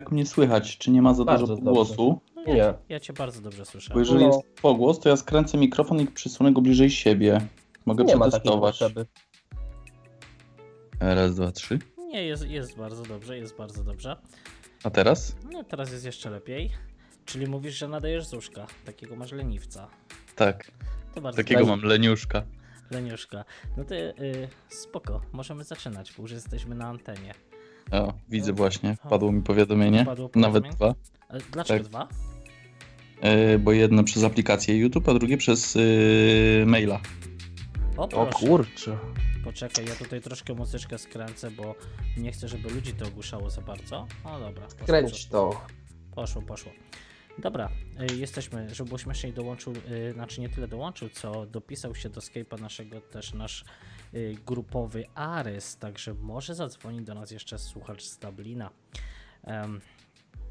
jak mnie słychać, czy nie ma za Bardzo dużo dobrze. głosu. Nie. Ja, ja cię bardzo dobrze słyszę. Bo jeżeli No. jest pogłos, to ja skręcę mikrofon i przysunę go bliżej siebie. Mogę Nie ma takiej przetestować. potrzeby. Raz, dwa, trzy. Nie, jest, jest bardzo dobrze, jest bardzo dobrze. A teraz? No teraz jest jeszcze lepiej. Czyli mówisz, że nadajesz z łóżka. Takiego masz leniwca. Tak. To bardzo Takiego dobrze. mam leniuszka. Leniuszka. No to y, spoko, możemy zaczynać, bo już jesteśmy na antenie. O, widzę właśnie. Wpadło mi powiadomienie. Wpadło Nawet powiadomienie? dwa. Ale dlaczego Tak. dwa? E, bo jedno przez aplikację YouTube, a drugie przez y, maila. O, O proszę. kurczę. Poczekaj, ja tutaj troszkę muzyczkę skręcę, bo nie chcę, żeby ludzi to ogłuszało za bardzo. O dobra. poszło, Kręć to. Poszło, poszło. Dobra, y, jesteśmy, żeby było śmieszniej dołączył, y, znaczy nie tyle dołączył, co dopisał się do Skype'a naszego też nasz grupowy Ares, także może zadzwoni do nas jeszcze słuchacz z Dublina. Em,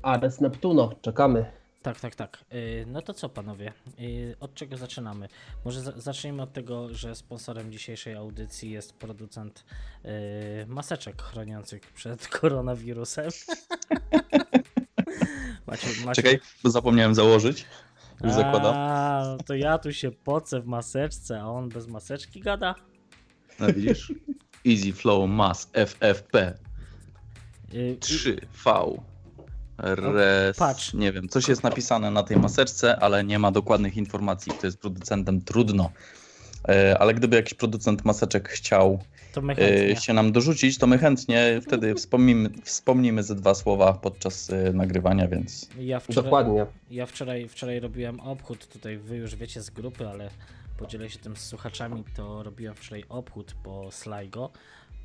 Ares Neptuno, czekamy. tak, tak, tak. Y, No to co panowie, Y, od czego zaczynamy? Może za- zacznijmy od tego, że sponsorem dzisiejszej audycji jest producent y, maseczek chroniących przed koronawirusem. Macie, macie... Czekaj, bo zapomniałem założyć. Już zakładam. A, to ja tu się pocę w maseczce, a on bez maseczki gada? No widzisz? Easy Flow Mass FFP Y, i- 3V Res. patrz. Nie wiem, coś jest napisane na tej maseczce, ale nie ma dokładnych informacji, kto jest producentem. Trudno. E, Ale gdyby jakiś producent maseczek chciał e, się nam dorzucić, to my chętnie wtedy wspomnimy, wspomnimy ze dwa słowa podczas e, nagrywania, więc Ja wczoraj, Dokładnie. ja wczoraj, wczoraj robiłem obchód, tutaj wy już wiecie z grupy, ale podzielę się tym z słuchaczami, to robiłem wczoraj obchód po Sligo.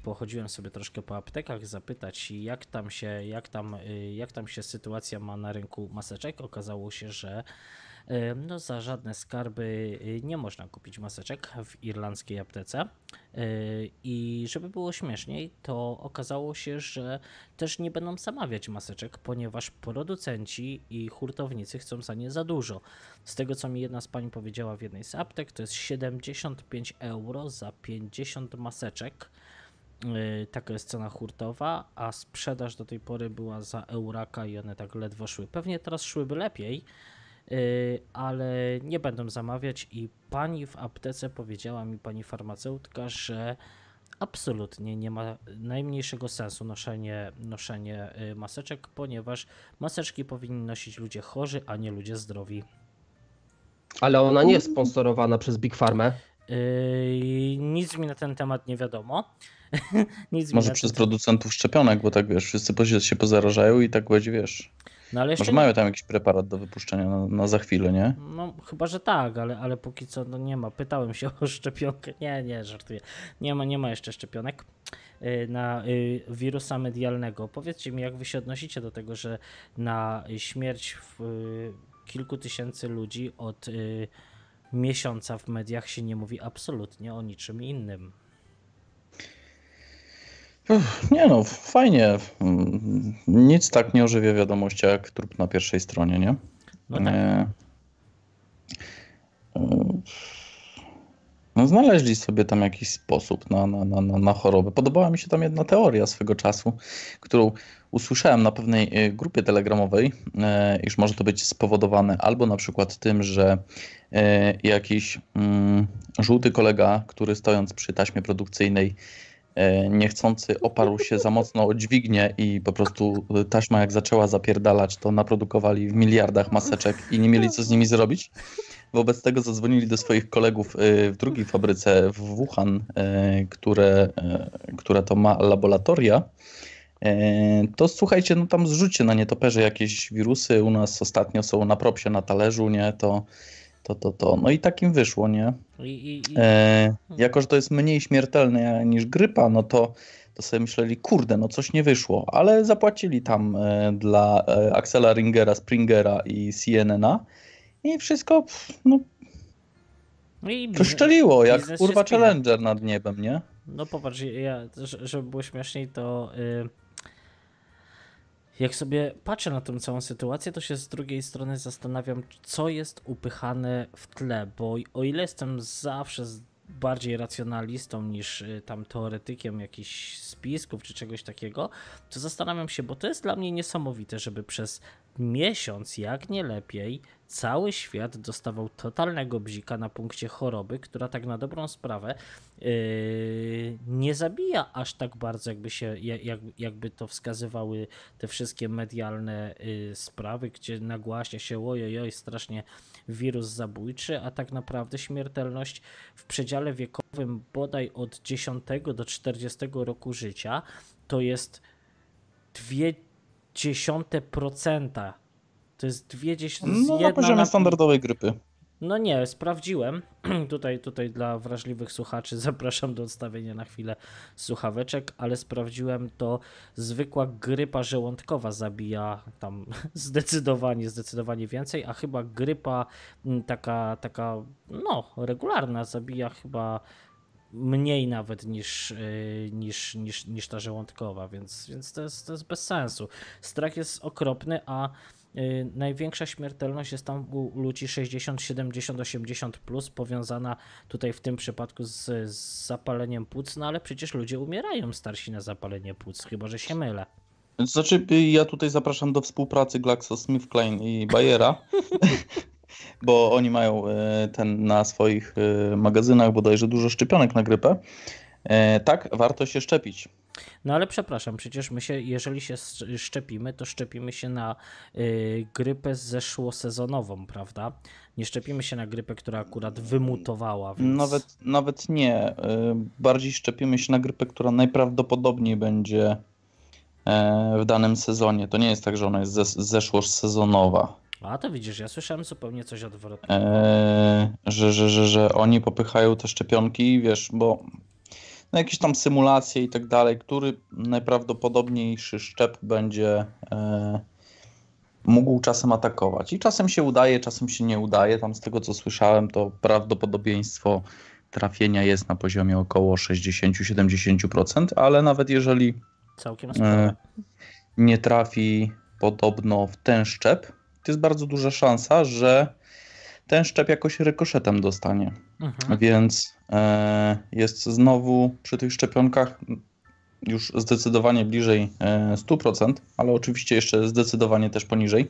Pochodziłem sobie troszkę po aptekach, zapytać jak tam się, jak tam, y, jak tam się sytuacja ma na rynku maseczek. Okazało się, że no za żadne skarby y, nie można kupić maseczek w irlandzkiej aptece. Y, I żeby było śmieszniej, to okazało się, że też nie będą zamawiać maseczek, ponieważ producenci i hurtownicy chcą za nie za dużo. Z tego, co mi jedna z pań powiedziała w jednej z aptek, to jest 75 euro za 50 maseczek. Taka jest cena hurtowa, a sprzedaż do tej pory była za euraka i one tak ledwo szły. Pewnie teraz szłyby lepiej, ale nie będą zamawiać i pani w aptece powiedziała mi, pani farmaceutka, że absolutnie nie ma najmniejszego sensu noszenie, noszenie y, maseczek, ponieważ maseczki powinni nosić ludzie chorzy, a nie ludzie zdrowi. Ale ona nie jest sponsorowana przez Big Pharma. Yy, nic mi na ten temat nie wiadomo. może przez ten... producentów szczepionek, bo tak wiesz, wszyscy się pozarażają i tak będzie, wiesz, No ale może nie... mają tam jakiś preparat do wypuszczenia na, na za chwilę, nie? No chyba, że tak, ale, ale póki co no nie ma. Pytałem się o szczepionkę. Nie, nie, żartuję. Nie ma, nie ma jeszcze szczepionek yy, na yy, wirusa medialnego. Powiedzcie mi, jak wy się odnosicie do tego, że na śmierć w, yy, kilku tysięcy ludzi od miesiąca w mediach się nie mówi absolutnie o niczym innym. Nie no, fajnie. Nic tak nie ożywia wiadomości jak trup na pierwszej stronie, nie? No tak. E, e, No, znaleźli sobie tam jakiś sposób na, na, na, na- na chorobę. Podobała mi się tam jedna teoria swego czasu, którą usłyszałem na pewnej e, grupie telegramowej, iż może to być spowodowane albo na przykład tym, że jakiś mm, żółty kolega, który stojąc przy taśmie produkcyjnej niechcący oparł się za mocno o dźwignię i po prostu taśma jak zaczęła zapierdalać, to naprodukowali w miliardach maseczek i nie mieli co z nimi zrobić. Wobec tego zadzwonili do swoich kolegów y, w drugiej fabryce w Wuhan, y, które, która to ma laboratoria. To słuchajcie, no tam zrzućcie na nietoperze jakieś wirusy. U nas ostatnio są na propsie na talerzu, nie? To, to, to, to. No i takim wyszło, nie? I, i, i... E, jako, że to jest mniej śmiertelne niż grypa, no to, to sobie myśleli, kurde, no coś nie wyszło, ale zapłacili tam e, dla e, Axela Ringera, Springera i CNN-a i wszystko pff, no, no i wyszczeliło, jak kurwa. Challenger nad niebem, nie? No popatrz, ja, że- żeby było śmieszniej, to y, jak sobie patrzę na tą całą sytuację, to się z drugiej strony zastanawiam, co jest upychane w tle, bo o ile jestem zawsze bardziej racjonalistą niż y, tam teoretykiem jakichś spisków czy czegoś takiego, to zastanawiam się, bo to jest dla mnie niesamowite, żeby przez miesiąc, jak nie lepiej, cały świat dostawał totalnego bzika na punkcie choroby, która tak na dobrą sprawę yy, nie zabija aż tak bardzo, jakby, się, jak, jakby to wskazywały te wszystkie medialne yy, sprawy, gdzie nagłaśnia się ojojoj, strasznie wirus zabójczy, a tak naprawdę śmiertelność w przedziale wiekowym bodaj od 10 do 40 roku życia to jest dwie dziesiąte procenta. To jest dwie dziesiąte. No, na poziomie na... standardowej grypy. No nie, sprawdziłem. tutaj, tutaj dla wrażliwych słuchaczy zapraszam do odstawienia na chwilę słuchaweczek, ale sprawdziłem to zwykła grypa żołądkowa zabija tam zdecydowanie, zdecydowanie więcej, a chyba grypa taka, taka no, regularna zabija chyba mniej nawet niż, y, niż, niż, niż ta żołądkowa, więc, więc to, jest, to jest bez sensu. Strach jest okropny, a największa śmiertelność jest tam u ludzi 60, 70, 80 plus, powiązana tutaj w tym przypadku z, z zapaleniem płuc, no ale przecież ludzie umierają starsi na zapalenie płuc, chyba że się mylę. Znaczy, ja tutaj zapraszam do współpracy GlaxoSmithKline i Bayera, bo oni mają e, ten na swoich magazynach bodajże dużo szczepionek na grypę. Tak, warto się szczepić. No ale przepraszam, przecież my się, jeżeli się szczepimy, to szczepimy się na y, grypę zeszłosezonową, prawda? Nie szczepimy się na grypę, która akurat wymutowała. Więc... Nawet, nawet nie. Y, bardziej szczepimy się na grypę, która najprawdopodobniej będzie w danym sezonie. To nie jest tak, że ona jest zeszłosezonowa. A to widzisz, ja słyszałem zupełnie coś odwrotnego. Eee, że, że, że, że oni popychają te szczepionki, wiesz, bo no jakieś tam symulacje i tak dalej, który najprawdopodobniejszy szczep będzie e, mógł czasem atakować. I czasem się udaje, czasem się nie udaje. Tam z tego co słyszałem, to prawdopodobieństwo trafienia jest na poziomie około 60-70%, ale nawet jeżeli Całkiem e, nie trafi podobno w ten szczep, to jest bardzo duża szansa, że ten szczep jakoś rykoszetem dostanie. Mhm. Więc jest znowu przy tych szczepionkach już zdecydowanie bliżej e, 100%, ale oczywiście jeszcze zdecydowanie też poniżej.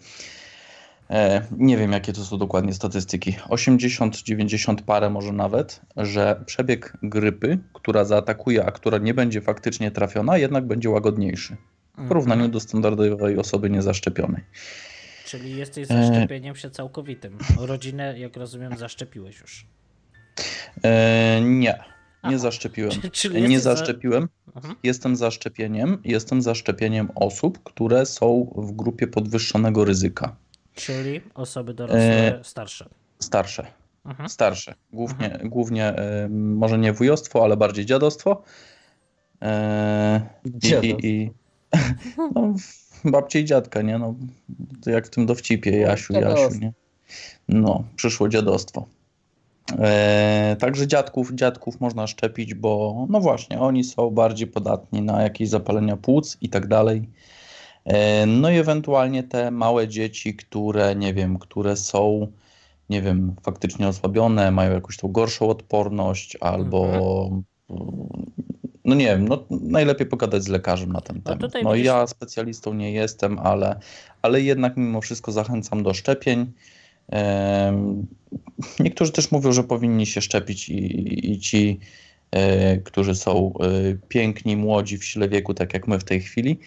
E, nie wiem, jakie to są dokładnie statystyki. 80, 90 parę może nawet, że przebieg grypy, która zaatakuje, a która nie będzie faktycznie trafiona, jednak będzie łagodniejszy w porównaniu mhm. do standardowej osoby niezaszczepionej. Czyli jesteś e, zaszczepieniem się całkowitym. Rodzinę, jak rozumiem, zaszczepiłeś już. E, nie, nie zaszczepiłem. Czyli nie zaszczepiłem. Za... Mhm. Jestem zaszczepieniem. Jestem zaszczepieniem osób, które są w grupie podwyższonego ryzyka. Czyli osoby dorosłe, e... starsze. Starsze. Mhm. Starsze. Głównie, mhm. głównie e, może nie wujostwo, ale bardziej dziadostwo. E, i, i, i, no, babcie i dziadka, nie? No, jak w tym dowcipie, Jasiu, Jasiu, nie? No, przyszło dziadostwo. E, także dziadków, dziadków można szczepić, bo no właśnie, oni są bardziej podatni na jakieś zapalenia płuc i tak dalej. E, no i ewentualnie te małe dzieci, które, nie wiem, które są, nie wiem, faktycznie osłabione, mają jakąś tą gorszą odporność albo no nie wiem, no najlepiej pogadać z lekarzem na ten temat. No widzisz... ja specjalistą nie jestem, ale, ale jednak mimo wszystko zachęcam do szczepień. Niektórzy też mówią, że powinni się szczepić i, i ci, e, którzy są e, piękni, młodzi, w sile wieku, tak jak my w tej chwili.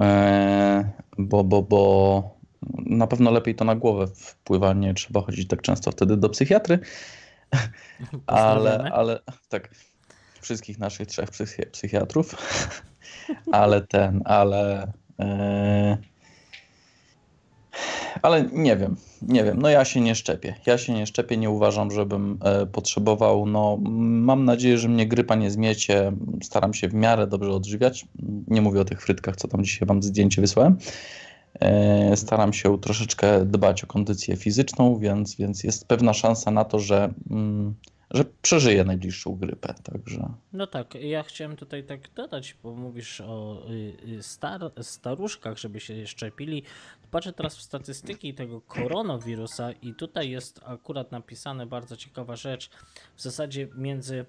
E, bo, bo, bo na pewno lepiej to na głowę wpływa, nie trzeba chodzić tak często wtedy do psychiatry. Ale, ale tak wszystkich naszych trzech psychi psychiatrów, ale ten, ale. Yy, ale nie wiem, nie wiem. No ja się nie szczepię. Ja się nie szczepię, nie uważam, żebym e, potrzebował. No, mam nadzieję, że mnie grypa nie zmiecie. Staram się w miarę dobrze odżywiać. Nie mówię o tych frytkach, co tam dzisiaj wam zdjęcie wysłałem. E, staram się troszeczkę dbać o kondycję fizyczną, więc, więc jest pewna szansa na to, że. Mm, że przeżyje najbliższą grypę, także... No tak, ja chciałem tutaj tak dodać, bo mówisz o y, y, star, staruszkach, żeby się szczepili. Patrzę teraz w statystyki tego koronawirusa i tutaj jest akurat napisane bardzo ciekawa rzecz. W zasadzie między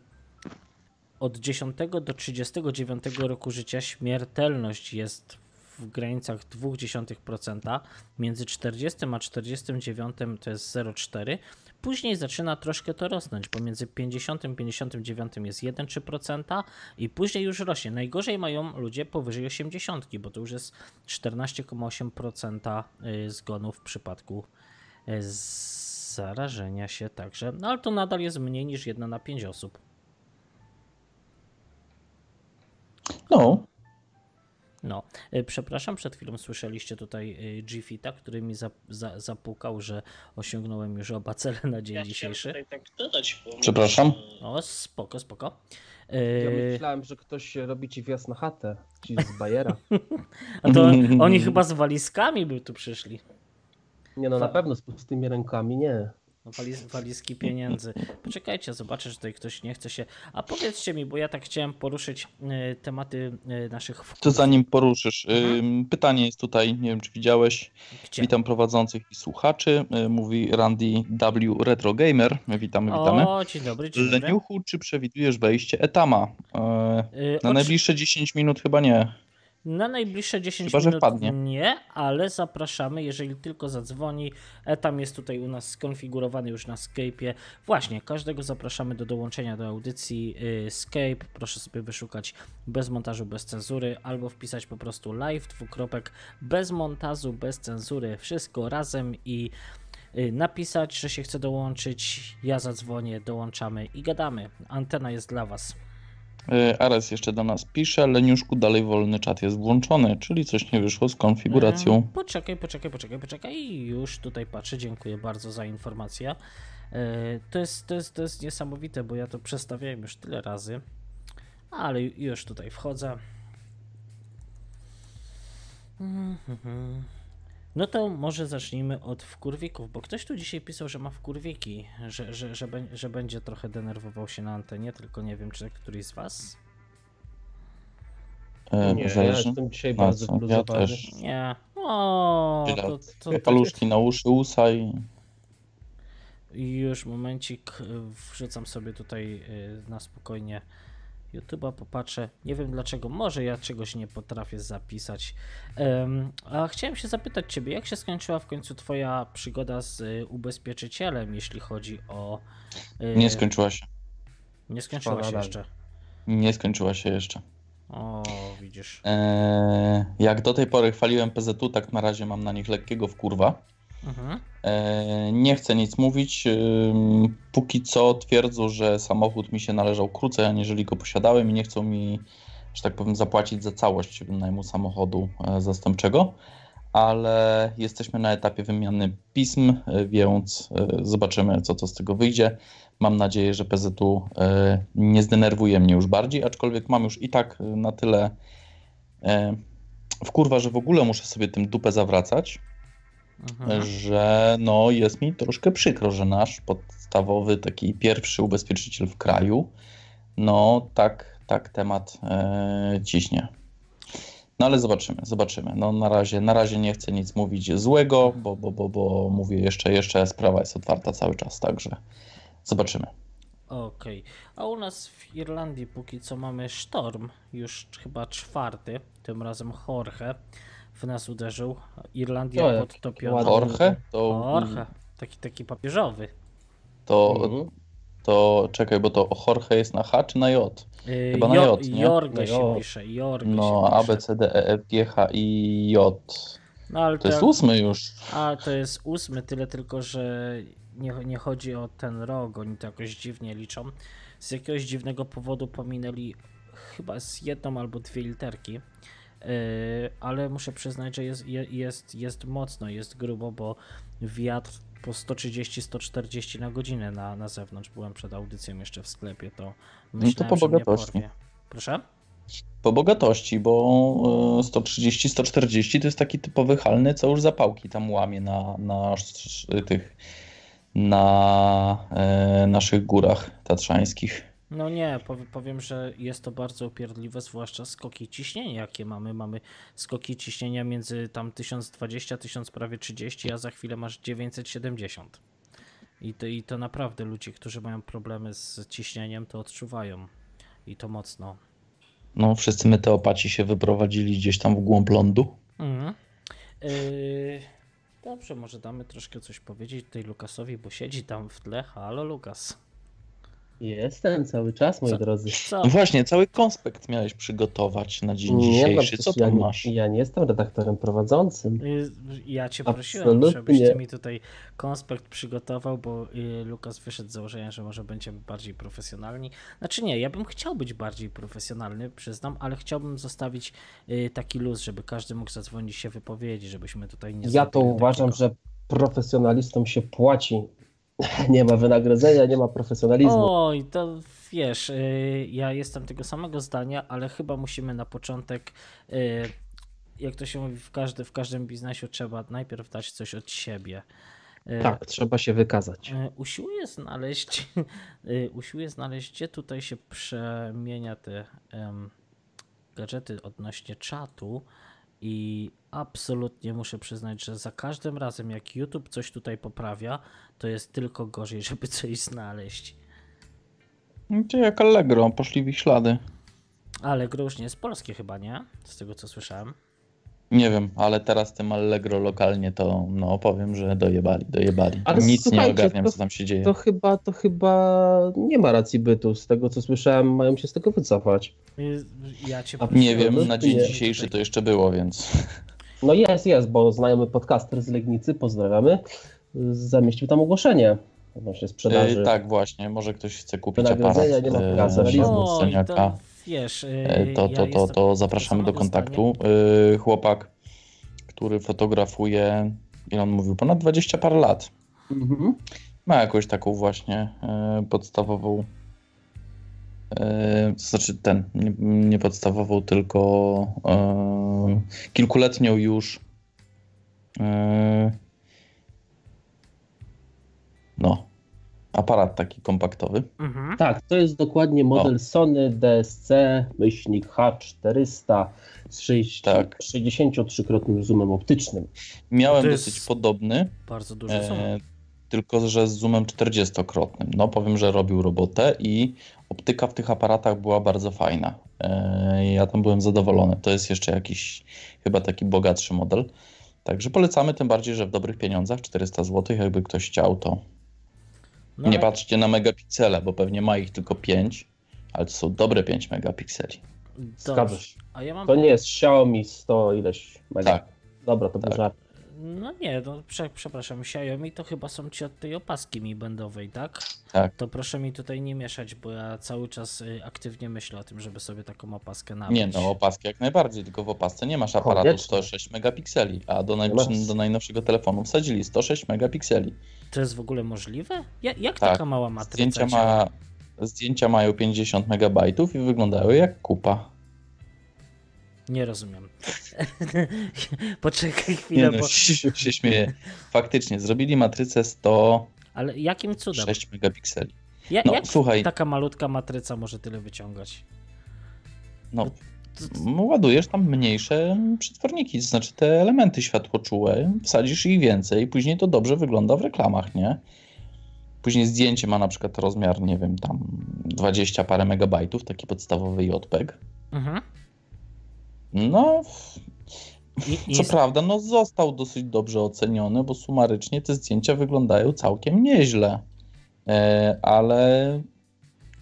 od 10 do 39 roku życia śmiertelność jest w granicach 0,2%, między 40 a 49 to jest 0,4%, później zaczyna troszkę to rosnąć, pomiędzy 50 a 59 jest 1,3% i później już rośnie. Najgorzej mają ludzie powyżej 80, bo to już jest 14,8% y, zgonów w przypadku y, zarażenia się także, no ale to nadal jest mniej niż 1 na 5 osób. No, No, y, przepraszam, przed chwilą słyszeliście tutaj y, G-Fita, który mi za, za, zapukał, że osiągnąłem już oba cele na dzień dzisiejszy. tak dodać, bo przepraszam. O, spoko, spoko. Ja Y, myślałem, że ktoś robi ci wjazd na chatę, ci z Bajera. A to oni chyba z walizkami by tu przyszli. Nie no, na pewno z pustymi rękami nie. No, Waliz, walizki pieniędzy. Poczekajcie, zobaczę, że tutaj ktoś nie chce się. A powiedzcie mi, bo ja tak chciałem poruszyć y, tematy y, naszych To wkurw. zanim poruszysz, ym, pytanie jest tutaj, nie wiem czy widziałeś, Gdzie? witam prowadzących i słuchaczy, y, mówi Randy W. Retro Gamer, witamy, witamy. O, dzień dobry, dzień dobry. Leniuchu, czy przewidujesz wejście Etama? Y, Na najbliższe 10 minut chyba nie. Na najbliższe 10 Chyba, minut wpadnie. nie, ale zapraszamy, jeżeli tylko zadzwoni. Etam jest tutaj u nas skonfigurowany już na Skype'ie. Właśnie, każdego zapraszamy do dołączenia do audycji y, Skype. Proszę sobie wyszukać bez montażu, bez cenzury, albo wpisać po prostu live, dwukropek, bez montażu, bez cenzury, wszystko razem i y, napisać, że się chce dołączyć. Ja zadzwonię, dołączamy i gadamy. Antena jest dla Was. E, Ares jeszcze do nas pisze, Leniuszku, dalej wolny czat jest włączony, czyli coś nie wyszło z konfiguracją. E, Poczekaj, poczekaj, poczekaj, poczekaj. Już tutaj patrzę. Dziękuję bardzo za informację. E, To jest, to jest, to jest niesamowite, bo ja to przestawiałem już tyle razy. Ale już tutaj wchodzę. Mhm. No to może zacznijmy od wkurwików, bo ktoś tu dzisiaj pisał, że ma wkurwiki, że, że, że, że będzie trochę denerwował się na antenie, tylko nie wiem, czy któryś z was? E, Nie, ja jestem dzisiaj na bardzo co. Ja też. Nie. O, Tyle. to, to, to, Paluszki na uszy, usa i... Już momencik, wrzucam sobie tutaj y, na spokojnie YouTube'a, popatrzę. Nie wiem dlaczego, może ja czegoś nie potrafię zapisać. Em, a chciałem się zapytać Ciebie, jak się skończyła w końcu Twoja przygoda z y, ubezpieczycielem, jeśli chodzi o. y, Nie skończyła się. Nie skończyła się Nadal. jeszcze. Nie skończyła się jeszcze. O, widzisz. E, jak do tej pory chwaliłem PZU, tak na razie mam na nich lekkiego wkurwa. Mhm. E, Nie chcę nic mówić. Póki co twierdzą, że samochód mi się należał krócej, aniżeli go posiadałem i nie chcą mi, że tak powiem, zapłacić za całość najmu samochodu e, zastępczego. Ale jesteśmy na etapie wymiany pism, e, więc zobaczymy, co to z tego wyjdzie. Mam nadzieję, że PZU nie zdenerwuje mnie już bardziej, aczkolwiek mam już i tak na tyle e, wkurwa, że w ogóle muszę sobie tym dupę zawracać Mhm. że no jest mi troszkę przykro, że nasz podstawowy, taki pierwszy ubezpieczyciel w kraju, no tak, tak temat e, ciśnie. No ale zobaczymy, zobaczymy. No na razie, na razie nie chcę nic mówić złego, bo, bo, bo, bo mówię jeszcze, jeszcze sprawa jest otwarta cały czas, także zobaczymy. Okej, a u nas w Irlandii póki co mamy sztorm, już chyba czwarty, tym razem Jorge w nas uderzył. Irlandia O, jak podtopiona. Jorge, to, Jorge, taki, taki papieżowy. to, Mhm. to czekaj, bo to Jorge jest na H czy na J? Yy, Chyba na Jo- J, nie? Jorge się J. pisze, Jorge No, się A. B, C, D, E, F, G, H, I, J. No, ale To jest ósmy już. A to jest ósmy, tyle tylko, że nie, nie chodzi o ten rok, oni to jakoś dziwnie liczą. Z jakiegoś dziwnego powodu pominęli chyba z jedną albo dwie literki. Yy, ale muszę przyznać, że jest, je- jest, jest mocno, jest grubo, bo wiatr po 130-140 na godzinę na, na zewnątrz. Byłem przed audycją jeszcze w sklepie, to myślałem, po że mnie bogatości. Proszę? Po bogatości, bo e, 130-140 to jest taki typowy halny, co już zapałki tam łamie na, na tych na e, naszych górach tatrzańskich. No nie, powie- powiem, że jest to bardzo upierdliwe, zwłaszcza skoki ciśnienia, jakie mamy. Mamy skoki ciśnienia między tam 1020, 1000 prawie 30, a za chwilę masz 970. I to, I to naprawdę ludzie, którzy mają problemy z ciśnieniem, to odczuwają. I to mocno. No, wszyscy meteopaci się wyprowadzili gdzieś tam w głąb lądu. Mhm. Yy, dobrze, może damy troszkę coś powiedzieć tutaj Lukasowi, bo siedzi tam w tle. Halo, Lukas. Jestem cały czas, moi Co? drodzy. Co? No właśnie, cały konspekt miałeś przygotować na dzień Nie, no dzisiejszy. przecież Co ja, tam nie- masz? ja nie jestem redaktorem prowadzącym. Y, Ja cię prosiłem, Absolutnie. żebyś ty mi tutaj konspekt przygotował, bo y, Lukas wyszedł z założenia, że może będziemy bardziej profesjonalni. Znaczy nie, ja bym chciał być bardziej profesjonalny, przyznam, ale chciałbym zostawić y, taki luz, żeby każdy mógł zadzwonić się wypowiedzieć, żebyśmy tutaj nie Ja to uważam, takiego- że profesjonalistom się płaci. Nie ma wynagrodzenia, nie ma profesjonalizmu. Oj, to wiesz, y, ja jestem tego samego zdania, ale chyba musimy na początek, y, jak to się mówi, w, każdy, w każdym biznesie trzeba najpierw dać coś od siebie. Y, Tak, trzeba się wykazać. Usiłuję znaleźć, usiłuję znaleźć, gdzie tutaj się przemienia te gadżety odnośnie czatu i absolutnie muszę przyznać, że za każdym razem jak YouTube coś tutaj poprawia, to jest tylko gorzej, żeby coś znaleźć. Gdzie jak Allegro, poszli w ich ślady. Ale gro już nie jest polskie chyba, nie? Z tego co słyszałem. Nie wiem, ale teraz tym Allegro lokalnie to no powiem, że dojebali, dojebali. Ale Nic nie ogarniam, to- co tam się dzieje. To chyba, to chyba nie ma racji bytu. Z tego co słyszałem, mają się z tego wycofać. Y, Ja cię A Nie wiem, na dzień dzisiejszy to jeszcze było, więc No jest, jest, bo znajomy podcaster z Legnicy, pozdrawiamy, zamieścił tam ogłoszenie odnośnie sprzedaży. E, tak właśnie, może ktoś chce kupić aparat nie ma Oj, Seniaka. to wiesz, y, E, To, ja to, to, to zapraszamy do kontaktu. E, Chłopak, który fotografuje, ile on mówił, ponad 20 parę lat. Mhm. Ma jakąś taką właśnie podstawową, to znaczy ten, nie, nie podstawową, tylko e, kilkuletnią już e, no, aparat taki kompaktowy. Mhm. Tak, to jest dokładnie model Sony DSC myślnik H400 z 6, Tak. 63-krotnym zoomem optycznym. Miałem dosyć podobny, Bardzo duży. E, tylko, że z zoomem 40-krotnym. No, powiem, że robił robotę i optyka w tych aparatach była bardzo fajna. E, ja tam byłem zadowolony. To jest jeszcze jakiś chyba taki bogatszy model. Także polecamy, tym bardziej, że w dobrych pieniądzach 400 zł, jakby ktoś chciał, to No, nie ale- patrzcie na megapiksele, bo pewnie ma ich tylko 5, ale to są dobre 5 megapikseli. Zgadza Dobrze. się. A ja mam. To nie jest Xiaomi 100 ileś mega. Tak. Dobra, to był Tak. żart. No nie, no prze, przepraszam, Xiaomi to chyba są ci od tej opaski mi będowej, tak? Tak. To proszę mi tutaj nie mieszać, bo ja cały czas y, aktywnie myślę o tym, żeby sobie taką opaskę nabyć. Nie no, opaski jak najbardziej, tylko w opasce nie masz aparatu Koniecznie. 106 megapikseli, a do, naj... do najnowszego telefonu wsadzili 106 megapikseli. To jest w ogóle możliwe? Ja, jak Tak. taka mała matryca Zdjęcia, ma... Zdjęcia mają 50 megabajtów i wyglądają jak kupa. Nie rozumiem. Poczekaj Nie chwilę, no, bo... się, się śmieję. Faktycznie, zrobili matrycę 106 Ale jakim cudem? megapikseli. Ja, No jak słuchaj, taka malutka matryca może tyle wyciągać? no, To- m, ładujesz tam mniejsze przetworniki, to znaczy te elementy światłoczułe, wsadzisz ich więcej, później to dobrze wygląda w reklamach, nie? Później zdjęcie ma na przykład rozmiar, nie wiem, tam 20 parę megabajtów, taki podstawowy JPEG. Mhm. No, I, Co i, prawda, no został dosyć dobrze oceniony, bo sumarycznie te zdjęcia wyglądają całkiem nieźle. E, ale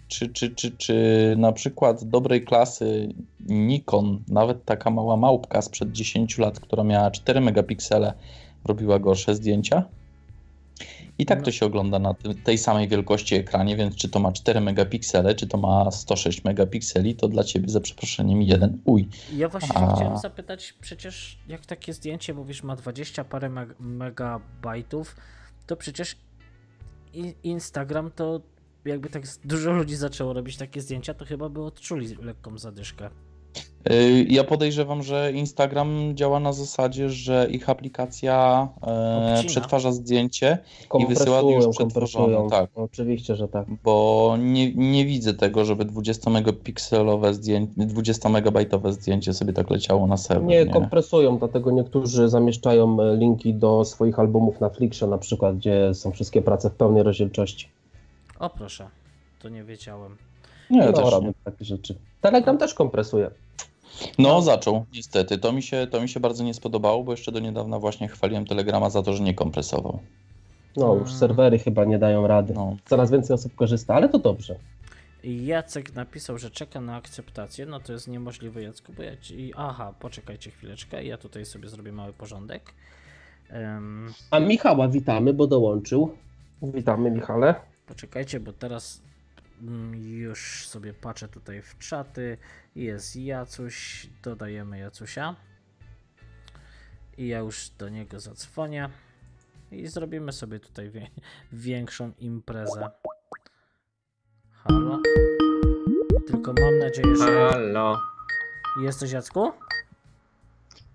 czy, czy, czy, czy na przykład dobrej klasy Nikon, nawet taka mała małpka sprzed 10 lat, która miała 4 megapiksele, robiła gorsze zdjęcia? I tak No. to się ogląda na tej samej wielkości ekranie, więc czy to ma 4 megapiksele, czy to ma 106 megapikseli, to dla ciebie za przeproszeniem jeden uj. ja właśnie A. chciałem zapytać, przecież jak takie zdjęcie, mówisz, ma 20 parę meg megabajtów, to przecież Instagram to jakby tak dużo ludzi zaczęło robić takie zdjęcia, to chyba by odczuli lekką zadyszkę. Y, Ja podejrzewam, że Instagram działa na zasadzie, że ich aplikacja e, przetwarza zdjęcie i wysyła już przetworzone. kompresują. Tak, Oczywiście, że tak. bo nie, nie widzę tego, żeby 20 megapikselowe zdjęcie, 20 megabajtowe zdjęcie sobie tak leciało na serwer. Nie, kompresują, dlatego niektórzy zamieszczają e, linki do swoich albumów na Flickrze na przykład, gdzie są wszystkie prace w pełnej rozdzielczości. O proszę, to nie wiedziałem. Nie, no, też nie. takie rzeczy. Telegram też kompresuje. No, zaczął, niestety. To mi, się, to mi się bardzo nie spodobało, bo jeszcze do niedawna właśnie chwaliłem Telegrama za to, że nie kompresował. No, już serwery chyba nie dają rady. No. Coraz więcej osób korzysta, ale to dobrze. Jacek napisał, że czeka na akceptację. No to jest niemożliwe, Jacku, bo ja ci... Aha, poczekajcie chwileczkę, ja tutaj sobie zrobię mały porządek. Em, A Michała witamy, bo dołączył. Witamy, Michale. Poczekajcie, bo teraz już sobie patrzę tutaj w czaty. Jest Jacuś, dodajemy Jacusia. I ja już do niego zadzwonię. I zrobimy sobie tutaj wie- większą imprezę. Halo? Tylko mam nadzieję, że... Halo. Jesteś Jacku?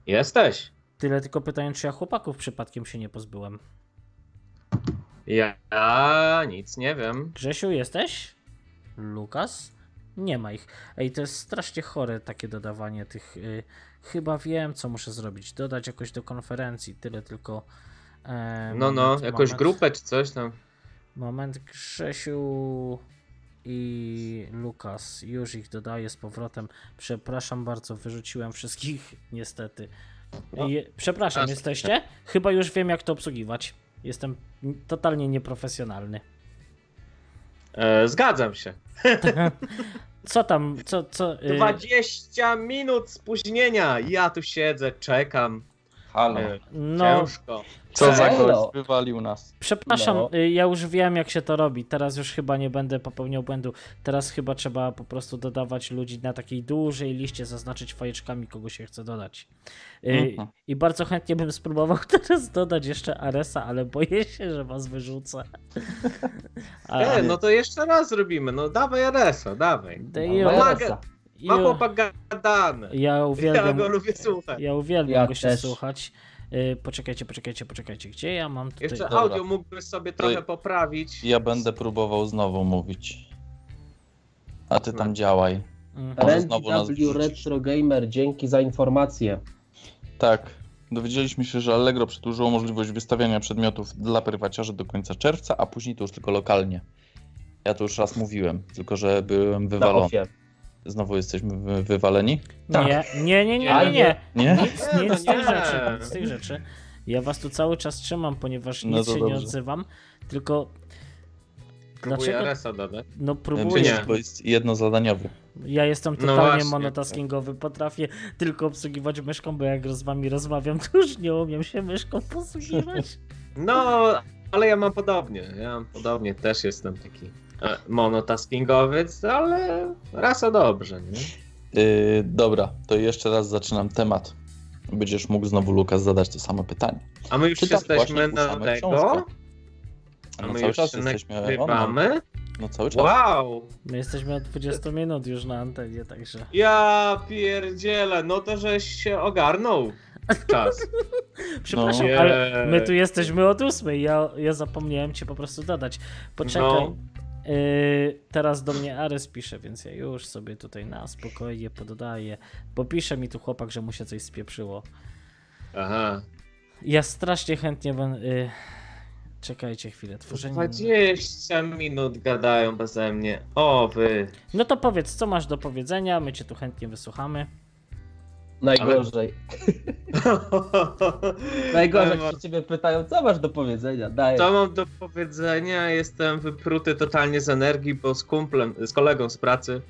Jesteś? Tyle tylko pytanie, czy ja chłopaków przypadkiem się nie pozbyłem. Ja nic nie wiem. Grzesiu, jesteś? Lukas? Nie ma ich. Ej, to jest strasznie chore takie dodawanie tych. Y, chyba wiem, co muszę zrobić. Dodać jakoś do konferencji. Tyle tylko. E, No, no, moment, jakąś moment, grupę czy coś tam. Moment, Grzesiu i Lukas. Już ich dodaję z powrotem. Przepraszam bardzo, wyrzuciłem wszystkich, niestety. No. Je, przepraszam, Aż- jesteście? Chyba już wiem, jak to obsługiwać. Jestem totalnie nieprofesjonalny. E, zgadzam się. Co tam, co, co... y, 20 minut spóźnienia. Ja tu siedzę, czekam. Halo. No, Ciężko. Co za gość wywalił nas. przepraszam, No. y, ja już wiem jak się to robi. Teraz już chyba nie będę popełniał błędu. Teraz chyba trzeba po prostu dodawać ludzi na takiej dużej liście, zaznaczyć fajeczkami, kogo się chce dodać. Y, Mhm. I bardzo chętnie bym spróbował teraz dodać jeszcze Aresa, ale boję się, że was wyrzucę. A, E, no to jeszcze raz zrobimy. No dawaj Aresa, dawaj. Dawaj, Aresa. Ma chłopak gadany. ja Ja uwielbiam, go lubię słuchać. ja uwielbiam Ja go się też. słuchać. Y, Poczekajcie, poczekajcie, poczekajcie. Gdzie ja mam tutaj... Jeszcze Dobra. audio mógłbyś sobie trochę To- poprawić. Ja będę próbował znowu mówić. A ty tam No. działaj. Mhm. Wrzucisz. Retro Gamer, dzięki za informację. Tak. Dowiedzieliśmy się, że Allegro przedłużyło możliwość wystawiania przedmiotów dla prywaciarzy do końca czerwca, a później to już tylko lokalnie. Ja to już raz mówiłem, tylko że byłem Na wywalony. Znowu jesteśmy wy- wywaleni? Tak. Nie, nie, nie, nie, nie, nie. Nie? Nic, Nie, nic no z tych nie. rzeczy, nic z tych rzeczy. Ja was tu cały czas trzymam, ponieważ No nic się nie dobrze. odzywam, tylko Próbuję dlaczego? Dodać. No Nie. próbuję. Bo jest jednozadaniowy. Ja jestem No totalnie właśnie. monotaskingowy, potrafię tylko obsługiwać myszką, bo jak z wami rozmawiam, to już nie umiem się myszką posługiwać. No, ale ja mam podobnie. Ja mam podobnie, też jestem taki e, monotaskingowiec, ale rasa dobrze, nie? Yy, dobra, to jeszcze raz zaczynam temat. Będziesz mógł znowu, Lukas, zadać to samo pytanie. A my już Czytam jesteśmy na tego. książkę. A No my cały już czas się jesteśmy nagrywamy. No cały czas. Wow! My jesteśmy od 20 minut już na antenie, także... Ja pierdzielę, no to żeś się ogarnął czas. Przepraszam, No. ale my tu jesteśmy od ósmej, ja, ja zapomniałem cię po prostu dodać. Poczekaj. No. Yy, teraz do mnie Ares pisze, więc ja już sobie tutaj na spokojnie pododaję. Bo pisze mi tu chłopak, że mu się coś spieprzyło. Aha. Ja strasznie chętnie będę. Yy, czekajcie chwilę, tworzenie. 20 minut gadają beze mnie. O wy. No to powiedz, co masz do powiedzenia, my cię tu chętnie wysłuchamy. Najgorzej. Najgorzej, Ale- jak się ciebie pytają, co masz do powiedzenia? Daj. Co mam do powiedzenia? Jestem wypruty totalnie z energii, bo z kumplem, z kolegą z pracy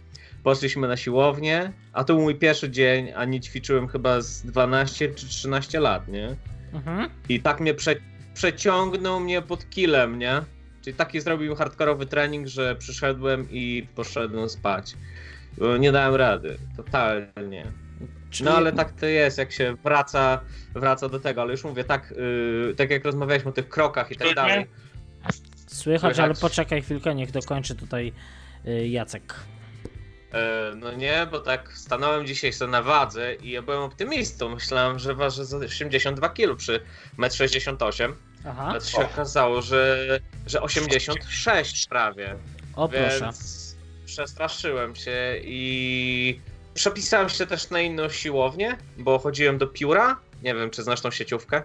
poszliśmy na siłownię, a to był mój pierwszy dzień, a nie ćwiczyłem chyba z 12 czy 13 lat, nie? Mhm. I tak mnie prze, przeciągnął mnie pod kilem, nie? Czyli taki zrobił hardkorowy trening, że przyszedłem i poszedłem spać. Nie dałem rady, totalnie. Czyli, No ale tak to jest, jak się wraca, wraca do tego, ale już mówię, tak, yy, tak jak rozmawialiśmy o tych krokach i tak dalej. Słychać, słychać. ale poczekaj chwilkę, niech dokończy tutaj yy, Jacek. E, no nie, bo tak stanąłem dzisiaj sobie na wadze i ja byłem optymistą. Myślałem, że ważę za 82 kg przy 1,68 m. Aha, A to się okazało, że, że 86 prawie. o proszę. Więc przestraszyłem się i przepisałem się też na inną siłownię, bo chodziłem do pióra. Nie wiem, czy znasz tą sieciówkę.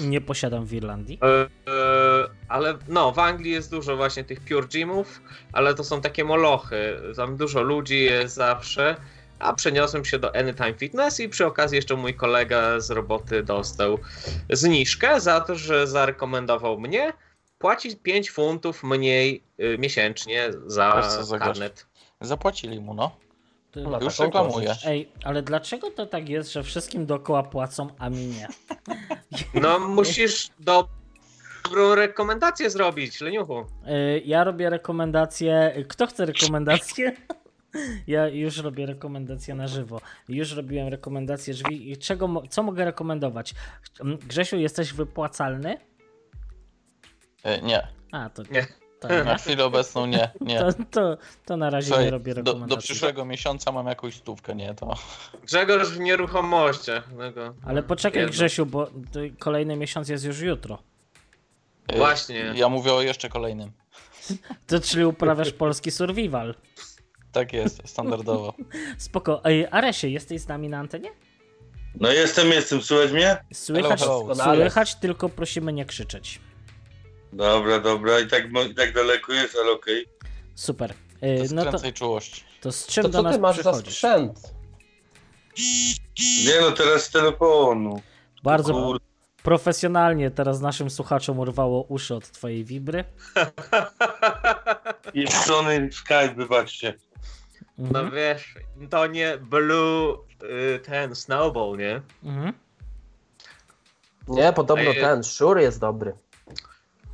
Nie posiadam w Irlandii. E, e, ale no, w Anglii jest dużo właśnie tych pure gymów, ale to są takie molochy. Tam dużo ludzi jest zawsze. A przeniosłem się do Anytime Fitness i przy okazji jeszcze mój kolega z roboty dostał zniżkę za to, że zarekomendował mnie płacić 5 funtów mniej y, miesięcznie za karnet. Zapłacili mu, no. To- Ma Już taką reklamuję. korzyść. Ej, ale dlaczego to tak jest, że wszystkim dookoła płacą, a mi nie? No musisz do dobrą rekomendację zrobić, leniuchu. Y, Ja robię rekomendacje. Kto chce rekomendacje? Ja już robię rekomendacje na żywo. Już robiłem rekomendacje drzwi. I Czego, co mogę rekomendować? Grzesiu, jesteś wypłacalny? E, Nie, A, to, Nie. To, na chwilę obecną nie, nie. to, to, to na razie Słuchaj, nie robię do, rekomendacji. do przyszłego miesiąca mam jakąś stówkę, nie to. Grzegorz w nieruchomościach. Tego. Ale poczekaj, Jedno. Grzesiu, bo kolejny miesiąc jest już jutro. E, Właśnie. Ja mówię o jeszcze kolejnym. To czyli uprawiasz polski survival. Tak jest, standardowo. Spoko. Ej, Aresie, jesteś z nami na antenie? No jestem, jestem, słychać mnie? Słychać, Hello, hello. słychać tylko prosimy nie krzyczeć. Dobra, dobra, i tak, i tak daleko jest, ale okej. Super. To Ej, no to, czułość. to z czym To do co nas ty masz za sprzęt? Nie no, teraz z telefonu. Bardzo Kur... profesjonalnie teraz naszym słuchaczom urwało uszy od twojej wibry. Pieprzony Skype, wybaczcie. No Mhm. wiesz, to nie Blue y, ten Snowball, nie? Mhm. Nie, podobno Ej, ten szur jest dobry.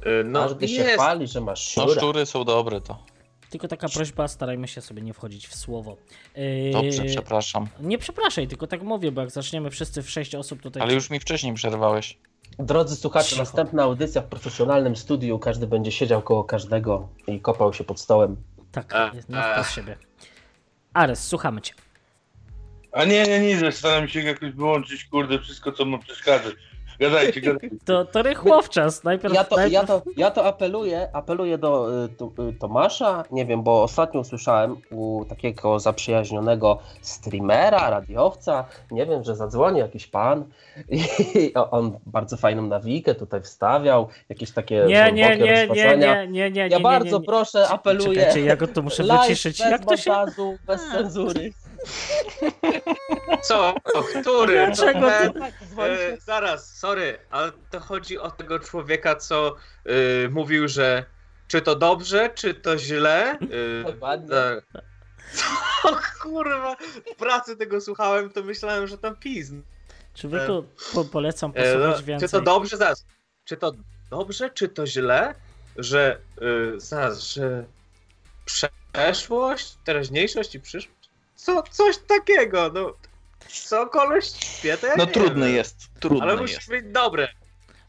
Y, no Każdy się jest. chwali, że masz No szczury są dobre to. Tylko taka prośba, starajmy się sobie nie wchodzić w słowo. Ej, Dobrze, przepraszam. Nie przepraszaj, tylko tak mówię, bo jak zaczniemy wszyscy w sześć osób tutaj... Ale już mi wcześniej przerwałeś. Drodzy słuchacze, Cicho. następna audycja w profesjonalnym studiu. Każdy będzie siedział koło każdego i kopał się pod stołem. Tak, E, na e. wprost siebie. Ares, słuchamy cię. A nie, nie, nie, staram się jakoś wyłączyć, kurde, wszystko co mu przeszkadza. Gadajcie, gadajcie. To, to rychłowczas. Najpierw, Ja to, najpierw... ja to, ja to apeluję, apeluję do y, tu- y, Tomasza, nie wiem, bo ostatnio usłyszałem u takiego zaprzyjaźnionego streamera, radiowca, nie wiem, że zadzwoni jakiś pan i on bardzo fajną nawikę tutaj wstawiał, jakieś takie Nie, nie, głębokie nie, nie, rozważania. nie, nie, nie, Ja nie, bardzo nie, nie. proszę, apeluję. Czekajcie, ja go tu muszę wyciszyć. bez Jak to się... montażu, bez A. cenzury. Co? O, który? Dlaczego ty- Tak, e, zaraz, sorry, ale to chodzi o tego człowieka, co y, mówił, że czy to dobrze, czy to źle. Y, Dokładnie. tak. Co kurwa? W pracy tego słuchałem, to myślałem, że tam pizn. Człowieku, po, polecam E, posłuchać no, więcej. czy to dobrze, zaraz, czy to dobrze, czy to źle, że y, zaraz, że przeszłość, teraźniejszość i przyszłość? Co, coś takiego, no. Co koleś śpie, to ja No nie trudny wiem. jest, trudny Ale musi jest. być dobre,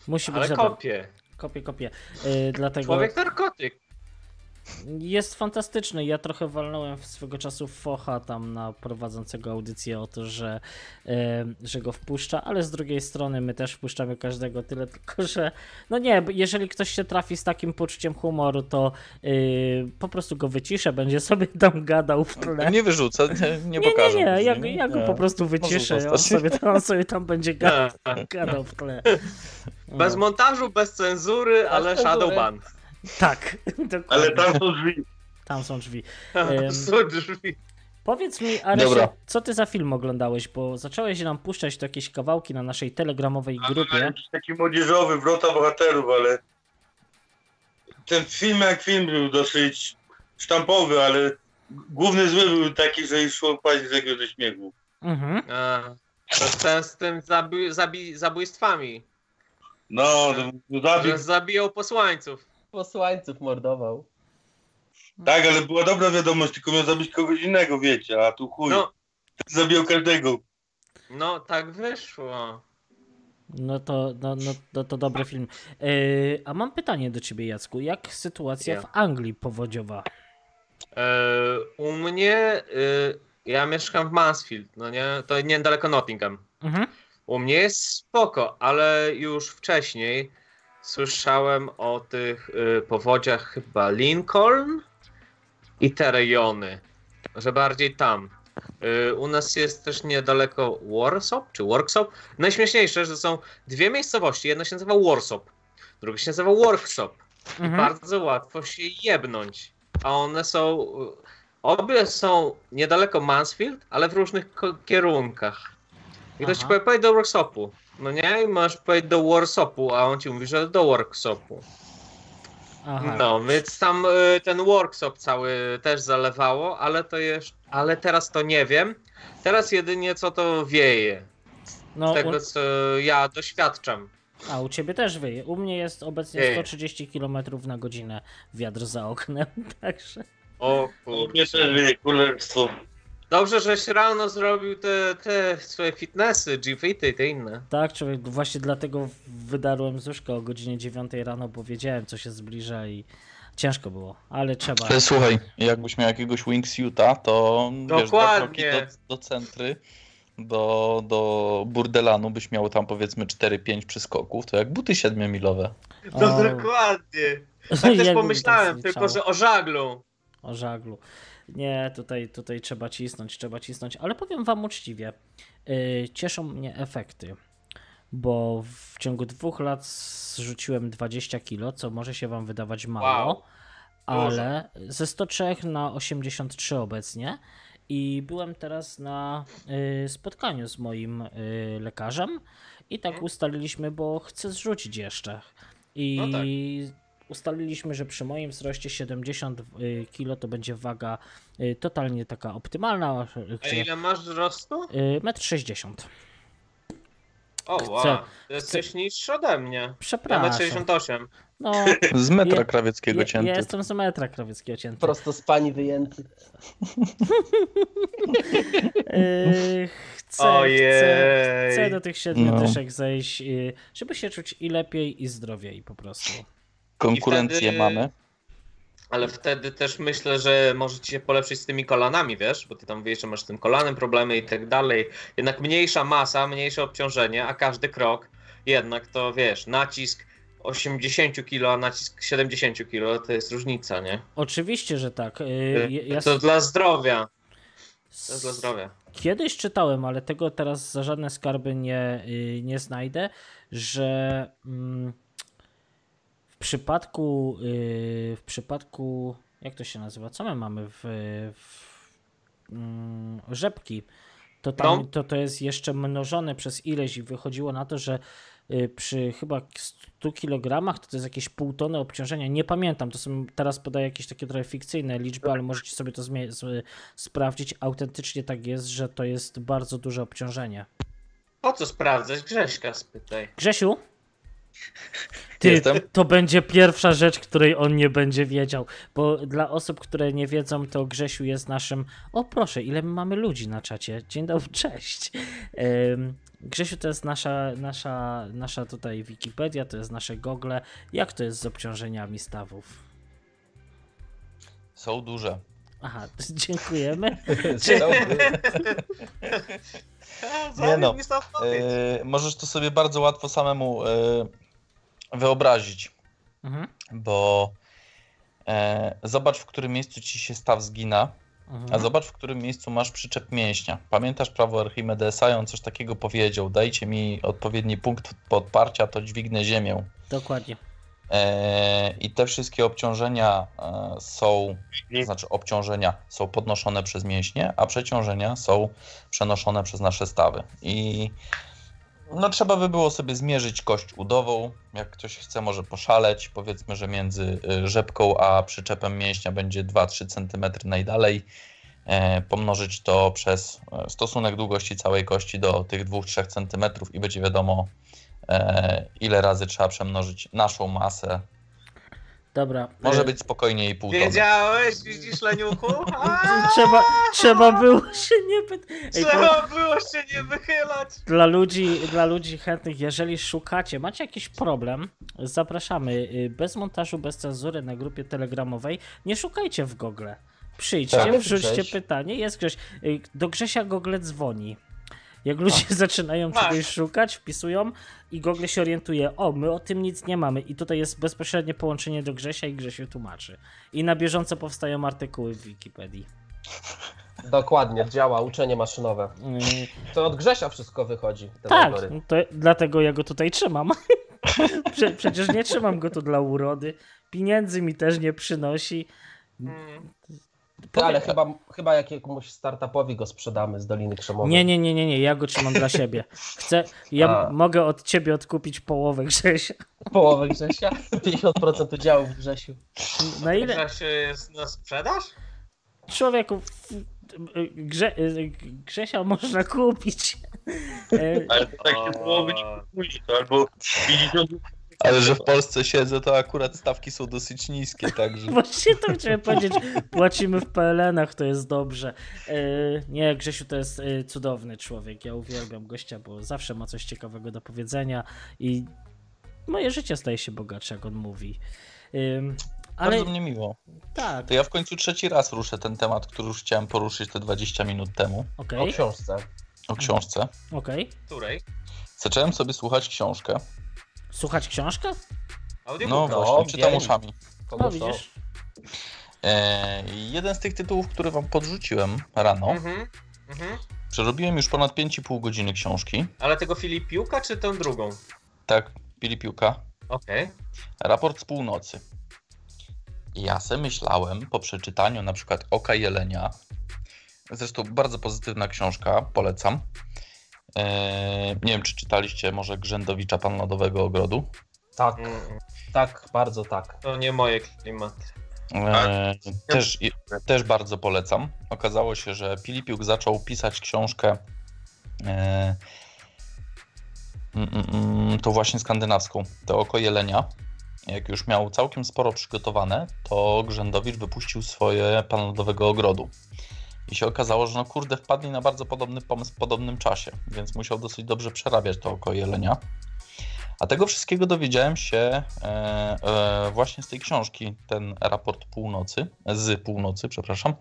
Musi być ale dobre. kopie. Kopię, kopię. Yy, dlatego Człowiek narkotyk. Jest fantastyczny. Ja trochę walnąłem w swego czasu focha tam na prowadzącego audycję o to, że, yy, że go wpuszcza, ale z drugiej strony my też wpuszczamy każdego, tyle tylko, że no nie, jeżeli ktoś się trafi z takim poczuciem humoru, to yy, po prostu go wyciszę, będzie sobie tam gadał w tle. Nie wyrzucę, nie, nie Nie, pokażę. nie, nie, ja, później, go- ja go nie. po prostu wyciszę, on sobie, tam, on sobie tam będzie gadał, gadał w tle. Bez No. montażu, bez cenzury, ale cenzury. Shadowban. Tak, dokładnie. Ale tam są drzwi. Tam są drzwi. Em, Są drzwi. Powiedz mi, Aresie, co ty za film oglądałeś, bo zacząłeś nam puszczać jakieś kawałki na naszej telegramowej grupie. Taki młodzieżowy, wrota bohaterów, ale ten film jak film był dosyć sztampowy, ale główny zły był taki, że już szło paść z jego ze śmiechu. Mhm. A, to ten z tym zabi zabi zabójstwami. No, zabił, Że zabijał posłańców. Posłańców mordował. tak, ale była dobra wiadomość, tylko miał zabić kogoś innego, wiecie, a tu chuj, No, zabijał każdego. no tak wyszło. No to, no, no, no to dobry film. Yy, a mam pytanie do ciebie, Jacku. Jak sytuacja Ja. w Anglii powodziowa? E, u mnie, e, ja mieszkam w Mansfield, no nie? To niedaleko Nottingham. Mhm. U mnie jest spoko, ale już wcześniej słyszałem o tych y, powodziach chyba Lincoln i te rejony, że bardziej tam. Y, u nas jest też niedaleko Warsop czy Worksop. Najśmieszniejsze, że są dwie miejscowości. Jedna się nazywa Warsop, druga się nazywa Workshop. Mhm. Bardzo łatwo się jebnąć. A one są. y, Obie są niedaleko Mansfield, ale w różnych kierunkach. I ktoś ci powie, do workshopu. No nie, i możesz powiedzieć do workshopu, a on ci mówi, że do workshopu. Aha. No, więc tam y, ten workshop cały też zalewało, ale to jeszcze. Ale teraz to nie wiem. Teraz jedynie co to wieje. No, Z tego u, co ja doświadczam. a u ciebie też wyje. U mnie jest obecnie Wieje. 130 km na godzinę wiatr za oknem, także. O U kurde. mnie też wie, królestwo. Dobrze, żeś rano zrobił te, te swoje fitnessy, G-Fity i te inne. Tak, człowiek, właśnie dlatego wydarłem z łóżka o godzinie 9 rano, bo wiedziałem, co się zbliża i ciężko było, ale trzeba. Ale słuchaj, jakbyś miał jakiegoś wingsuita, to wiesz, dwa kroki Dokładnie. do, do centry, do, do burdelanu byś miał tam powiedzmy 4-5 przyskoków, to jak buty 7-milowe. No O. dokładnie. Tak też Jakby pomyślałem, tak tylko że o żaglu. O żaglu. Nie, tutaj, tutaj trzeba cisnąć, trzeba cisnąć, ale powiem wam uczciwie, yy, cieszą mnie efekty, bo w ciągu dwóch lat zrzuciłem 20 kilo, co może się wam wydawać mało, Wow. ale ze 103 na 83 obecnie i byłem teraz na y, spotkaniu z moim y, lekarzem i tak Mhm. ustaliliśmy, bo chcę zrzucić jeszcze. I No tak. Ustaliliśmy, że przy moim wzroście 70 kg to będzie waga y, totalnie taka optymalna, A gdzie ile masz wzrostu? y, 1,60 m. O, Chcę- wow. To jesteś niższy ode mnie. Ja Przepraszam. 68. No, Z metra Ja- krawieckiego ja, cięty. ja jestem z metra krawieckiego cięty. Prosto z pani wyjęty. Yy, chcę, chcę, Ojej. chcę do tych siedmiu No. dyszek zejść, żeby się czuć i lepiej, i zdrowiej po prostu. Konkurencję wtedy- mamy. Ale wtedy też myślę, że może ci się polepszyć z tymi kolanami, wiesz? Bo ty tam wiesz, że masz z tym kolanem problemy i tak dalej. Jednak mniejsza masa, mniejsze obciążenie, a każdy krok jednak to wiesz, nacisk 80 kg, a nacisk 70 kg to jest różnica, nie? Oczywiście, że tak. Yy, ja, To dla zdrowia. To jest dla zdrowia. Kiedyś czytałem, ale tego teraz za żadne skarby nie, yy, nie znajdę, że mm, w przypadku yy, w przypadku jak to się nazywa? Co my mamy w, w mm, rzepki? To, tam, No. to to jest jeszcze mnożone przez ileś i wychodziło na to, że y, przy chyba 100 kg to, to jest jakieś pół tony obciążenia. Nie pamiętam, to są teraz podaję jakieś takie trochę fikcyjne liczby, ale możecie sobie to sprawdzić. Autentycznie tak jest, że to jest bardzo duże obciążenie. Po co sprawdzać? Grześka spytaj. Grzesiu? Ty, Jestem. to będzie pierwsza rzecz, której on nie będzie wiedział, bo dla osób, które nie wiedzą, to Grzesiu jest naszym. O proszę, ile my mamy ludzi na czacie. Dzień dobry, cześć. Ym, Grzesiu to jest nasza, nasza, nasza tutaj Wikipedia, to jest nasze Google. Jak to jest z obciążeniami stawów? Są duże. Aha, dziękujemy. Nie no. E, możesz to sobie bardzo łatwo samemu e, wyobrazić, Mhm, bo e, zobacz w którym miejscu ci się staw zgina, a mhm. zobacz w którym miejscu masz przyczep mięśnia. Pamiętasz prawo Archimedesa i on coś takiego powiedział, dajcie mi odpowiedni punkt podparcia, to dźwignę ziemię. Dokładnie. E, I te wszystkie obciążenia e, są, to znaczy obciążenia są podnoszone przez mięśnie, a przeciążenia są przenoszone przez nasze stawy. I no, trzeba by było sobie zmierzyć kość udową. Jak ktoś chce, może poszaleć. Powiedzmy, że między y, rzepką a przyczepem mięśnia będzie 2-3 cm najdalej. E, pomnożyć to przez e, stosunek długości całej kości do tych 2-3 cm i będzie wiadomo, e, ile razy trzeba przemnożyć naszą masę. Dobra. Może być spokojnie i pół tony. Wiedziałeś, widzisz Leniuchu? Trzeba, trzeba było się nie pytać. Ej, to- Trzeba było się nie wychylać. Dla ludzi, dla ludzi chętnych, jeżeli szukacie, macie jakiś problem, zapraszamy y, bez montażu, bez cenzury na grupie telegramowej. Nie szukajcie w Google. Przyjdźcie, Tak. wrzućcie Grześ. pytanie. Jest Grześ. Y, Do Grzesia Google dzwoni. Jak ludzie zaczynają Masz. czegoś szukać, wpisują i Google się orientuje, o, my o tym nic nie mamy. I tutaj jest bezpośrednie połączenie do Grzesia i Grzesiu tłumaczy. I na bieżąco powstają artykuły w Wikipedii. Dokładnie, działa uczenie maszynowe. Y, To od Grzesia wszystko wychodzi. Te Tak, wybory. no to dlatego ja go tutaj trzymam. Prze, przecież nie trzymam go tu dla urody. Pieniędzy mi też nie przynosi. Ale chyba, chyba jakiemuś startupowi go sprzedamy z Doliny Krzemowej. Nie, nie, nie, nie, nie, ja go trzymam dla siebie. Chcę, ja A. mogę od ciebie odkupić połowę Grzesia. Połowę Grzesia? 50% udziału w Grzesiu. Na ile? Grześ jest na sprzedaż? Człowieku, Grze, Grzesia można kupić. Ale to tak się było być później, to albo 50 Ale że w Polsce siedzę, to akurat stawki są dosyć niskie, także... Właśnie to chciałem powiedzieć. Płacimy w PLN-ach, to jest dobrze. E, Nie, Grzesiu to jest e, cudowny człowiek. Ja uwielbiam gościa, bo zawsze ma coś ciekawego do powiedzenia i moje życie staje się bogatsze, jak on mówi. Ym, Ale Bardzo mnie miło. tak, To ja w końcu trzeci raz ruszę ten temat, który już chciałem poruszyć te 20 minut temu, O okej, książce. o książce. okej. Której? Zacząłem sobie słuchać książkę. Słuchać książkę? No właśnie, czytam wiem. uszami. No widzisz. E, jeden z tych tytułów, który wam podrzuciłem rano, Mhm. Mhm. przerobiłem już ponad 5,5 godziny książki. Ale tego Filipiuka czy tą drugą? Tak, Pilipiuka. Okej. Raport z północy. Ja se myślałem po przeczytaniu na przykład Oka Jelenia, zresztą bardzo pozytywna książka, polecam. Eee, nie wiem, czy czytaliście może Grzędowicza Pan Lodowego Ogrodu. Tak, Mm, tak, bardzo tak. To nie moje klimaty. Eee, też, i- też bardzo polecam. Okazało się, że Pilipiuk zaczął pisać książkę eee, mm, mm, tą właśnie skandynawską, to Oko Jelenia. Jak już miał całkiem sporo przygotowane, to Grzędowicz wypuścił swoje Pan Lodowego Ogrodu. I się okazało, że no kurde, wpadli na bardzo podobny pomysł w podobnym czasie, więc musiał dosyć dobrze przerabiać to Oko Jelenia. A tego wszystkiego dowiedziałem się e, e, właśnie z tej książki, ten raport północy, z północy, przepraszam.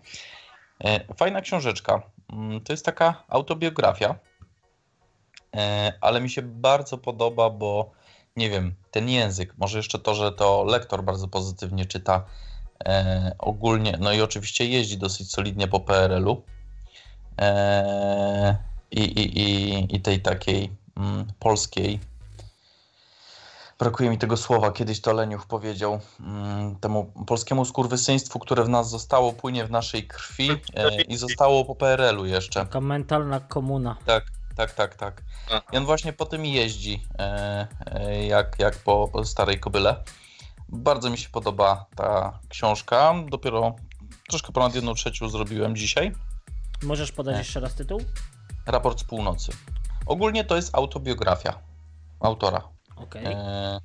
E, fajna książeczka. Mm, To jest taka autobiografia, e, ale mi się bardzo podoba, bo nie wiem, ten język, może jeszcze to, że to lektor bardzo pozytywnie czyta e, ogólnie, no i oczywiście jeździ dosyć solidnie po PRL-u e, i, i, i, i tej takiej mm, polskiej Brakuje mi tego słowa. Kiedyś to Leniuch powiedział mm, temu polskiemu skurwysyństwu, które w nas zostało, płynie w naszej krwi e, i zostało po PRL-u jeszcze. Taka mentalna komuna. Tak, tak, tak, tak. I on właśnie po tym jeździ, e, e, jak, jak po, po starej kobyle. Bardzo mi się podoba ta książka. Dopiero troszkę ponad jedną trzecią zrobiłem dzisiaj. Możesz podać Nie. jeszcze raz tytuł? Raport z północy. Ogólnie to jest autobiografia autora. Okej. E,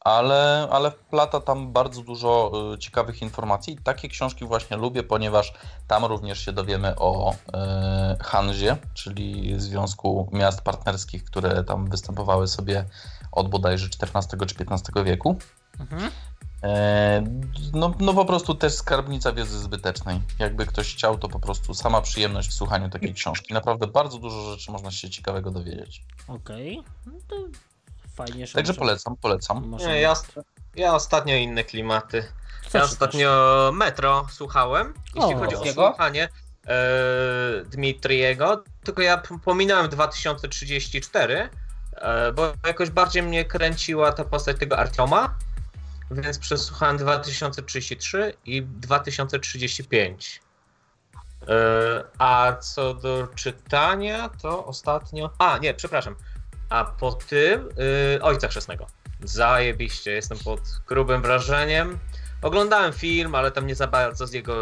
ale, ale wplata tam bardzo dużo e, ciekawych informacji. Takie książki właśnie lubię, ponieważ tam również się dowiemy o e, Hanzie, czyli Związku Miast Partnerskich, które tam występowały sobie od bodajże XIV czy XV wieku. Mhm. E, no, no po prostu też skarbnica wiedzy zbytecznej. Jakby ktoś chciał, to po prostu sama przyjemność w słuchaniu takiej książki. Naprawdę bardzo dużo rzeczy można się ciekawego dowiedzieć. Okej. No to fajnie, że Także może- polecam, polecam. może- Nie, ja, ja ostatnio inne klimaty. Co Ja ostatnio Metro słuchałem, jeśli O. chodzi o Jakiego? słuchanie e, Dmitriego, tylko ja pominąłem 2034, e, bo jakoś bardziej mnie kręciła ta postać tego Artioma, więc przesłuchałem 2033 i 2035. E, a co do czytania, to ostatnio. A, nie, przepraszam. A po tym y, Ojca Chrzestnego. Zajebiście, jestem pod grubym wrażeniem. Oglądałem film, ale tam nie za bardzo z jego.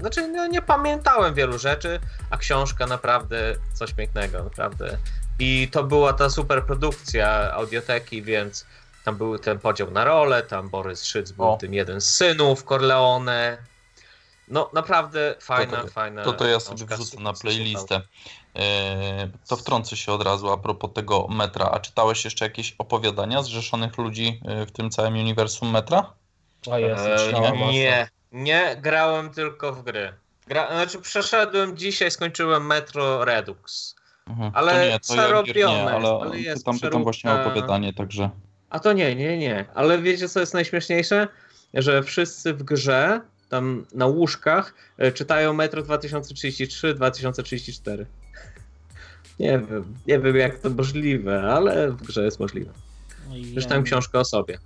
Znaczy, no, nie pamiętałem wielu rzeczy, a książka naprawdę coś pięknego, naprawdę. I to była ta super produkcja audioteki, więc tam był ten podział na role, tam Borys Szyc był O. tym jeden z synów Corleone. No, naprawdę fajna, To- to- fajna. To to ja sobie wrzucę na playlistę. E, To wtrącę się od razu a propos tego metra. A czytałeś jeszcze jakieś opowiadania zrzeszonych ludzi e, w tym całym uniwersum metra? O jest, Eee, nie, nie, grałem tylko w gry. Gra, znaczy przeszedłem dzisiaj, skończyłem Metro Redux. Mhm. Ale to nie, to ja przerobione gier nie, jest, ale, ale jest pytam, pytam właśnie o opowiadanie, także... A to nie, nie, nie. Ale wiecie co jest najśmieszniejsze? Że wszyscy w grze, tam na łóżkach, e, czytają Metro 2033, 2034. Nie wiem, nie wiem jak to możliwe, ale w grze jest możliwe. No Przeczytałem książkę o sobie.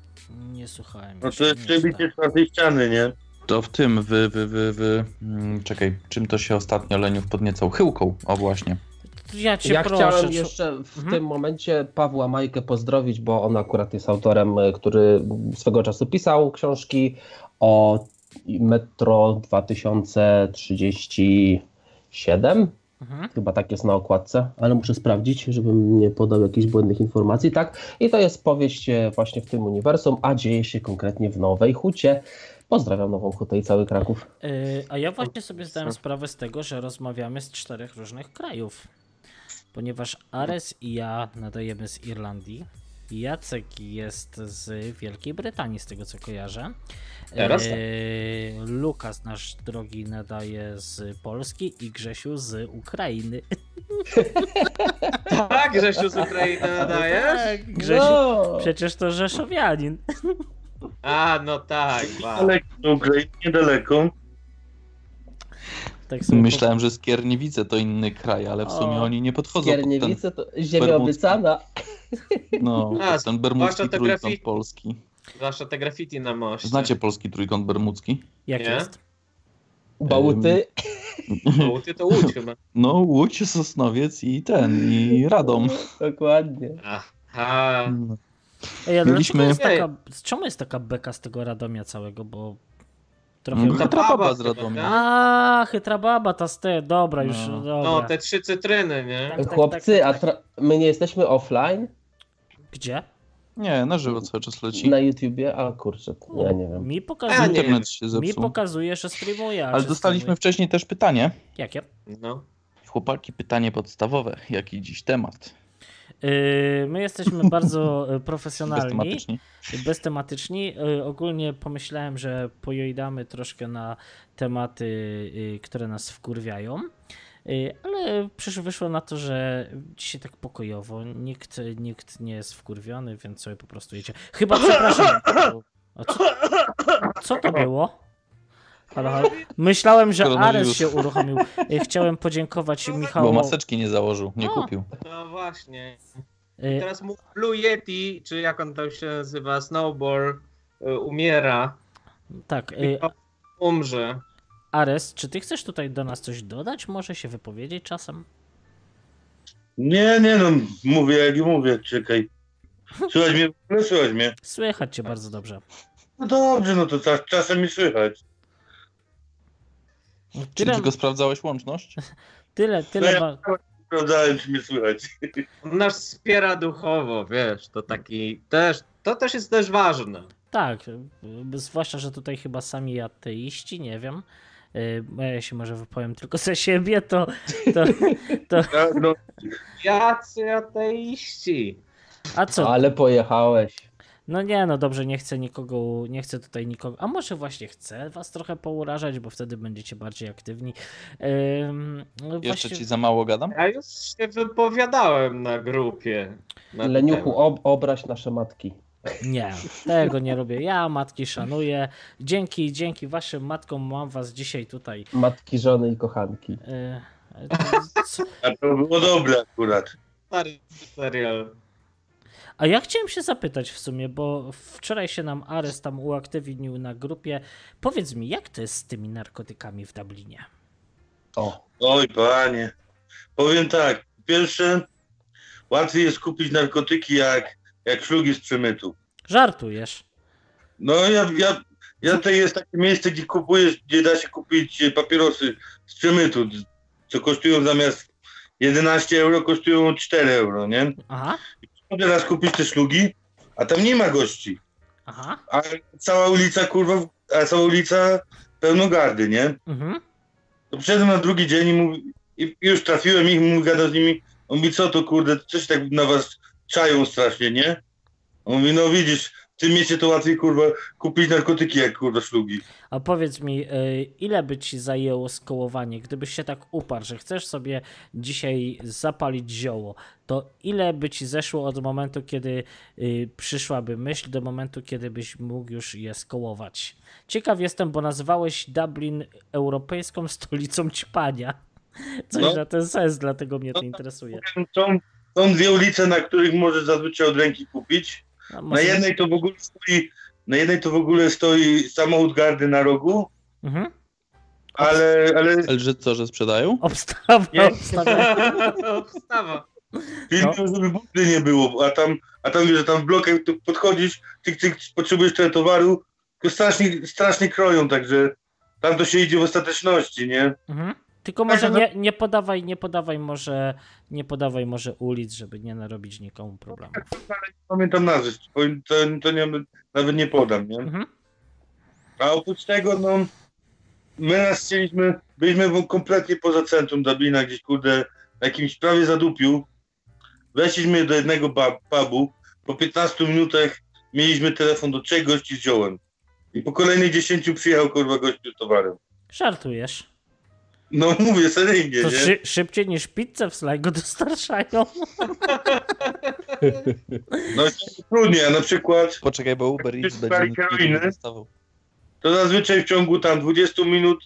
Nie słuchałem. No to jest czytałem. czwartej ściany, nie? To w tym, wy, wy, wy, wy... mm, Czekaj, czym to się ostatnio Leniów podniecał? Chyłką, o właśnie. Ja cię Ja proszę. chciałem jeszcze w Mhm. tym momencie Pawła Majkę pozdrowić, bo on akurat jest autorem, y, który swego czasu pisał książki o Metro 2037. Mhm. Chyba tak jest na okładce, ale muszę sprawdzić, żebym nie podał jakichś błędnych informacji. Tak, i to jest powieść e, właśnie w tym uniwersum, a dzieje się konkretnie w Nowej Hucie. Pozdrawiam Nową Hutę i cały Kraków. Yy, A ja właśnie sobie zdałem sprawę z tego, że rozmawiamy z czterech różnych krajów. Ponieważ Ares i ja nadajemy z Irlandii. Jacek jest z Wielkiej Brytanii, z tego co kojarzę. Teraz tak. Yy, Lukas, nasz drogi, nadaje z Polski i Grzesiu z Ukrainy. Tak, Grzesiu z Ukrainy nadajesz? Tak, Grzesiu, No! przecież to Rzeszowianin. A, no tak. wow. Daleko do Ukrainy, niedaleko. Tak sobie Myślałem, że Skierniewice to inny kraj, ale w sumie O, oni nie podchodzą pod ten, Skierniewice to ziemia bermudzki. obiecana. no, A, pod ten bermudzki trójkąt graffiti. polski. Zwłaszcza te graffiti na moście. Znacie polski trójkąt bermudzki? Jak Nie? jest? Bałty. No, ty to Łódź chyba. No, Łódź, Sosnowiec i ten, i Radom. Dokładnie. Aha. Ej, ale Mieliśmy- Mieliśmy... jest taka, czemu jest taka beka z tego Radomia całego, bo trochę... No, chytra baba baba z chyba, Radomia. tak? A, chytra baba, ta z te, dobra, już, No. dobra. No, te trzy cytryny, nie? Tak, tak, Chłopcy, tak, a tak. my nie jesteśmy offline Gdzie? Nie, na żywo cały czas leci. na YouTubie? A kurczę, ja nie wiem. Mi A, pokazuje, nie wiem. Internet się mi zepsuł. pokazuje, że streamuje. Ale dostaliśmy streamuje? wcześniej też pytanie. Jakie? No. Chłopaki, pytanie podstawowe. Jaki dziś temat? Yy, my jesteśmy bardzo y, profesjonalni, Beztematycznie. beztematyczni. Yy, ogólnie pomyślałem, że pojojdamy troszkę na tematy, y, które nas wkurwiają. Ale przecież wyszło na to, że dzisiaj tak pokojowo, nikt, nikt nie jest wkurwiony, więc sobie po prostu jedzie. Chyba, przepraszam. O, co, co to było? Halo, halo. Myślałem, że Ares Koronawirus. się uruchomił. Y, Chciałem podziękować Bo Michałowi. maseczki nie założył, nie kupił. No właśnie. Y, Teraz mu Blue Yeti, czy jak on tam się nazywa, Snowball, y, umiera. Tak, y, Umrze. Ares, czy ty chcesz tutaj do nas coś dodać? Może się wypowiedzieć czasem? Nie, nie no, mówię jak mówię, czekaj. Słychać mnie? No słychać mnie. Słychać cię bardzo dobrze. No dobrze, no to czas, czasem mi słychać. Czy Tyle, tylko sprawdzałeś łączność? tyle, tyle. Wa- Sprawdzałem, czy mnie słychać. On nas wspiera duchowo, wiesz, to taki też, to też jest też ważne. tak, zwłaszcza, że tutaj chyba sami ateiści, nie wiem. Y, Ja się może wypowiem tylko za siebie, to, to, to Tak, no, Jacy ateiści. a co? Ale pojechałeś. No nie, no dobrze, nie chcę nikogo, nie chcę tutaj nikogo, a może właśnie chcę was trochę pourażać, bo wtedy będziecie bardziej aktywni. Ym, no Jeszcze właśnie- ci za mało gadam? Ja już się wypowiadałem na grupie. Na Leniuchu, ob- obraź nasze matki. Nie, tego nie robię. Ja matki szanuję. Dzięki, dzięki waszym matkom mam was dzisiaj tutaj. Matki, żony i kochanki. y, y, co- a to było dobre akurat. Stary serial. A ja chciałem się zapytać w sumie, bo wczoraj się nam Ares tam uaktywnił na grupie. Powiedz mi, jak to jest z tymi narkotykami w Dublinie? O, Oj, panie. Powiem tak, pierwsze, łatwiej jest kupić narkotyki jak, jak szlugi z przemytu. Żartujesz. No ja, ja, ja to jest takie miejsce, gdzie kupujesz, gdzie da się kupić papierosy z przemytu, co kosztują zamiast 11 euro, kosztują 4 euro, nie? Aha, No teraz kupić te szlugi, a tam nie ma gości. aha. A cała ulica, kurwa, a cała ulica pełno gardy, nie? Mhm. To przyszedłem na drugi dzień i, mówi, i już trafiłem ich, mówi, gadał z nimi. On mówi, co to kurde, coś tak na was czają strasznie, nie? On mówi, no widzisz, w tym mieście to łatwiej kurwa kupić narkotyki jak kurwa szlugi. A powiedz mi, y, ile by ci zajęło skołowanie, gdybyś się tak uparł, że chcesz sobie dzisiaj zapalić zioło, to ile by ci zeszło od momentu, kiedy y, przyszłaby myśl, do momentu, kiedy byś mógł już je skołować? Ciekaw jestem, bo nazwałeś Dublin europejską stolicą ćpania. Coś No. na ten sens, dlatego mnie to interesuje. Są, są dwie ulice, na których możesz zazwyczaj od ręki kupić. A Na jednej to w ogóle stoi, na jednej to w ogóle stoi samochód gardy na rogu, Mhm. ale, ale Ale że co, że sprzedają? Obstawa, Nie. obstawa. Obstawa. pilnują, żeby budy nie było, a tam, a tam wiesz, że tam w blokach tu podchodzisz, ty, ty potrzebujesz tyle towaru, tylko strasznie, strasznie kroją, także tam to się idzie w ostateczności, nie? Mhm. Tylko może Także no- nie, nie podawaj, nie podawaj może, nie podawaj może ulic, żeby nie narobić nikomu problemów. Pamiętam nazwy, to, to, to nie, nawet nie podam, nie? Mhm. A oprócz tego, no, my nas chcieliśmy, byliśmy kompletnie poza centrum Dublina, gdzieś kurde, na jakimś prawie zadupiu. Weszliśmy do jednego pubu, po 15 minutach mieliśmy telefon do trzech gości z ziołem. I po kolejnych 10 przyjechał kurwa gościu z towarem. Żartujesz. No mówię seryjnie, To szy, szybciej niż pizzę w slajgu dostarczają. No jest trudniej, a na przykład Poczekaj, bo Uber Eats będzie heroiny? dostawał. to zazwyczaj w ciągu tam 20 minut,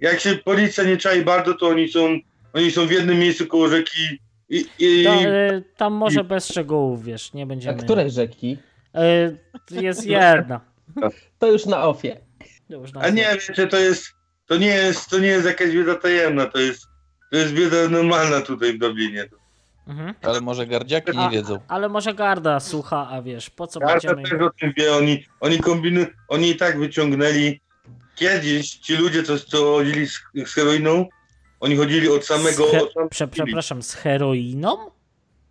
jak się policja nie czai bardzo, to oni są, oni są w jednym miejscu koło rzeki i, i To, y, tam może bez szczegółów, wiesz, nie A będziemy... której rzeki? Y, jest jedna. To już na ofie. Już na A nie, wiecie, to jest, to nie jest, to nie jest jakaś wiedza tajemna, to jest, to jest wiedza normalna tutaj w Dublinie. Mhm. Ale może gardziaki nie A- wiedzą. Ale może Garda słucha, a wiesz, po co Każda będziemy... też o tym wie, oni, oni kombinują, oni i tak wyciągnęli, kiedyś ci ludzie, co, co chodzili z, z heroiną, oni chodzili od samego, Z he- od sam... Prze, przepraszam, z heroiną?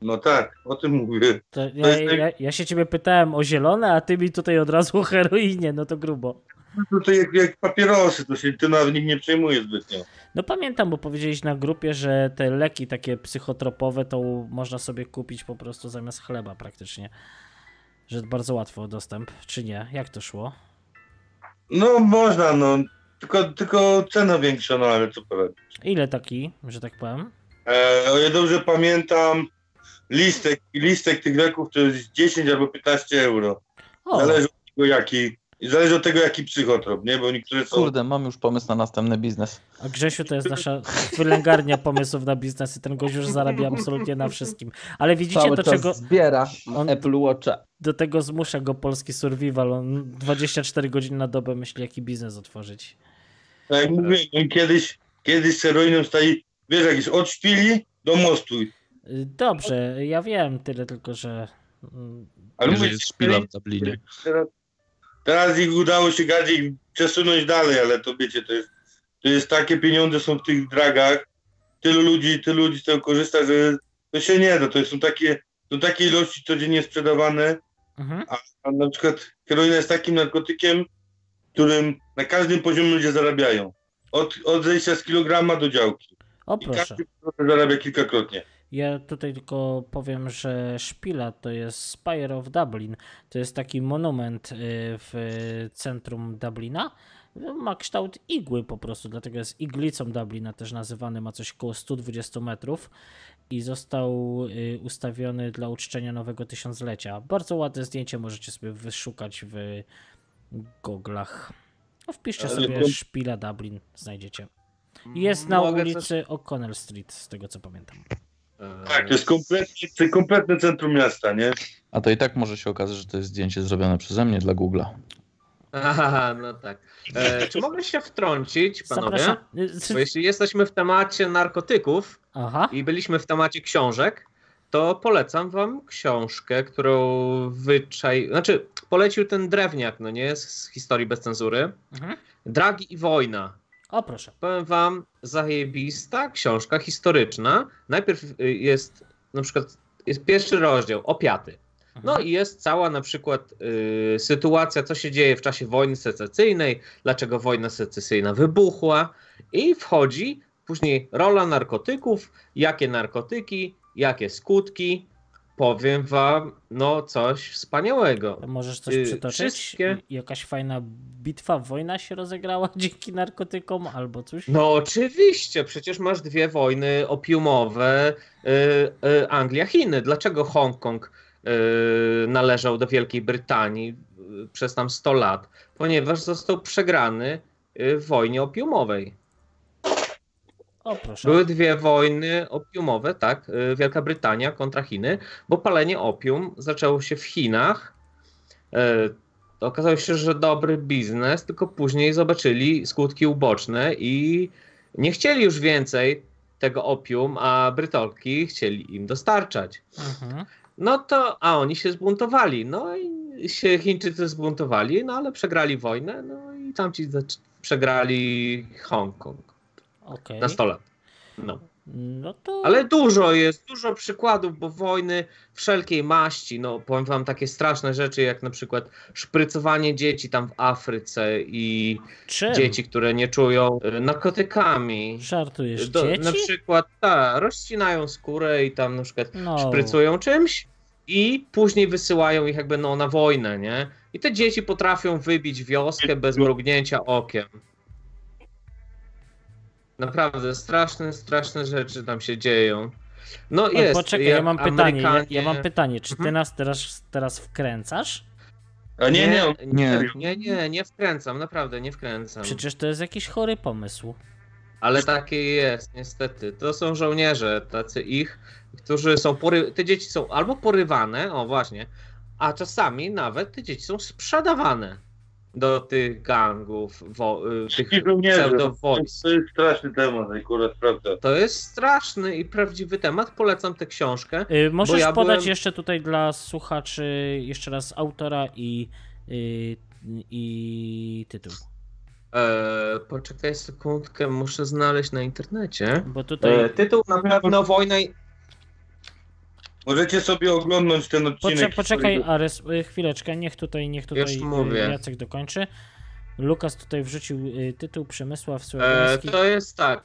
no tak, o tym mówię. To ja, jest tak- ja, ja się ciebie pytałem o zielone, a ty mi tutaj od razu o heroinie, no to grubo. Tutaj jak, jak papierosy, to się tym nawet nikt nie przejmuje zbytnio. No pamiętam, bo powiedzieliś na grupie, że te leki takie psychotropowe to można sobie kupić po prostu zamiast chleba praktycznie. Że bardzo łatwo o dostęp, czy nie? Jak to szło? No można, no, tylko, tylko cena większa, no ale co poradzić. Ile taki, że tak powiem? E, o ile dobrze pamiętam, listek, listek tych leków to jest 10 albo 15 euro. O, Zależy od tego jaki, zależy od tego jaki psychotrop, nie? Bo niektóre są... Kurde, mam już pomysł na następny biznes. a Grzesiu to jest nasza wylęgarnia pomysłów na biznes i ten gość już zarabia absolutnie na wszystkim. Ale widzicie, Cały do czas czego, zbiera On- Apple Watcha. do tego zmusza go polski survival. On 24 godziny na dobę myśli, jaki biznes otworzyć. Tak jak mówię, on kiedyś, kiedyś z heroiną stali, wiesz jak jest, od szpili do mostu. Y, Dobrze, ja wiem, tyle tylko, że... Ale mówię, jest szpila w Dublinie. teraz, teraz ich udało się bardziej przesunąć dalej, ale to wiecie, to jest, to jest takie pieniądze są w tych dragach, tylu ludzi, tylu ludzi z tego korzysta, że to się nie da, to są takie, są takie ilości codziennie sprzedawane, Mhm. a na przykład heroina jest takim narkotykiem, którym na każdym poziomie ludzie zarabiają. Od, od zejścia z kilograma do działki. O I proszę. każdy zarabia kilkakrotnie. Ja tutaj tylko powiem, że Szpila to jest Spire of Dublin. To jest taki monument y, w centrum Dublina. Ma kształt igły po prostu, dlatego jest iglicą Dublina też nazywany. Ma coś około 120 metrów i został y, ustawiony dla uczczenia nowego tysiąclecia. Bardzo ładne zdjęcie możecie sobie wyszukać w goglach. No, wpiszcie sobie Szpila Dublin, znajdziecie. Jest na Mogę ulicy O'Connell Street, z tego co pamiętam. Coś... Tak, to jest kompletnie, kompletne centrum miasta, nie? A to i tak może się okazać, że to jest zdjęcie zrobione przeze mnie dla Google'a. Aha, no tak. E, czy mogę się wtrącić, panowie? Zapraszam. Bo jeśli jesteśmy w temacie narkotyków Aha. i byliśmy w temacie książek, to polecam wam książkę, którą wyczaj... Znaczy, polecił ten drewniak, no nie? Z, z historii bez cenzury. Mhm. Dragi i wojna. O proszę. Powiem wam, zajebista książka historyczna. Najpierw y, jest na przykład jest pierwszy rozdział, opiaty. No Mhm. i jest cała na przykład y, sytuacja, co się dzieje w czasie wojny secesyjnej, dlaczego wojna secesyjna wybuchła i wchodzi później rola narkotyków, jakie narkotyki, jakie skutki powiem wam, no coś wspaniałego. Możesz coś Y, przytoczyć? wszystkie- Jakaś fajna bitwa, wojna się rozegrała dzięki narkotykom albo coś? No oczywiście, przecież masz dwie wojny opiumowe y, y, Anglia-Chiny. Dlaczego Hongkong y, należał do Wielkiej Brytanii y, przez tam 100 lat? Ponieważ został przegrany y, w wojnie opiumowej. O. Były dwie wojny opiumowe, tak, y, Wielka Brytania kontra Chiny, bo palenie opium zaczęło się w Chinach. E, Okazało się, że dobry biznes, tylko później zobaczyli skutki uboczne i nie chcieli już więcej tego opium, a Brytolki chcieli im dostarczać. Mhm. No to, a oni się zbuntowali. No i się Chińczycy zbuntowali, no ale przegrali wojnę, no i tamci przegrali Hongkong Okej. na 100 lat. No. No to. Ale dużo jest, dużo przykładów, bo wojny wszelkiej maści, no powiem wam takie straszne rzeczy, jak na przykład szprycowanie dzieci tam w Afryce i Czym? dzieci, które nie czują y, narkotykami. Żartujesz, Do, dzieci? na przykład, tak, rozcinają skórę i tam na przykład No. szprycują czymś i później wysyłają ich jakby no, na wojnę, nie? I te dzieci potrafią wybić wioskę bez mrugnięcia okiem. Naprawdę, straszne, straszne rzeczy tam się dzieją. No jest. poczekaj, ja jak mam pytanie. Ja, Amerykanie- ja mam pytanie, czy ty Mhm. nas teraz, teraz wkręcasz? A nie, nie, nie, nie, nie, nie wkręcam, naprawdę nie wkręcam. Przecież to jest jakiś chory pomysł. Ale takie jest, niestety. To są żołnierze, tacy ich, którzy są pory... Te dzieci są albo porywane, o właśnie, a czasami nawet te dzieci są sprzedawane do tych gangów, wo... y, tych ci żołnierze, to jest straszny temat, akurat, prawda. To jest straszny i prawdziwy temat. Polecam tę książkę. Y, możesz ja podać byłem- jeszcze tutaj dla słuchaczy jeszcze raz autora i, y, i tytuł. E, poczekaj sekundkę, muszę znaleźć na internecie. Bo tutaj. E, tytuł na pewno Wojna i... Możecie sobie oglądnąć ten odcinek. Poczekaj, poczekaj Ares, y, chwileczkę, niech tutaj, niech tutaj Już y, mówię. Jacek dokończy. Lukas tutaj wrzucił y, tytuł Przemysław E, Słowiański. to jest tak.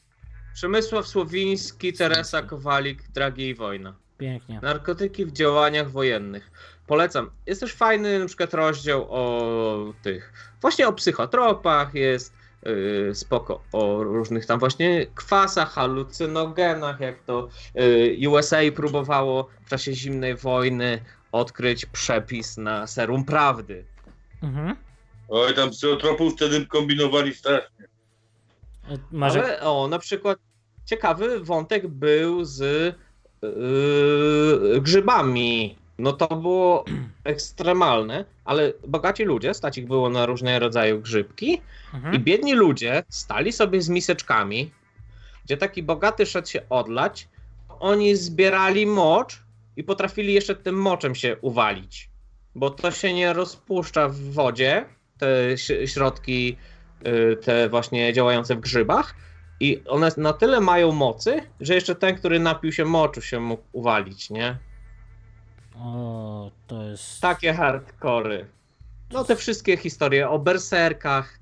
Przemysław Słowiński, Teresa Kowalik, Dragi i Wojna. Pięknie. Narkotyki w działaniach wojennych. Polecam. Jest też fajny na przykład rozdział o tych, właśnie o psychotropach, jest yy, spoko o różnych tam właśnie kwasach, halucynogenach, jak to yy, USA próbowało w czasie zimnej wojny odkryć przepis na serum prawdy. Mhm. Oj, tam psychotropów wtedy kombinowali strasznie. Masz jak- Ale o, na przykład ciekawy wątek był z yy, grzybami. No to było ekstremalne, ale bogaci ludzie, stać ich było na różne rodzaje grzybki i Mhm. biedni ludzie stali sobie z miseczkami, gdzie taki bogaty szedł się odlać, oni zbierali mocz i potrafili jeszcze tym moczem się uwalić, bo to się nie rozpuszcza w wodzie, te środki, y, te właśnie działające w grzybach i one na tyle mają mocy, że jeszcze ten, który napił się moczu się mógł uwalić, nie? O, to jest. Takie hardkory. No te wszystkie historie o berserkach,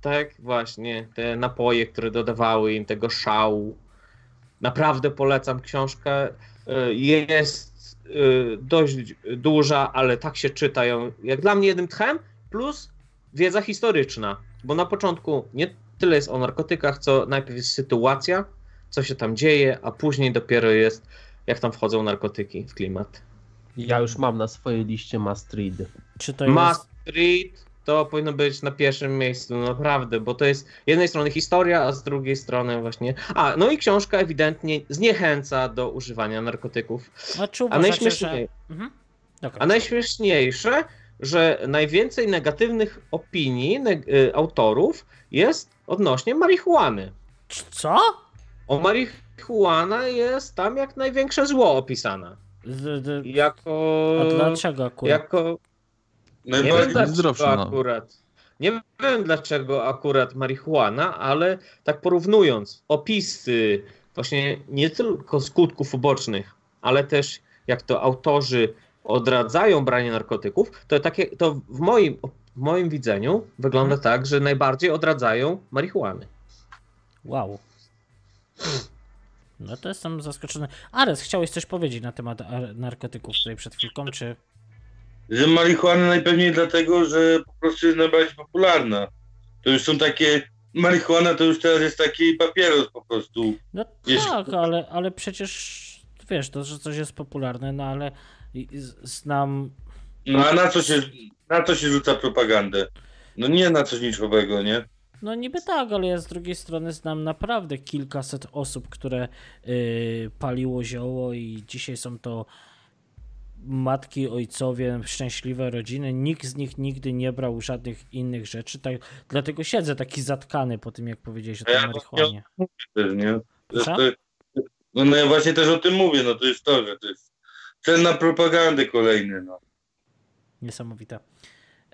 tak właśnie, te napoje, które dodawały im tego szału. Naprawdę polecam książkę. Y, Jest y, dość duża, ale tak się czyta ją, jak dla mnie jednym tchem, plus wiedza historyczna, bo na początku nie tyle jest o narkotykach, co najpierw jest sytuacja, co się tam dzieje, a później dopiero jest, jak tam wchodzą narkotyki w klimat. Ja już mam na swojej liście must read. Czy to jest. Must read to powinno być na pierwszym miejscu, naprawdę, bo to jest z jednej strony historia, a z drugiej strony właśnie. A, no i książka ewidentnie zniechęca do używania narkotyków. A, czy A najśmieszniej, że... mhm. A najśmieszniejsze, że najwięcej negatywnych opinii neg- y, autorów jest odnośnie marihuany. Co? O marihuana jest tam jak największe zło opisana. Z, z, Jako. a dlaczego akurat? Jako Nie wiem zdrowsze, no. akurat. Nie wiem dlaczego akurat marihuana, ale tak porównując opisy właśnie nie tylko skutków ubocznych, ale też jak to autorzy odradzają branie narkotyków, to takie to w moim, w moim widzeniu wygląda tak, że najbardziej odradzają marihuany. Wow. No to jestem zaskoczony. Ares, chciałeś coś powiedzieć na temat ar- narkotyków tutaj przed chwilką, czy... Że marihuana najpewniej dlatego, że po prostu jest najbardziej popularna. To już są takie, marihuana to już teraz jest taki papieros po prostu. No tak, ale, ale przecież wiesz, to, że coś jest popularne, no ale znam... No a na co się, na co się rzuca propagandę? No nie na coś niczego, nie? No niby tak, ale ja z drugiej strony znam naprawdę kilkaset osób, które y, paliło zioło i dzisiaj są to matki, ojcowie, szczęśliwe rodziny. Nikt z nich nigdy nie brał żadnych innych rzeczy, tak, dlatego siedzę taki zatkany po tym, jak powiedziałeś o tej Ja marihuanie. Nie? To, no, no ja właśnie też o tym mówię, no to jest to, że to jest cel na propagandę kolejny, no. Niesamowite.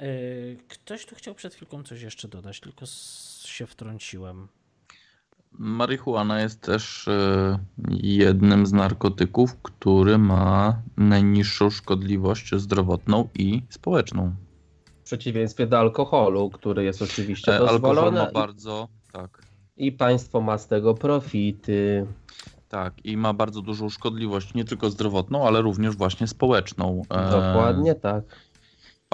Y, Ktoś tu chciał przed chwilką coś jeszcze dodać, tylko się wtrąciłem. Marihuana jest też e, jednym z narkotyków, który ma najniższą szkodliwość zdrowotną i społeczną. W przeciwieństwie do alkoholu, który jest oczywiście E, Alkohol dozwolony ma bardzo, tak, i, i państwo ma z tego profity. tak, i ma bardzo dużą szkodliwość, nie tylko zdrowotną, ale również właśnie społeczną. E, Dokładnie tak.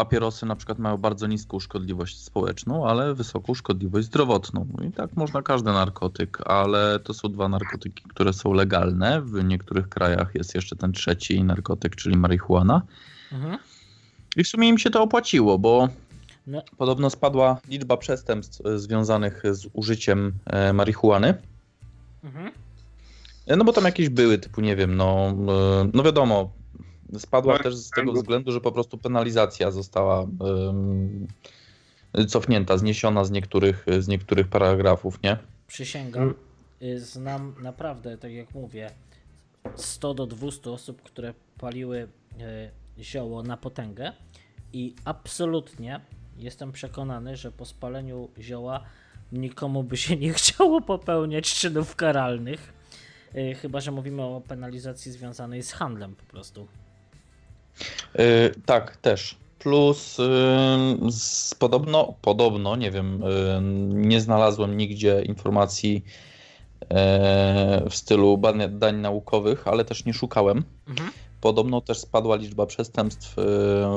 Papierosy na przykład mają bardzo niską szkodliwość społeczną, ale wysoką szkodliwość zdrowotną. I tak można każdy narkotyk, ale to są dwa narkotyki, które są legalne. W niektórych krajach jest jeszcze ten trzeci narkotyk, czyli marihuana. Mhm. I w sumie im się to opłaciło, bo No. podobno spadła liczba przestępstw e, związanych z użyciem e, marihuany. Mhm. E, No bo tam jakieś były, typu nie wiem, no, no wiadomo, spadła Tak, też z tego względu, że po prostu penalizacja została cofnięta, zniesiona z niektórych, z niektórych paragrafów, nie? Przysięgam, y, znam naprawdę, tak jak mówię, 100 do 200 osób, które paliły y, zioło na potęgę i absolutnie jestem przekonany, że po spaleniu zioła nikomu by się nie chciało popełniać czynów karalnych. Y, Chyba, że mówimy o penalizacji związanej z handlem po prostu. E, tak, też. Plus z, podobno, podobno, nie wiem, ym, nie znalazłem nigdzie informacji e, w stylu badań naukowych, ale też nie szukałem. Mhm. Podobno też spadła liczba przestępstw e,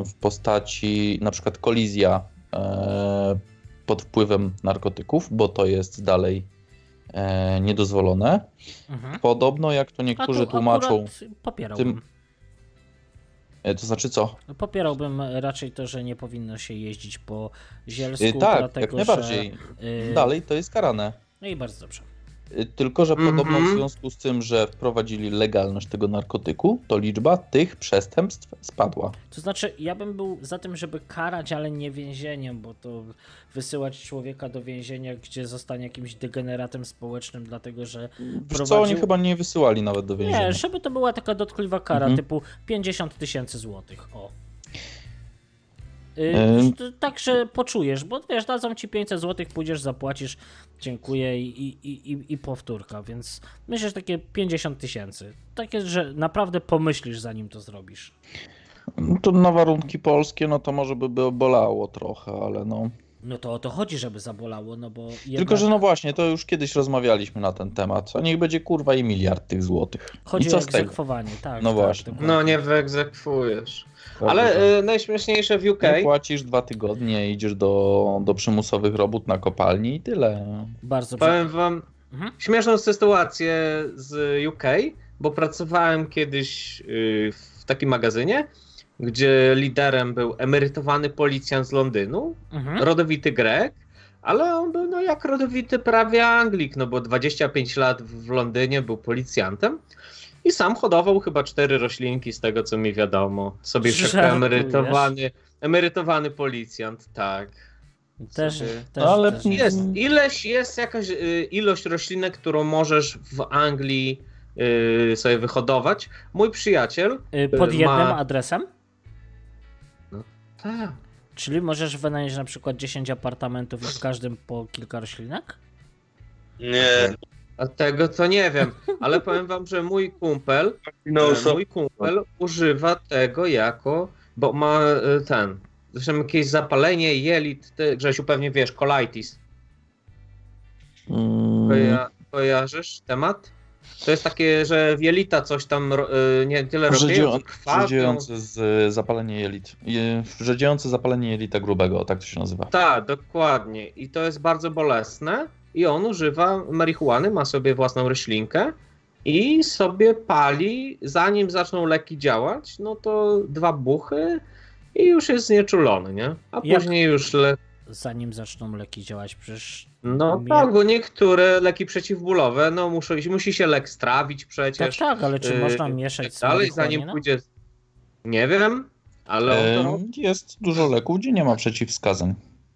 w postaci na przykład kolizja e, pod wpływem narkotyków, bo to jest dalej e, niedozwolone. Mhm. Podobno, jak to A niektórzy tu tłumaczą, popierałbym. tym- to znaczy co? No, Popierałbym raczej to, że nie powinno się jeździć po Zielsku, E, tak, dlatego jak najbardziej. że... y, Dalej to jest karane. No i bardzo dobrze. Y, Tylko, że podobno w Mhm. związku z tym, że wprowadzili legalność tego narkotyku, to liczba tych przestępstw spadła. To znaczy, ja bym był za tym, żeby karać, ale nie więzieniem, bo to wysyłać człowieka do więzienia, gdzie zostanie jakimś degeneratem społecznym, dlatego że Wiesz co, Prowadził- oni chyba nie wysyłali nawet do więzienia. nie, żeby to była taka dotkliwa kara, Mhm. typu 50 tysięcy złotych. O. Yy, t- tak, że poczujesz, bo wiesz, dadzą ci 500 złotych, pójdziesz, zapłacisz, dziękuję i, i, i, i powtórka, więc myślę, że takie 50 tysięcy. Takie, że naprawdę pomyślisz, zanim to zrobisz. No To na warunki polskie, no to może by bolało trochę, ale no. No to o to chodzi, żeby zabolało, no bo jednak Tylko, że no właśnie, to już kiedyś rozmawialiśmy na ten temat. A niech będzie kurwa i miliard tych złotych. chodzi I co o z tego? egzekwowanie, tak. No tak, właśnie. No nie wyegzekwujesz. Ale y, najśmieszniejsze w UK. nie płacisz dwa tygodnie, idziesz do, do przymusowych robót na kopalni i tyle. Bardzo. Powiem wam Mhm. śmieszną sytuację z UK, bo pracowałem kiedyś y, w takim magazynie, gdzie liderem był emerytowany policjant z Londynu, Mhm. rodowity Grek, ale on był no jak rodowity prawie Anglik, no bo 25 lat w Londynie był policjantem i sam hodował chyba cztery roślinki z tego co mi wiadomo. Sobie jako emerytowany, emerytowany policjant, tak. Też, sobie- też, Ale też. Jest, ileś, jest jakaś y, ilość roślinek, którą możesz w Anglii y, sobie wyhodować. Mój przyjaciel, Y, Pod ma- jednym adresem? Tak, Czyli możesz wynająć na przykład 10 apartamentów i w każdym po kilka roślinek? Nie, a tego to nie wiem, ale powiem wam, że mój kumpel, no e, so, mój kumpel używa tego jako, bo ma e, ten, zresztą jakieś zapalenie jelit, ty, Grzesiu pewnie wiesz, colitis. Mm, Koja, kojarzysz temat? To jest takie, że w jelita coś tam y, nie tyle robią. Rzedziące z zapalenie jelit. Je- Rzedziące zapalenie jelita grubego, tak to się nazywa. Tak, dokładnie. I to jest bardzo bolesne. I on używa marihuany, ma sobie własną roślinkę i sobie pali, zanim zaczną leki działać, no to dwa buchy i już jest znieczulony, nie? A Jak- później już le... Zanim zaczną leki działać, przecież. No Mnie- tak, bo niektóre leki przeciwbólowe, no muszą, musi się lek strawić Tak, przecież. tak, ale czy yy, można i mieszać tak z dalej, zanim pójdzie... Nie wiem, ale to Jest dużo leków, gdzie nie ma przeciwwskazań.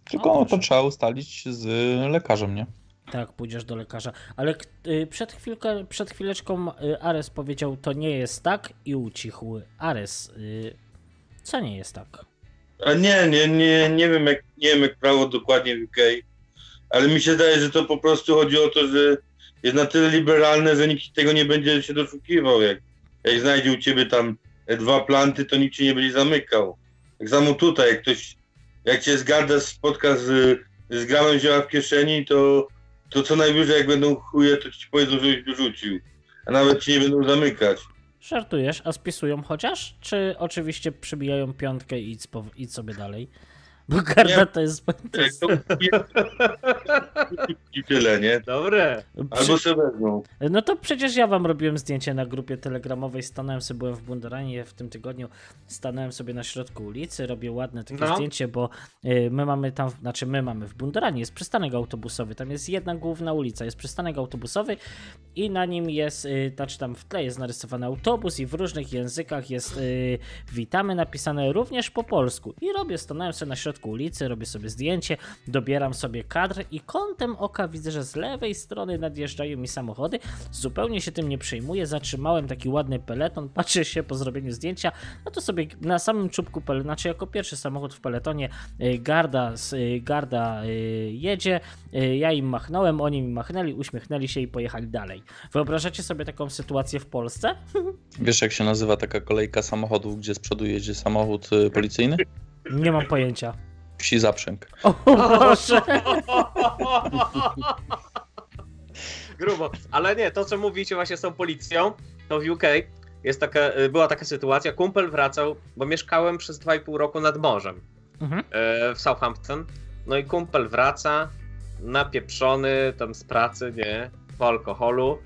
Tylko O, no, to trzeba ustalić z lekarzem, nie? Tak, pójdziesz do lekarza. Ale y, przed, chwilkę, przed chwileczką y, Ares powiedział, to nie jest tak i ucichł. Ares, y, co nie jest tak? A nie, nie, nie, nie wiem jak, nie wiem jak prawo dokładnie w UK, ale mi się zdaje, że to po prostu chodzi o to, że jest na tyle liberalne, że nikt tego nie będzie się doszukiwał. Jak, jak znajdzie u ciebie tam dwa planty, to nikt cię nie będzie zamykał. Tak samo tutaj, jak ktoś, jak cię zgarda spotka z, z gramem zioła w kieszeni, to, to co najwyżej jak będą chuje, to ci powiedzą, żebyś wyrzucił. A nawet ci nie będą zamykać. Żartujesz, a spisują chociaż? Czy oczywiście przybijają piątkę i idź, idź sobie dalej? Bo garda Nie. to jest... To jest i tyle, nie? Dobre. Albo se wezmą. No to przecież ja wam robiłem zdjęcie na grupie telegramowej, stanąłem sobie, byłem w Bunderanie w tym tygodniu, stanąłem sobie na środku ulicy, robię ładne takie No. zdjęcie, bo y, my mamy tam, znaczy my mamy w Bunderanie, jest przystanek autobusowy, tam jest jedna główna ulica, jest przystanek autobusowy i na nim jest, y, znaczy tam w tle jest narysowany autobus i w różnych językach jest y, witamy napisane również po polsku i robię, stanąłem sobie na środku ulicy, robię sobie zdjęcie, dobieram sobie kadr i kątem oka widzę, że z lewej strony nadjeżdżają mi samochody. Zupełnie się tym nie przejmuję. Zatrzymałem taki ładny peleton, patrzę się po zrobieniu zdjęcia. No to sobie na samym czubku peletonu, znaczy jako pierwszy samochód w peletonie y, Garda, y, Garda y, jedzie. Ja im machnąłem, oni mi machnęli, uśmiechnęli się i pojechali dalej. Wyobrażacie sobie taką sytuację w Polsce? Wiesz jak się nazywa taka kolejka samochodów, gdzie z przodu jedzie samochód policyjny? Nie mam pojęcia. Wsi zaprzęg. O Boże! Grubo. Ale nie, to co mówicie właśnie z tą policją, to w UK jest taka, y, była taka sytuacja, kumpel wracał, bo mieszkałem przez 2,5 roku nad morzem Mhm. e, w Southampton. No i kumpel wraca, napieprzony tam z pracy, nie, po alkoholu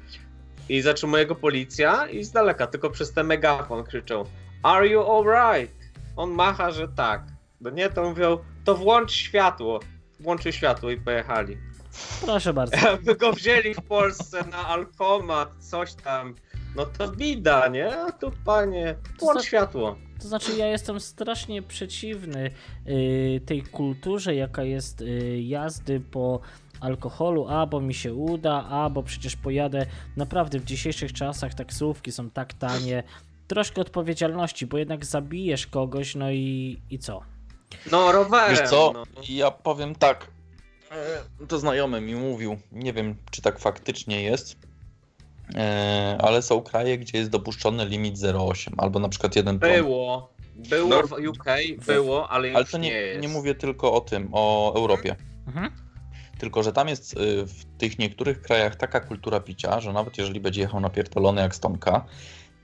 i zatrzymuje go policja i z daleka, tylko przez ten megafon krzyczą Are you alright? On macha, że tak. No nie, to mówią, to włącz światło. Włączył światło i pojechali. Proszę bardzo. Jakby go wzięli w Polsce na alkomat, coś tam, no to bida, nie? A tu panie, włącz za- światło. To znaczy, ja jestem strasznie przeciwny y, tej kulturze, jaka jest y, jazdy po alkoholu, a bo mi się uda, a bo przecież pojadę. Naprawdę w dzisiejszych czasach taksówki są tak tanie. Troszkę odpowiedzialności, bo jednak zabijesz kogoś, no i, i co? No rowerem, Wiesz co, no. ja powiem tak. e, To znajomy mi mówił, nie wiem czy tak faktycznie jest, e, ale są kraje, gdzie jest dopuszczony limit 0,8 albo na przykład 1 promil. Było, było No. w UK, było, ale już Ale to nie, nie, jest. nie mówię tylko o tym, o Europie. Mhm. Tylko, że tam jest y, w tych niektórych krajach taka kultura picia, że nawet jeżeli będzie jechał napierdolony jak stonka,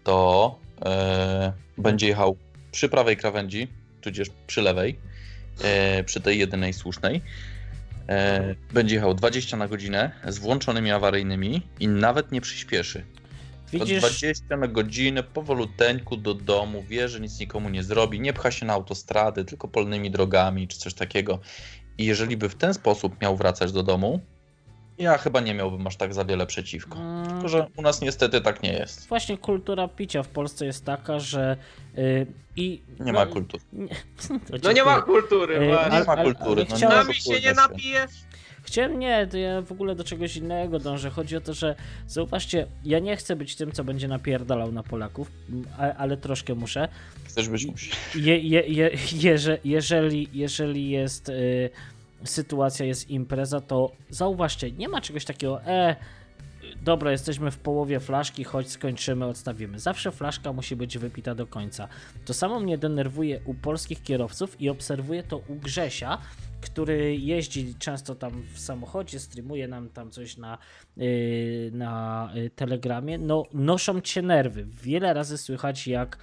to e, będzie jechał przy prawej krawędzi, tudzież przy lewej, e, przy tej jedynej słusznej. E, będzie jechał 20 na godzinę z włączonymi awaryjnymi i nawet nie przyspieszy. Widzisz, 20 na godzinę powoluteńku do domu, wie, że nic nikomu nie zrobi, nie pcha się na autostrady, tylko polnymi drogami czy coś takiego. I jeżeli by w ten sposób miał wracać do domu, ja chyba nie miałbym aż tak za wiele przeciwko. mm, Tylko, że u nas niestety tak nie jest. właśnie kultura picia w Polsce jest taka, że y, i... Nie ma kultury. Nie, to No nie ma kultury, właśnie. Nie ma kultury. No, nie Z ma nami się nie napijesz? Chciałem nie, to ja w ogóle do czegoś innego dążę. Chodzi o to, że zauważcie, ja nie chcę być tym, co będzie napierdalał na Polaków, m, a- ale troszkę muszę. Chcesz być musi. Je, je, je, jeże, jeżeli, jeżeli jest y, sytuacja, jest impreza, to zauważcie, nie ma czegoś takiego, e, dobra, jesteśmy w połowie flaszki, chodź skończymy, odstawimy. Zawsze flaszka musi być wypita do końca. To samo mnie denerwuje u polskich kierowców i obserwuję to u Grzesia, który jeździ często tam w samochodzie, streamuje nam tam coś na, yy, na y, Telegramie, no noszą cię nerwy. Wiele razy słychać jak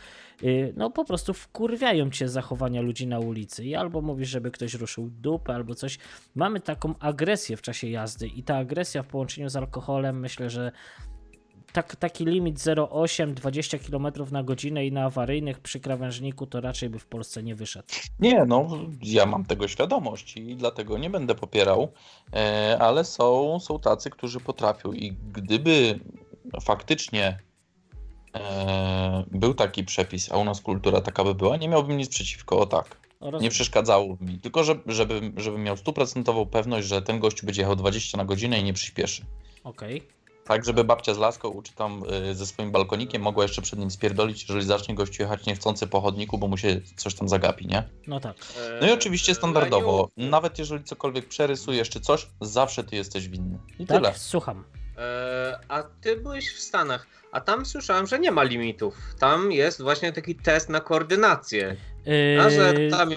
no po prostu wkurwiają cię zachowania ludzi na ulicy i albo mówisz, żeby ktoś ruszył dupę albo coś. Mamy taką agresję w czasie jazdy i ta agresja w połączeniu z alkoholem myślę, że tak, taki limit 0,8, 20 km na godzinę i na awaryjnych przy krawężniku to raczej by w Polsce nie wyszedł. Nie, no ja mam tego świadomość i dlatego nie będę popierał, e, ale są, są tacy, którzy potrafią i gdyby faktycznie e, był taki przepis, a u nas kultura taka by była, nie miałbym nic przeciwko, o tak. Nie przeszkadzało mi, tylko żeby, żeby, żeby miał stuprocentową pewność, że ten gościu będzie jechał 20 na godzinę i nie przyspieszy. Okej. Tak, żeby babcia z laską czy tam y, ze swoim balkonikiem mogła jeszcze przed nim spierdolić, jeżeli zacznie gościu jechać niechcący po chodniku, bo mu się coś tam zagapi, nie? No tak. No i oczywiście standardowo, nawet jeżeli cokolwiek przerysujesz czy coś, zawsze ty jesteś winny. I Tak, tyle. słucham. E, a ty byłeś w Stanach, a tam słyszałem, że nie ma limitów. Tam jest właśnie taki test na koordynację. A że Yy, tam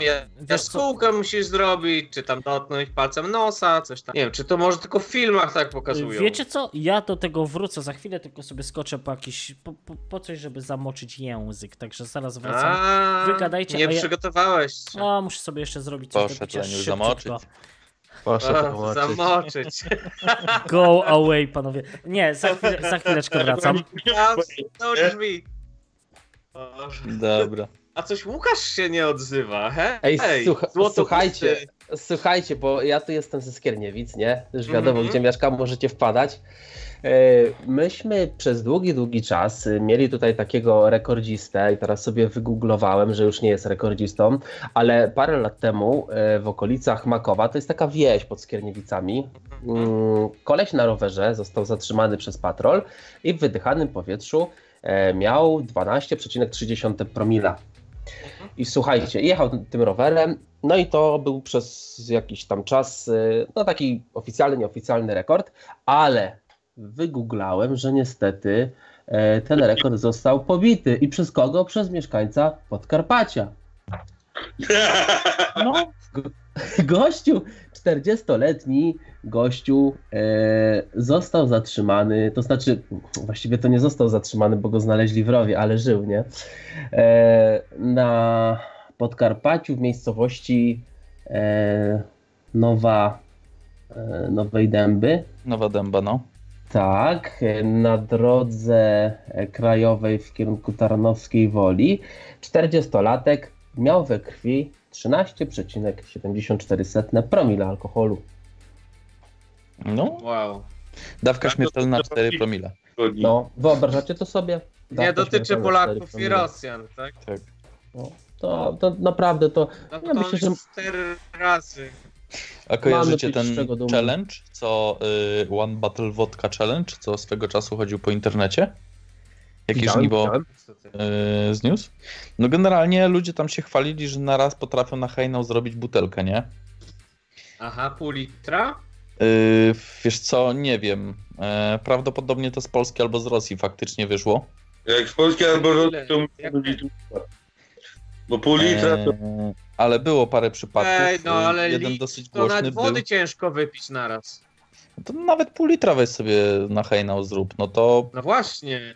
jest kółkę musisz zrobić, czy tam dotknąć palcem nosa, coś tam. Nie wiem, czy to może tylko w filmach tak pokazują. Wiecie co? Ja do tego wrócę za chwilę, tylko sobie skoczę po jakiś. po, po, po coś, żeby zamoczyć język. Także zaraz wracam. A, Wy gadajcie, Nie a ja- przygotowałeś się. O, muszę sobie jeszcze zrobić coś do Poszedł picia Leniu szybciutko. zamoczyć. Go away, panowie. Nie, za, chwilę, za chwileczkę wracam. Są drzwi. Boże. Dobra. A coś Łukasz się nie odzywa, he? Ej, Hej, słucha- złotogusty. słuchajcie, słuchajcie, bo ja tu jestem ze Skierniewic, nie? Już wiadomo, Mhm. gdzie mieszkam, możecie wpadać. E, Myśmy przez długi, długi czas e, mieli tutaj takiego rekordzistę i teraz sobie wygooglowałem, że już nie jest rekordzistą, ale parę lat temu e, w okolicach Makowa, to jest taka wieś pod Skierniewicami, mm, koleś na rowerze został zatrzymany przez patrol i w wydychanym powietrzu e, miał 12,3 promila. I słuchajcie, jechał tym rowerem, no i to był przez jakiś tam czas, y, no taki oficjalny, nieoficjalny rekord, ale wygooglałem, że niestety e, ten rekord został pobity. I przez kogo? Przez mieszkańca Podkarpacia. No, Gościu, 40-letni gościu e, został zatrzymany, to znaczy właściwie to nie został zatrzymany, bo go znaleźli w rowie, ale żył, nie? E, na Podkarpaciu w miejscowości e, Nowa, e, Nowej Dęby. Nowa dęba, no. Tak, na drodze krajowej w kierunku Tarnowskiej Woli 40-latek miał we krwi 13,74 promila alkoholu. No, Wow. dawka Tak, śmiertelna to- to- 4 promile. No, wyobrażacie to sobie? Nie Dawka dotyczy śmiertelna Polaków 4 i. Rosjan, tak? No, to, to naprawdę to. No Ja to myślę, myślę, że- cztery razy. A kojarzycie z ten challenge, co y, One Battle Vodka Challenge, co swego czasu chodził po internecie? Co ty? y, zniósł? No generalnie ludzie tam się chwalili, że na raz potrafią na hejnał zrobić butelkę, nie? Aha, pół litra? Y, wiesz co, nie wiem. E, prawdopodobnie to z Polski albo z Rosji faktycznie wyszło. Jak z Polski albo Ile? Rosji, to Bo pół litra to... E, ale było parę przypadków. Ej, no ale Jeden dosyć To głośny nawet był. wody ciężko wypić naraz. To nawet pół litra weź sobie na hejnał zrób. No to No właśnie.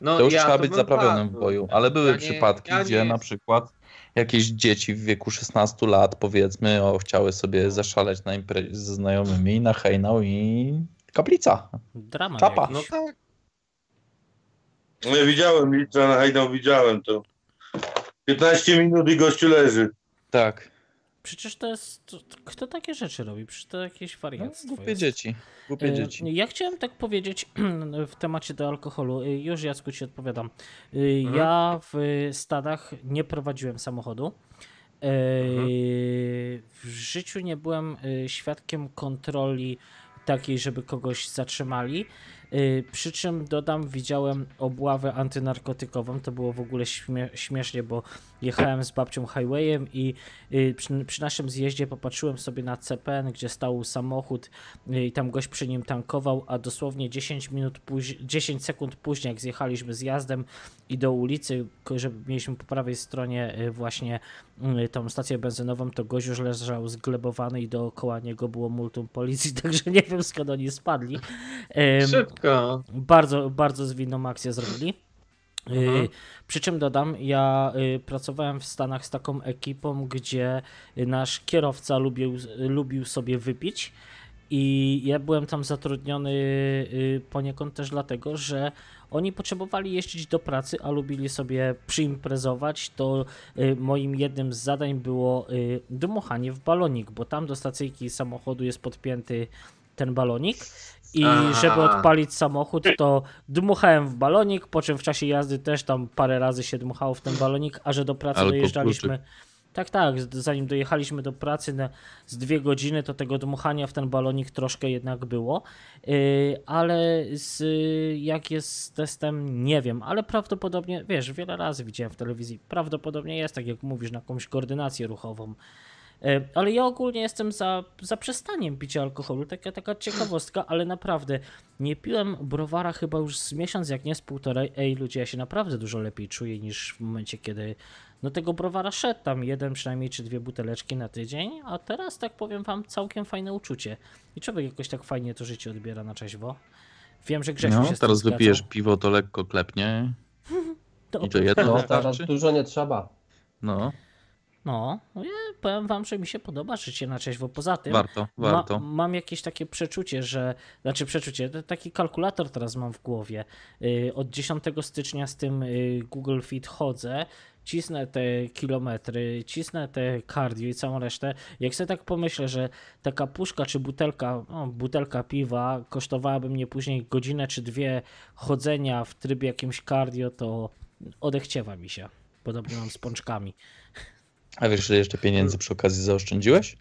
No, To już ja trzeba to być zaprawionym w padł. boju, ale były Ja nie- przypadki, ja gdzie na jestem. przykład jakieś dzieci w wieku 16 lat, powiedzmy, o, chciały sobie zaszaleć na imprezie ze znajomymi na hejnał i kaplica. dramat. Czapa. No tak. No ja widziałem litra na hajdą, widziałem to. 15 minut i gościu leży. Tak, Przecież to jest. to- to Kto takie rzeczy robi? Przecież to jakieś no, wariactwo głupie jest. dzieci. Głupie E, dzieci. Ja chciałem tak powiedzieć w temacie do alkoholu. E, Już Jacku ci odpowiadam. E, Mhm. Ja w Stanach nie prowadziłem samochodu. E, Mhm. W życiu nie byłem świadkiem kontroli takiej, żeby kogoś zatrzymali. Y, Przy czym dodam, widziałem obławę antynarkotykową. To było w ogóle śmie śmiesznie, bo jechałem z babcią highwayem i y, przy, przy naszym zjeździe popatrzyłem sobie na CPN, gdzie stał samochód y, i tam gość przy nim tankował, a dosłownie 10 minut później, 10 sekund później, jak zjechaliśmy zjazdem i do ulicy, ko- że mieliśmy po prawej stronie właśnie tą stację benzynową, to gość już leżał zglebowany i dookoła niego było multum policji, także nie wiem skąd oni spadli. Szybko. bardzo, bardzo zwinną akcję zrobili. Y, Przy czym dodam, ja y, pracowałem w Stanach z taką ekipą, gdzie y, nasz kierowca lubił, lubił sobie wypić. I ja byłem tam zatrudniony y, poniekąd też dlatego, że oni potrzebowali jeździć do pracy, a lubili sobie przyimprezować. To y, moim jednym z zadań było y, dmuchanie w balonik, bo tam do stacyjki samochodu jest podpięty ten balonik. I żeby odpalić samochód, to dmuchałem w balonik, po czym w czasie jazdy też tam parę razy się dmuchało w ten balonik, a że do pracy Alko dojeżdżaliśmy. Tak, tak, zanim dojechaliśmy do pracy na, z dwie godziny, to tego dmuchania w ten balonik troszkę jednak było. Yy, ale z, jak jest z testem, nie wiem, ale prawdopodobnie, wiesz, wiele razy widziałem w telewizji, prawdopodobnie jest, tak jak mówisz, na jakąś koordynację ruchową. E, Ale ja ogólnie jestem za, za przestaniem picia alkoholu. Taka, taka ciekawostka, ale naprawdę nie piłem browara chyba już z miesiąc, jak nie z półtorej. Ej, ludzie, ja się naprawdę dużo lepiej czuję niż w momencie, kiedy no tego browara szedł tam jeden przynajmniej czy dwie buteleczki na tydzień, a teraz tak powiem wam całkiem fajne uczucie. I człowiek jakoś tak fajnie to życie odbiera na trzeźwo. Wiem, że Grzesiu No, się teraz wypijesz piwo, to lekko klepnie. To I to jedno No teraz dużo nie trzeba. No, No, no ja powiem wam, że mi się podoba życie na trzeźwo. Poza tym warto, warto. Ma, mam jakieś takie przeczucie, że. Znaczy, przeczucie, to taki kalkulator teraz mam w głowie. Yy, od 10 stycznia z tym yy, Google Fit chodzę. Cisnę te kilometry, cisnę te cardio i całą resztę. Jak sobie tak pomyślę, że taka puszka czy butelka, no, butelka piwa kosztowałaby mnie później godzinę czy dwie chodzenia w trybie jakimś cardio, to odechciewa mi się. Podobnie mam z pączkami. A wiesz, ile jeszcze pieniędzy przy okazji zaoszczędziłeś?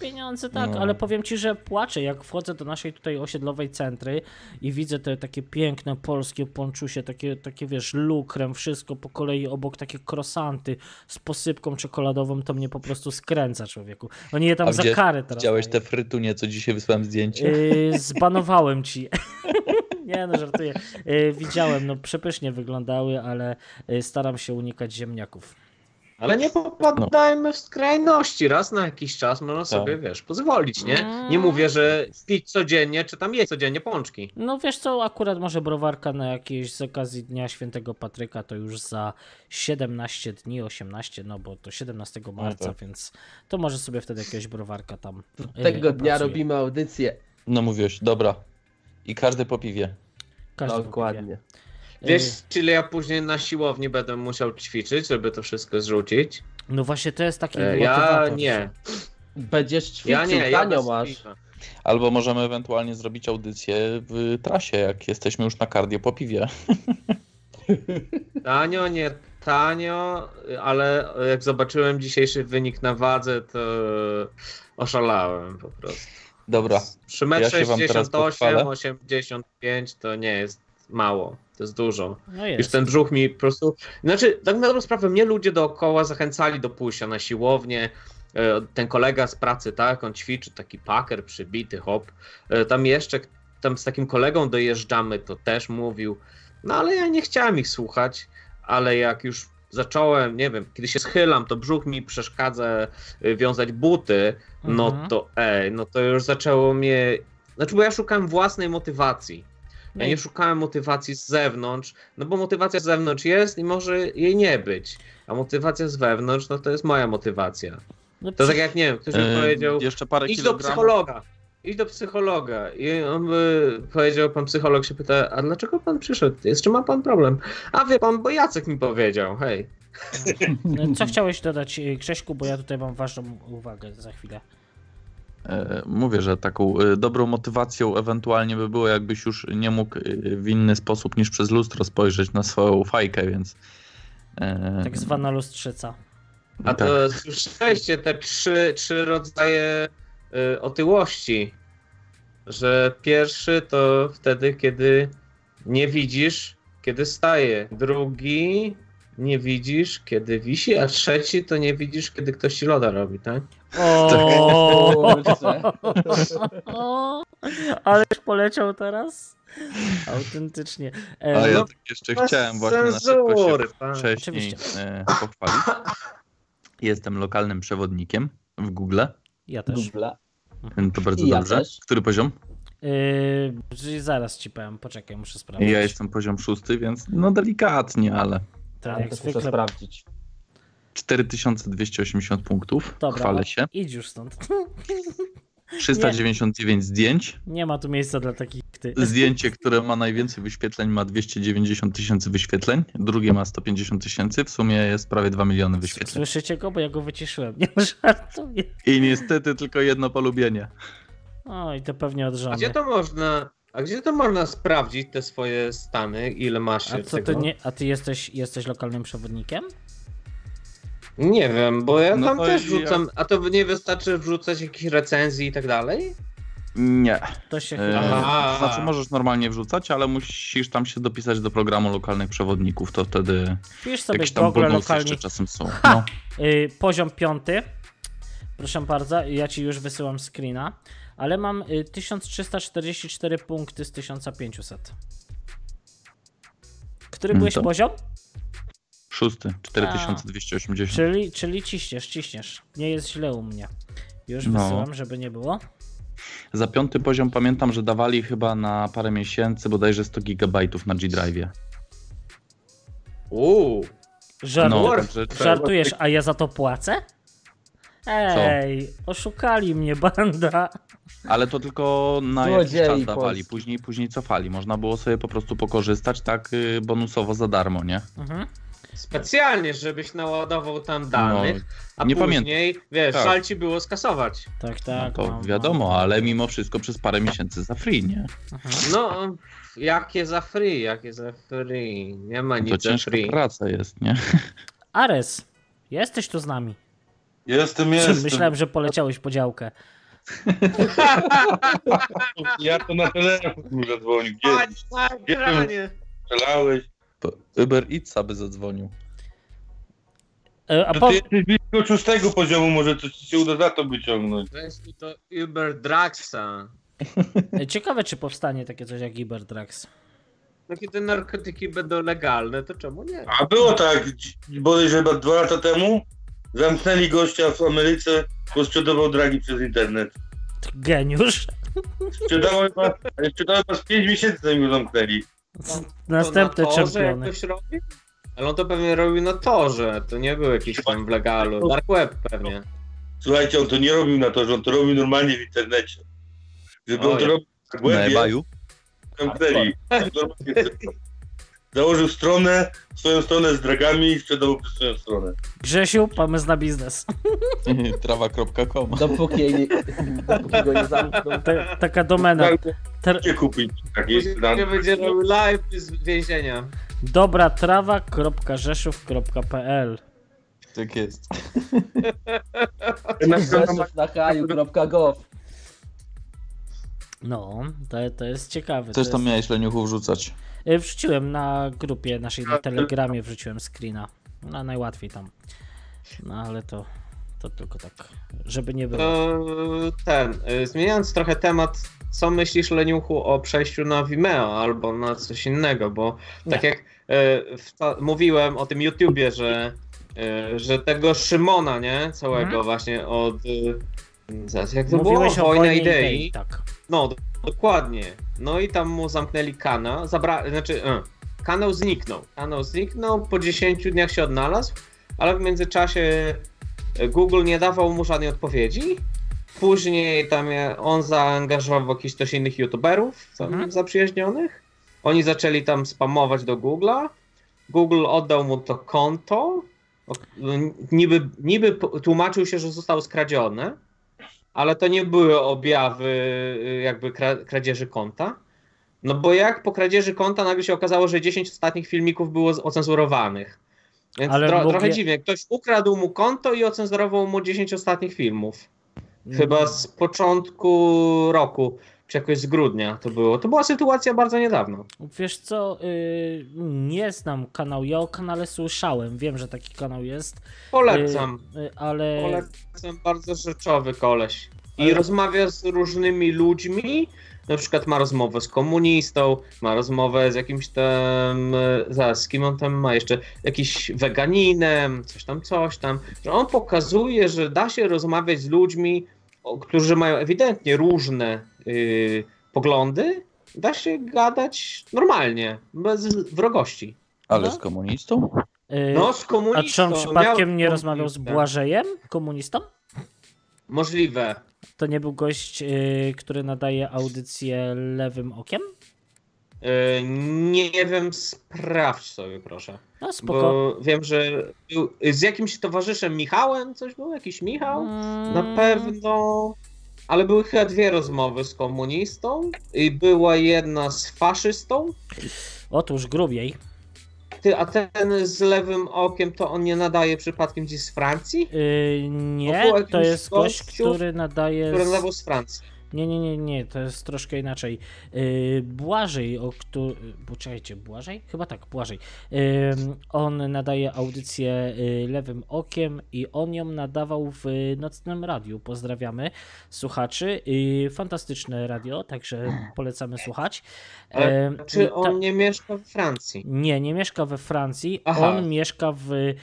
Pieniądze tak, No. ale powiem ci, że płaczę, jak wchodzę do naszej tutaj osiedlowej centry i widzę te takie piękne polskie ponczusie, takie, takie wiesz, lukrem, wszystko po kolei obok takie krosanty z posypką czekoladową, to mnie po prostu skręca człowieku. Oni je tam A za gdzie karę teraz Widziałeś te frytunie, co dzisiaj wysłałem zdjęcie? Yy, zbanowałem ci. Nie no, żartuję. Yy, widziałem, no przepysznie wyglądały, ale yy, staram się unikać ziemniaków. Ale nie popadajmy w skrajności. Raz na jakiś czas można sobie, wiesz, pozwolić, nie? Nie mówię, że pić codziennie, czy tam jeść codziennie pączki. No wiesz co, akurat może browarka na jakieś z okazji Dnia Świętego Patryka to już za 17 dni, 18, no bo to 17 marca, tak. więc to może sobie wtedy jakiegoś browarka tam. e, Tego dnia robimy audycję. No mówiłeś, dobra. I każdy po piwie. Każdy Dokładnie. powie. Wiesz, E, czyli ja później na siłowni będę musiał ćwiczyć, żeby to wszystko zrzucić? No właśnie to jest taki E, Ja nie. Będziesz ćwiczył, Ja nie, ja masz. piwa. Albo możemy ewentualnie zrobić audycję w trasie, jak jesteśmy już na kardio po piwie. Tanio, nie tanio, ale jak zobaczyłem dzisiejszy wynik na wadze, to oszalałem po prostu. Dobra, Przy Ja metr się wam teraz 68, pochwalę. 85 to nie jest mało, to jest dużo. No Już jest. ten brzuch mi po prostu. Znaczy, tak na dobrą sprawę, mnie ludzie dookoła zachęcali do pójścia na siłownię. E, Ten kolega z pracy, tak, on ćwiczy, taki paker przybity, hop. E, Tam jeszcze, tam z takim kolegą dojeżdżamy, to też mówił. No ale ja nie chciałem ich słuchać, ale jak już zacząłem, nie wiem, kiedy się schylam, to brzuch mi przeszkadza e, wiązać buty, no Mhm. to ej, no to już zaczęło mnie. Znaczy, bo ja szukałem własnej motywacji. No Ja nie szukałem motywacji z zewnątrz, no bo motywacja z zewnątrz jest i może jej nie być. A motywacja z wewnątrz, no to jest moja motywacja. no To tak jak nie wiem, ktoś mi e, powiedział, jeszcze parę idź do kilogramów. psychologa. Idź do psychologa. I on by powiedział, pan psycholog się pyta, a dlaczego pan przyszedł? Z czym ma pan problem? A wie pan, bo Jacek mi powiedział, hej. No, Co chciałeś dodać, e, Grześku, bo ja tutaj mam ważną uwagę za chwilę. E, Mówię, że taką e, dobrą motywacją ewentualnie by było, jakbyś już nie mógł e, w inny sposób niż przez lustro spojrzeć na swoją fajkę, więc. Tak zwana lustrzyca. A tak. to słyszeliście te trzy, trzy rodzaje otyłości. że pierwszy to wtedy, kiedy nie widzisz, kiedy staje. Drugi nie widzisz, kiedy wisi, a trzeci to nie widzisz, kiedy ktoś ci loda robi, tak? O, Kurczę. Ależ poleciał teraz. Autentycznie. E, A ja no, tak jeszcze chciałem właśnie na szybko się wcześniej e, pochwalić. Jestem lokalnym przewodnikiem w Google. ja też. Google. To bardzo ja dobrze. też. Który poziom? Yy, zaraz ci powiem, poczekaj, muszę sprawdzić. Ja jestem poziom szósty, więc no delikatnie, ale Tak, Ja jak zwykle. sprawdzić. 4280 punktów. Dobra, Chwalę się. idź już stąd. 399 zdjęć. Nie ma tu miejsca dla takich ty. Zdjęcie, które ma najwięcej wyświetleń, ma 290 tysięcy wyświetleń. Drugie ma 150 tysięcy. W sumie jest prawie 2 miliony wyświetleń. Słyszycie go, bo ja go wyciszyłem. Nie żartuję. I niestety tylko jedno polubienie. O, i to pewnie od A żony. gdzie to można, a gdzie to można sprawdzić te swoje stany, ile masz A co tego? ty nie, a ty jesteś, jesteś lokalnym przewodnikiem? Nie wiem, bo ja No tam też ja- wrzucam, a to nie wystarczy wrzucać jakieś recenzji i tak dalej? Nie. To się E, chyba... Znaczy możesz normalnie wrzucać, ale musisz tam się dopisać do programu lokalnych przewodników, to wtedy Pisz sobie jakieś tam Google bonusy lokalni... jeszcze czasem są. Ha! No. Y, poziom piąty. Proszę bardzo, ja ci już wysyłam screena. Ale mam y, 1344 punkty z 1500. Który Mm, byłeś to- poziom? Szósty, 4280. Czyli, czyli ciśniesz, ciśniesz. Nie jest źle u mnie. Już No. wysyłam, żeby nie było. Za piąty poziom pamiętam, że dawali chyba na parę miesięcy bodajże 100 gigabajtów na G-Drive. Uuu, Żart... No, także Żartujesz, a ja za to płacę? Ej, oszukali mnie banda. Ale to tylko na jakiś Złodziei czas dawali, później, później cofali. Można było sobie po prostu pokorzystać tak y, bonusowo za darmo, nie? Mhm. Specjalnie, żebyś naładował tam danych, a nie później, wiesz, Tak. żal ci było skasować. Tak, No tak. to mam, wiadomo, mam. ale mimo wszystko przez parę miesięcy za free, nie? Mhm. No, jakie za free, jakie za free, nie ma To nic za ciężka free. praca jest, nie? Ares, jesteś tu z nami. Jestem, jestem. Myślałem, że poleciałeś po działkę. Ja to na telefon zadzwonił. Gdzie ekranie. strzelałeś? Uber Eatsa by zadzwonił. E, A To po... ty jesteś blisko szóstego poziomu, może coś ci się uda za to wyciągnąć. Weź mi to Uber Draxa. e, Ciekawe, czy powstanie takie coś jak Iberdrax. No kiedy narkotyki będą legalne, to czemu nie? A było tak, bodajże chyba dwa lata temu, zamknęli gościa w Ameryce, bo sprzedawał dragi przez internet. Geniusz. Sprzedawał chyba, sprzedawał chyba z 5 miesięcy, zanim go zamknęli. Następny to na torze czempiony. Ale on to pewnie robił na torze, to nie był jakiś tam w legalu. Dark web pewnie. Słuchajcie, on to nie robił na to, że on to robił normalnie w internecie. Żeby on to robił na Na zamknęli. Normalnie. Założył stronę, swoją stronę z dragami i sprzedawał przez swoją stronę. Grzesiu, pomysł na biznes. Trawa.com Dopóki, jej nie, dopóki go nie zamkną. Ta, taka domena. Ter... Gdzie kupić takie Później będzie robił live z więzienia. Dobra trawa.rzeszów.pl Tak jest. Rzeszów na haju.gov. No, to, to jest ciekawe. Też tam jest... miałeś leniuchu wrzucać. E, Wrzuciłem na grupie naszej na Telegramie, wrzuciłem screena. No, najłatwiej tam. No ale to, to tylko tak, żeby nie było. To ten, y, zmieniając trochę temat, co myślisz Leniuchu o przejściu na Vimeo albo na coś innego, bo tak Nie. jak w, mówiłem o tym YouTubie, że, że tego Szymona, nie, całego Mhm. właśnie od zaraz, jak to Mówiłeś było? o Wojna wojnie idei. idei. Tak. No, do, dokładnie. No i tam mu zamknęli kanał, zabra... znaczy e, kanał zniknął. Kanał zniknął, po 10 dniach się odnalazł, ale w międzyczasie e, Google nie dawał mu żadnej odpowiedzi. Później tam on zaangażował jakichś też innych youtuberów tam Mhm. zaprzyjaźnionych. Oni zaczęli tam spamować do Google'a. Google oddał mu to konto. O- Niby, niby tłumaczył się, że zostało skradzione, ale to nie były objawy y, jakby kra- kradzieży konta. No bo jak po kradzieży konta nagle się okazało, że 10 ostatnich filmików było ocenzurowanych. Więc Ale tro- trochę je- dziwnie. Ktoś ukradł mu konto i ocenzurował mu 10 ostatnich filmów. Mm. Chyba z początku roku. Czy jakoś z grudnia to było. To była sytuacja bardzo niedawno. Wiesz co, y, nie znam kanału, ja o kanale słyszałem, wiem, że taki kanał jest, Polecam. y, y, ale Polecam bardzo rzeczowy koleś. I Ale- rozmawia z różnymi ludźmi. Na przykład ma rozmowę z komunistą, ma rozmowę z jakimś tam. e, Zaraz, z kim on tam ma jeszcze? Jakiś weganinem, coś tam, coś tam. Że on pokazuje, że da się rozmawiać z ludźmi, którzy mają ewidentnie różne y, poglądy. Da się gadać normalnie, bez wrogości. Ale No. z komunistą? y, No, z a komunistą. czy on przypadkiem miał nie rozmawiał z. Błażejem, komunistą? Możliwe. To nie był gość, y, który nadaje audycję lewym okiem? E, Nie wiem, sprawdź sobie proszę. No spoko. Bo wiem, że był z jakimś towarzyszem Michałem coś był? Jakiś Michał? Na Mm, pewno. Ale były chyba dwie rozmowy z komunistą i była jedna z faszystą. Otóż grubiej. Ty, a ten z lewym okiem to on nie nadaje przypadkiem gdzieś z Francji? Y, nie, to jest gość, który nadaje. Który nadawał z Francji. Nie, nie, nie, nie, to jest troszkę inaczej. Yy, Błażej, o którym. Poczekajcie, Błażej? Chyba tak, Błażej. On nadaje audycję yy, lewym okiem i on ją nadawał w nocnym radiu. Pozdrawiamy słuchaczy. Fantastyczne radio, także polecamy słuchać. Czy ta- on nie mieszka w Francji? nie, nie mieszka we Francji. Aha. On mieszka w y,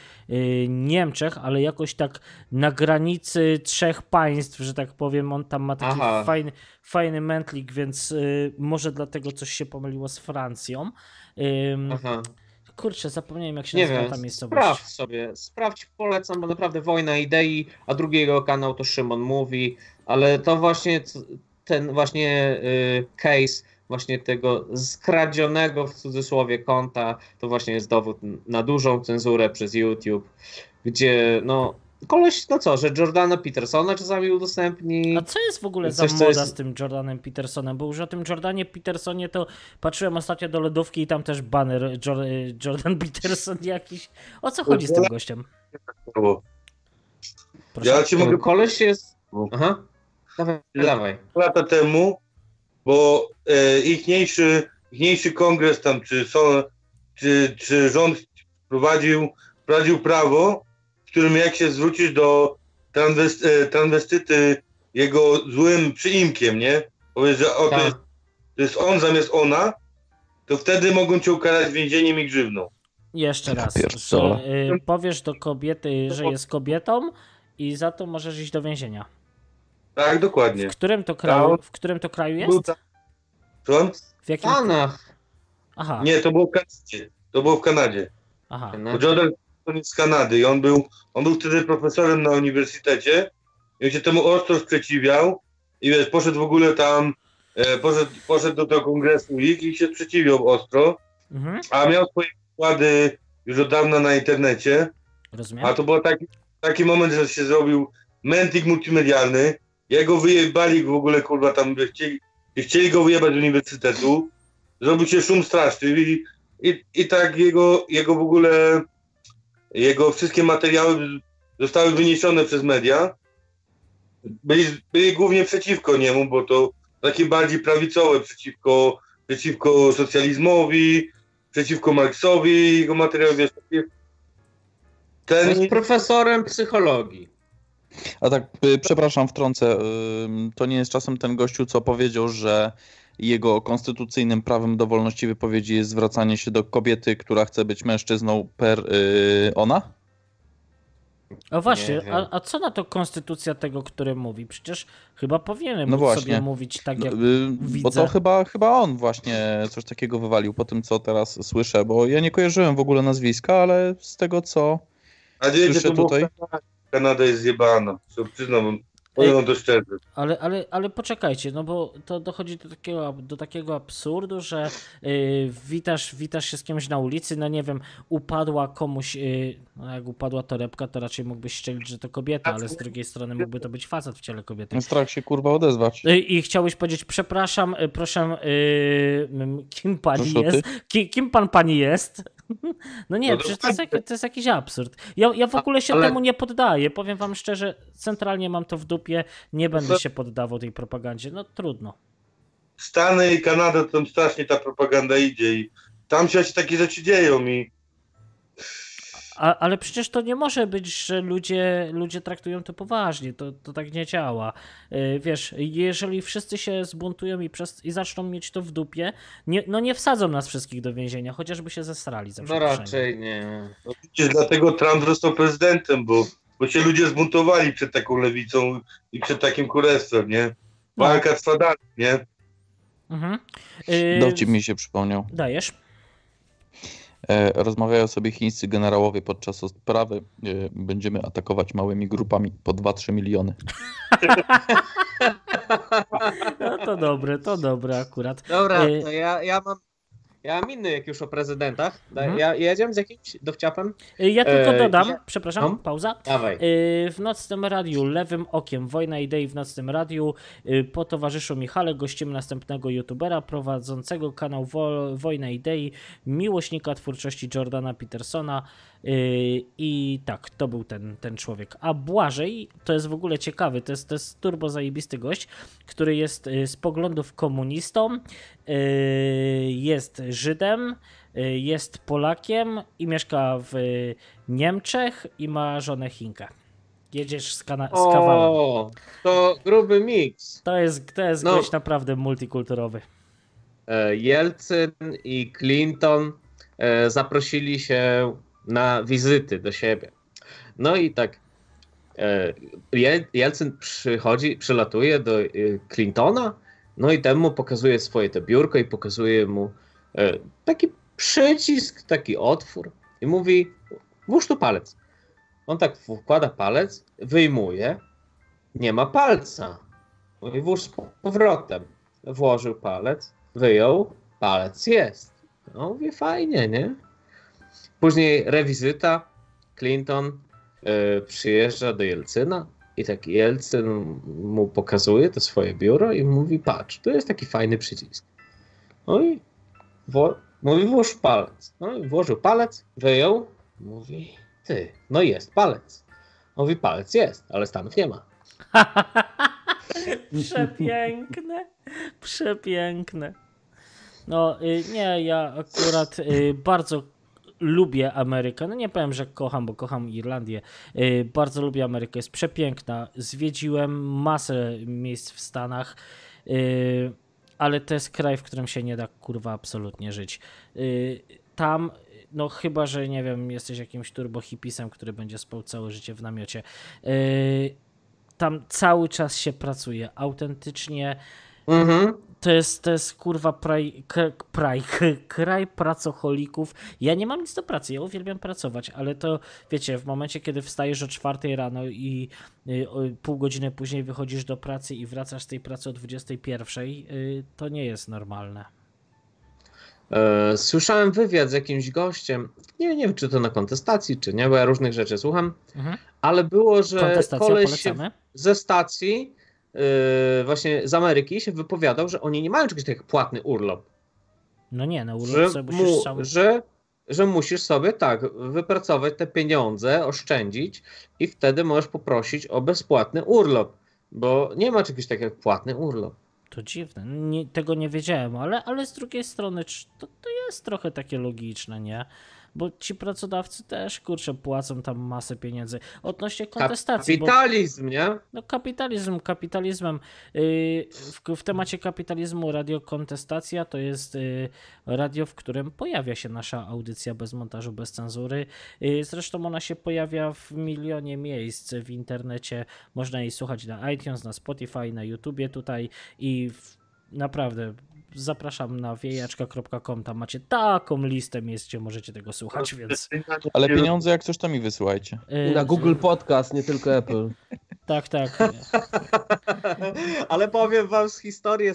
Niemczech, ale jakoś tak na granicy trzech państw, że tak powiem. On tam ma taki Aha. fajny, fajny mętlik, więc y, może dlatego coś się pomyliło z Francją. Ym, Aha. kurczę, zapomniałem jak się Nie nazywa wiem, ta miejscowość. sprawdź sobie, sprawdź, polecam, bo naprawdę wojna idei, a drugiego kanał to Szymon mówi, ale to właśnie ten właśnie y, case właśnie tego skradzionego w cudzysłowie konta, to właśnie jest dowód na dużą cenzurę przez YouTube, gdzie no koleś, no co, że Jordana Petersona czasami udostępni. A co jest w ogóle za Coś, moda jest- z tym Jordanem Petersonem? Bo już o tym Jordanie Petersonie to patrzyłem ostatnio do lodówki i tam też banner Jor- Jordan Peterson jakiś. O co chodzi z tym gościem? Proszę. Ja ci mogę Koleś jest... No. Aha, dawaj, dawaj. lata temu, bo e, ichniejszy, ichniejszy kongres tam, czy, są, czy, czy rząd wprowadził, wprowadził prawo, w którym jak się zwrócisz do transwest, e, transwestyty jego złym przyimkiem, nie? Powiesz, że o, to, Tak. jest, to jest on zamiast ona, to wtedy mogą cię ukarać więzieniem i grzywną. Jeszcze raz, że y, powiesz do kobiety, że jest kobietą i za to możesz iść do więzienia. Tak, dokładnie. W którym to kraju, Tam- w którym to kraju jest? Co? W jakim... Stanach. Aha, Nie, to było w Kanadzie. To było w Kanadzie. aha. Bo Jordan Peterson jest z Kanady. I on był, on był wtedy profesorem na uniwersytecie. I on się temu ostro sprzeciwiał. I wiesz, poszedł w ogóle tam, e, poszedł, poszedł do tego kongresu ich i się sprzeciwiał ostro, Mhm, a miał swoje wykłady już od dawna na internecie, rozumiem. a to był taki, taki moment, że się zrobił mętlik multimedialny, jego wyjebali w ogóle, kurwa, tam by chcieli, chcieli go wyjebać z uniwersytetu, zrobił się szum straszny. I, i, i tak jego, jego w ogóle, jego wszystkie materiały zostały wyniesione przez media. Byli, byli głównie przeciwko niemu, bo to takie bardziej prawicowe, przeciwko, przeciwko socjalizmowi, przeciwko Marksowi, jego materiały, wiesz, takie... Ten, Jest profesorem psychologii. A tak, y, przepraszam, wtrącę. To nie jest czasem ten gościu, co powiedział, że jego konstytucyjnym prawem do wolności wypowiedzi jest zwracanie się do kobiety, która chce być mężczyzną per y, ona? O właśnie, a, a co na to konstytucja tego, który mówi? Przecież chyba powinienem No właśnie. sobie mówić tak No, jak... y, bo widzę. to chyba, chyba on właśnie coś takiego wywalił po tym, co teraz słyszę, bo ja nie kojarzyłem w ogóle nazwiska, ale z tego, co A wiecie, słyszę było tutaj. Kanada jest zjebana, przyznam, powiem to szczerze. Ale, ale, ale poczekajcie, no bo to dochodzi do takiego, do takiego absurdu, że y, witasz, witasz się z kimś na ulicy, no nie wiem, upadła komuś, y, no jak upadła torebka, to raczej mógłbyś szczelić, że to kobieta, ale z drugiej strony mógłby to być facet w ciele kobiety. strach się kurwa odezwać. Y, I chciałbyś powiedzieć, przepraszam, y, proszę, y, kim pani Proszę, jest? Ki, kim pan pani jest? No nie, No przecież to jest, dokładnie. jak, to jest jakiś absurd. Ja, ja w ogóle się ale- temu nie poddaję. Powiem wam szczerze, centralnie mam to w dupie, nie będę się poddawał tej propagandzie. No trudno. Stany i Kanada, tam strasznie ta propaganda idzie i tam się takie rzeczy dzieją i A, ale przecież to nie może być, że ludzie, ludzie traktują to poważnie. To, to tak nie działa. Yy, Wiesz, jeżeli wszyscy się zbuntują i, przez, i zaczną mieć to w dupie, nie, no nie wsadzą nas wszystkich do więzienia, chociażby się zesrali za No raczej nie. no, dlatego Trump został prezydentem, bo, bo się ludzie zbuntowali przed taką lewicą i przed takim królestwem, nie? Walka trwa dalej, nie? Mhm. Yy, Dowcip mi się przypomniał. Dajesz? E, rozmawiają sobie chińscy generałowie podczas odprawy. E, będziemy atakować małymi grupami po 2-3 miliony. No to dobre, to dobre akurat. Dobra, Y- to ja, ja mam. Ja mam inny, jak już o prezydentach. Mhm. ja jedziemy z jakimś dowciapem? Yy, Ja tylko E, dodam, ja- przepraszam, No. pauza. Dawaj. Yy, W Nocnym Radiu, Lewym Okiem, Wojna Idei w Nocnym Radiu. Po towarzyszu Michale gościmy następnego youtubera prowadzącego kanał Wo Wojna Idei, miłośnika twórczości Jordana Petersona. Yy, I tak, to był ten, ten człowiek. A Błażej, to jest w ogóle ciekawy, to jest, to jest turbo zajebisty gość, który jest yy, z poglądów komunistą, yy, jest Żydem, yy, jest Polakiem i mieszka w Niemczech i ma żonę Chinkę. Jedziesz z, kana- z kawałem. O, to gruby miks. To jest, to jest No. gość naprawdę multikulturowy. E, Jelcyn i Clinton e, zaprosili się na wizyty do siebie. No i tak e, Jel- Jelcyn przychodzi, przylatuje do e, Clintona, no i temu pokazuje swoje to biurko i pokazuje mu e, taki przycisk, taki otwór i mówi włóż tu palec. On tak wkłada palec, wyjmuje, nie ma palca. Mówi włóż z powrotem. Włożył palec, wyjął, palec jest. No mówię, fajnie, nie? Później rewizyta, Clinton y, przyjeżdża do Jelcyna i tak Jelcyn mu pokazuje to swoje biuro i mówi, patrz, tu jest taki fajny przycisk. No i wo- mówi, włóż palec. No i włożył palec, wyjął, mówi, ty, no jest palec. Mówi, palec jest, ale Stanów nie ma. Przepiękne, przepiękne. No y, nie, ja akurat y, bardzo lubię Amerykę. No nie powiem, że kocham, bo kocham Irlandię. Y, Bardzo lubię Amerykę, jest przepiękna. Zwiedziłem masę miejsc w Stanach, y, ale to jest kraj, w którym się nie da kurwa absolutnie żyć. Y, Tam, no chyba, że nie wiem, jesteś jakimś turbo hipisem, który będzie spał całe życie w namiocie. Tam cały czas się pracuje, autentycznie Mhm. to jest, to jest kurwa praj, k, praj, k, kraj pracocholików. Ja nie mam nic do pracy, ja uwielbiam pracować, ale to wiecie, w momencie, kiedy wstajesz o czwartej rano i y, pół godziny później wychodzisz do pracy i wracasz z tej pracy o 21, y, to nie jest normalne. E, Słyszałem wywiad z jakimś gościem. Nie, nie wiem, czy to na kontestacji, czy nie, bo ja różnych rzeczy słucham, Mhm. ale było, że koleś ze stacji, e, właśnie z Ameryki, się wypowiadał, że oni nie mają czegoś takiego jak płatny urlop. No nie, no Że, urlop sobie musisz mu, sam... że, że musisz sobie tak wypracować te pieniądze, oszczędzić i wtedy możesz poprosić o bezpłatny urlop, bo nie ma czegoś takiego jak płatny urlop. To dziwne, nie, tego nie wiedziałem, ale, ale z drugiej strony czy to, to jest trochę takie logiczne, nie? Bo ci pracodawcy też, kurczę, płacą tam masę pieniędzy. Odnośnie kontestacji, bo... Kapitalizm, nie? No kapitalizm, kapitalizmem. Yy, W, w temacie kapitalizmu radio Kontestacja to jest yy, radio, w którym pojawia się nasza audycja bez montażu, bez cenzury. Yy, Zresztą ona się pojawia w milionie miejsc w internecie. Można jej słuchać na iTunes, na Spotify, na YouTubie tutaj i w, naprawdę zapraszam na wiejaczka.com. Tam macie taką listę miejsc, gdzie możecie tego słuchać, więc... Ale pieniądze jak coś to mi wysyłajcie. I na Google Podcast, nie tylko Apple. Tak, tak. Ale powiem wam z historii, e,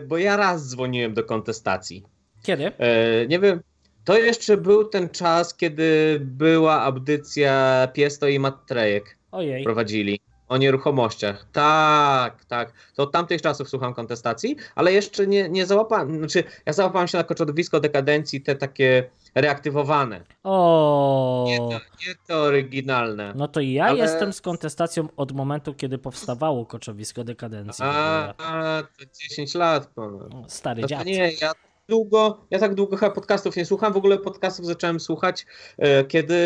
bo ja raz dzwoniłem do kontestacji. Kiedy? E, Nie wiem, to jeszcze był ten czas, kiedy była audycja Piesto i Matrejek Ojej. prowadzili. O nieruchomościach. Tak, tak. To od tamtych czasów słucham kontestacji, ale jeszcze nie, nie załapałem. Znaczy, ja załapałem się na koczodowisko dekadencji, te takie reaktywowane. O, Nie to, nie to oryginalne. no to ja Ale- jestem z kontestacją od momentu, kiedy powstawało koczowisko dekadencji. A, a to 10 lat ponad. Stary to dziad. nie, ja długo, ja tak długo chyba podcastów nie słucham. W ogóle podcastów zacząłem słuchać, e, kiedy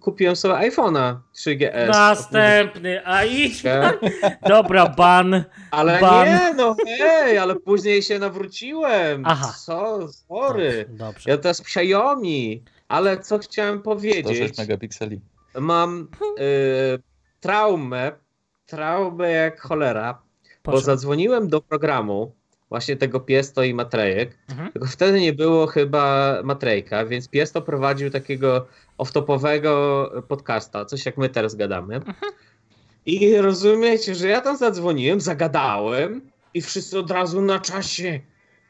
kupiłem sobie iPhone'a 3GS. Następny, a idź. Dobra, ban. Ale Ban. nie, no hej, ale później się nawróciłem. Aha. Co, sorry. Dobrze. Ja teraz Xiaomi, ale co chciałem To powiedzieć? 6 megapikseli. Mam y, traumę, traumę jak cholera, bo zadzwoniłem do programu właśnie tego Piesto i Matrejek, Mhm. tylko wtedy nie było chyba Matrejka, więc Piesto prowadził takiego off-topowego podcasta, coś jak my teraz gadamy. Mhm. I rozumiecie, że ja tam zadzwoniłem, zagadałem i wszyscy od razu na czasie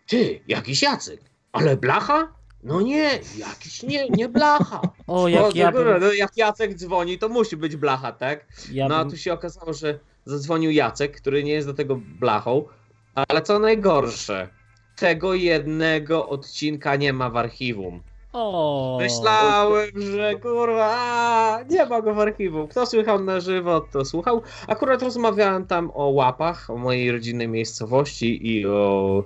ty, jakiś Jacek, ale Blacha? No nie, jakiś nie, nie Blacha. O, jak no, ja bym, no, jak Jacek dzwoni, to musi być Blacha, tak? ja No a tu się okazało, że zadzwonił Jacek, który nie jest do tego blachą, ale co najgorsze, tego jednego odcinka nie ma w archiwum. O, Myślałem, że kurwa, nie ma go w archiwum. Kto słuchał na żywo, to słuchał. Akurat rozmawiałem tam o łapach, o mojej rodzinnej miejscowości i o,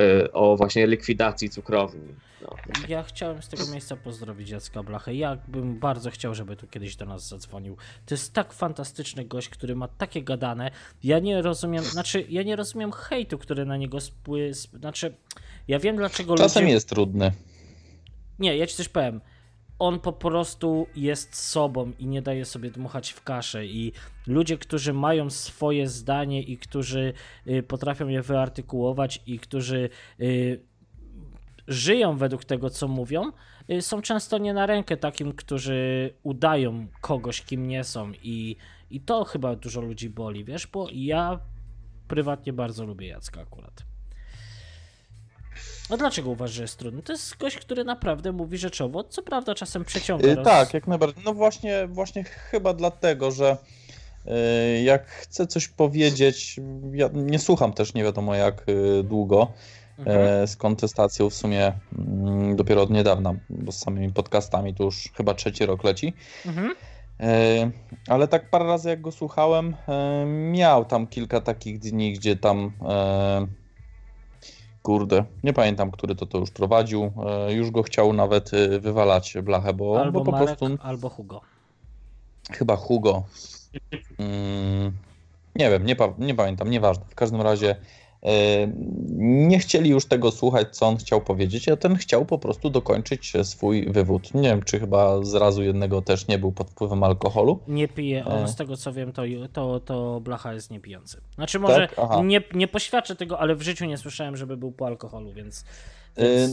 e, o właśnie likwidacji cukrowni. No. ja chciałem z tego miejsca pozdrowić Jacka Blachę. Ja bym bardzo chciał, żeby tu kiedyś do nas zadzwonił. To jest tak fantastyczny gość, który ma takie gadane. Ja nie rozumiem, znaczy, ja nie rozumiem hejtu, który na niego spły... sp- Znaczy, ja wiem dlaczego Czasem ludzie... jest trudny. Nie, ja ci coś powiem. On po prostu jest sobą i nie daje sobie dmuchać w kaszę. I ludzie, którzy mają swoje zdanie i którzy y, potrafią je wyartykułować i którzy y, żyją według tego, co mówią, y, są często nie na rękę takim, którzy udają kogoś, kim nie są. I, I to chyba dużo ludzi boli, wiesz, bo ja prywatnie bardzo lubię Jacka akurat. A dlaczego uważasz, że jest trudny? To jest gość, który naprawdę mówi rzeczowo, co prawda czasem przeciąga. Y, roz- Tak, jak najbardziej. No właśnie, właśnie chyba dlatego, że y, jak chcę coś powiedzieć, ja nie słucham też nie wiadomo jak długo Mhm. e, z kontestacją w sumie mm, dopiero od niedawna, bo z samymi podcastami to już chyba trzeci rok leci. Mhm. E, Ale tak parę razy jak go słuchałem, e, miał tam kilka takich dni, gdzie tam kurde, nie pamiętam, który to to już prowadził, już go chciał nawet wywalać blachę, bo, Albo bo po Marek, prostu albo Hugo. chyba Hugo. Mm, nie wiem, nie, pa- nie pamiętam, nieważne. W każdym razie nie chcieli już tego słuchać, co on chciał powiedzieć, a ten chciał po prostu dokończyć swój wywód. Nie wiem, czy chyba z razu jednego też nie był pod wpływem alkoholu. Nie pije, on E. z tego co wiem, to, to, to Blacha jest niepijący. Znaczy może Tak? Nie, nie poświadczę tego, ale w życiu nie słyszałem, żeby był po alkoholu, więc,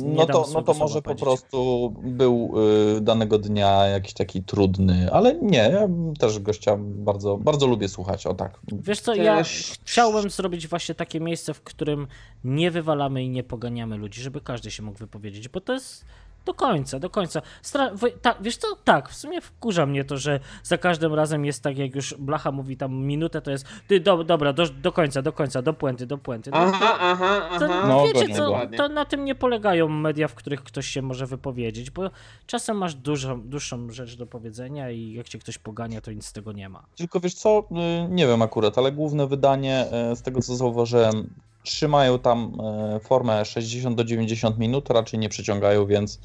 No dam to, no to może po prostu był e, danego dnia jakiś taki trudny, ale nie, ja też gościa bardzo, bardzo lubię słuchać, o tak. Wiesz co, ja Też- chciałbym zrobić właśnie takie miejsce, w którym nie wywalamy i nie poganiamy ludzi, żeby każdy się mógł wypowiedzieć, bo to jest do końca, do końca. Stra... ta, wiesz co, tak, w sumie wkurza mnie to, że za każdym razem jest tak, jak już Blacha mówi tam minutę, to jest ty, do, dobra, do, do końca, do końca, do puenty, do puenty. No, Aha, aha, to, aha. No, wiecie ogarnę co, go. to na tym nie polegają media, w których ktoś się może wypowiedzieć, bo czasem masz dużą, dłuższą rzecz do powiedzenia i jak cię ktoś pogania, to nic z tego nie ma. Tylko wiesz co, y, nie wiem akurat, ale główne wydanie, y, z tego co zauważyłem, trzymają tam y, formę 60 do 90 minut, raczej nie przeciągają, więc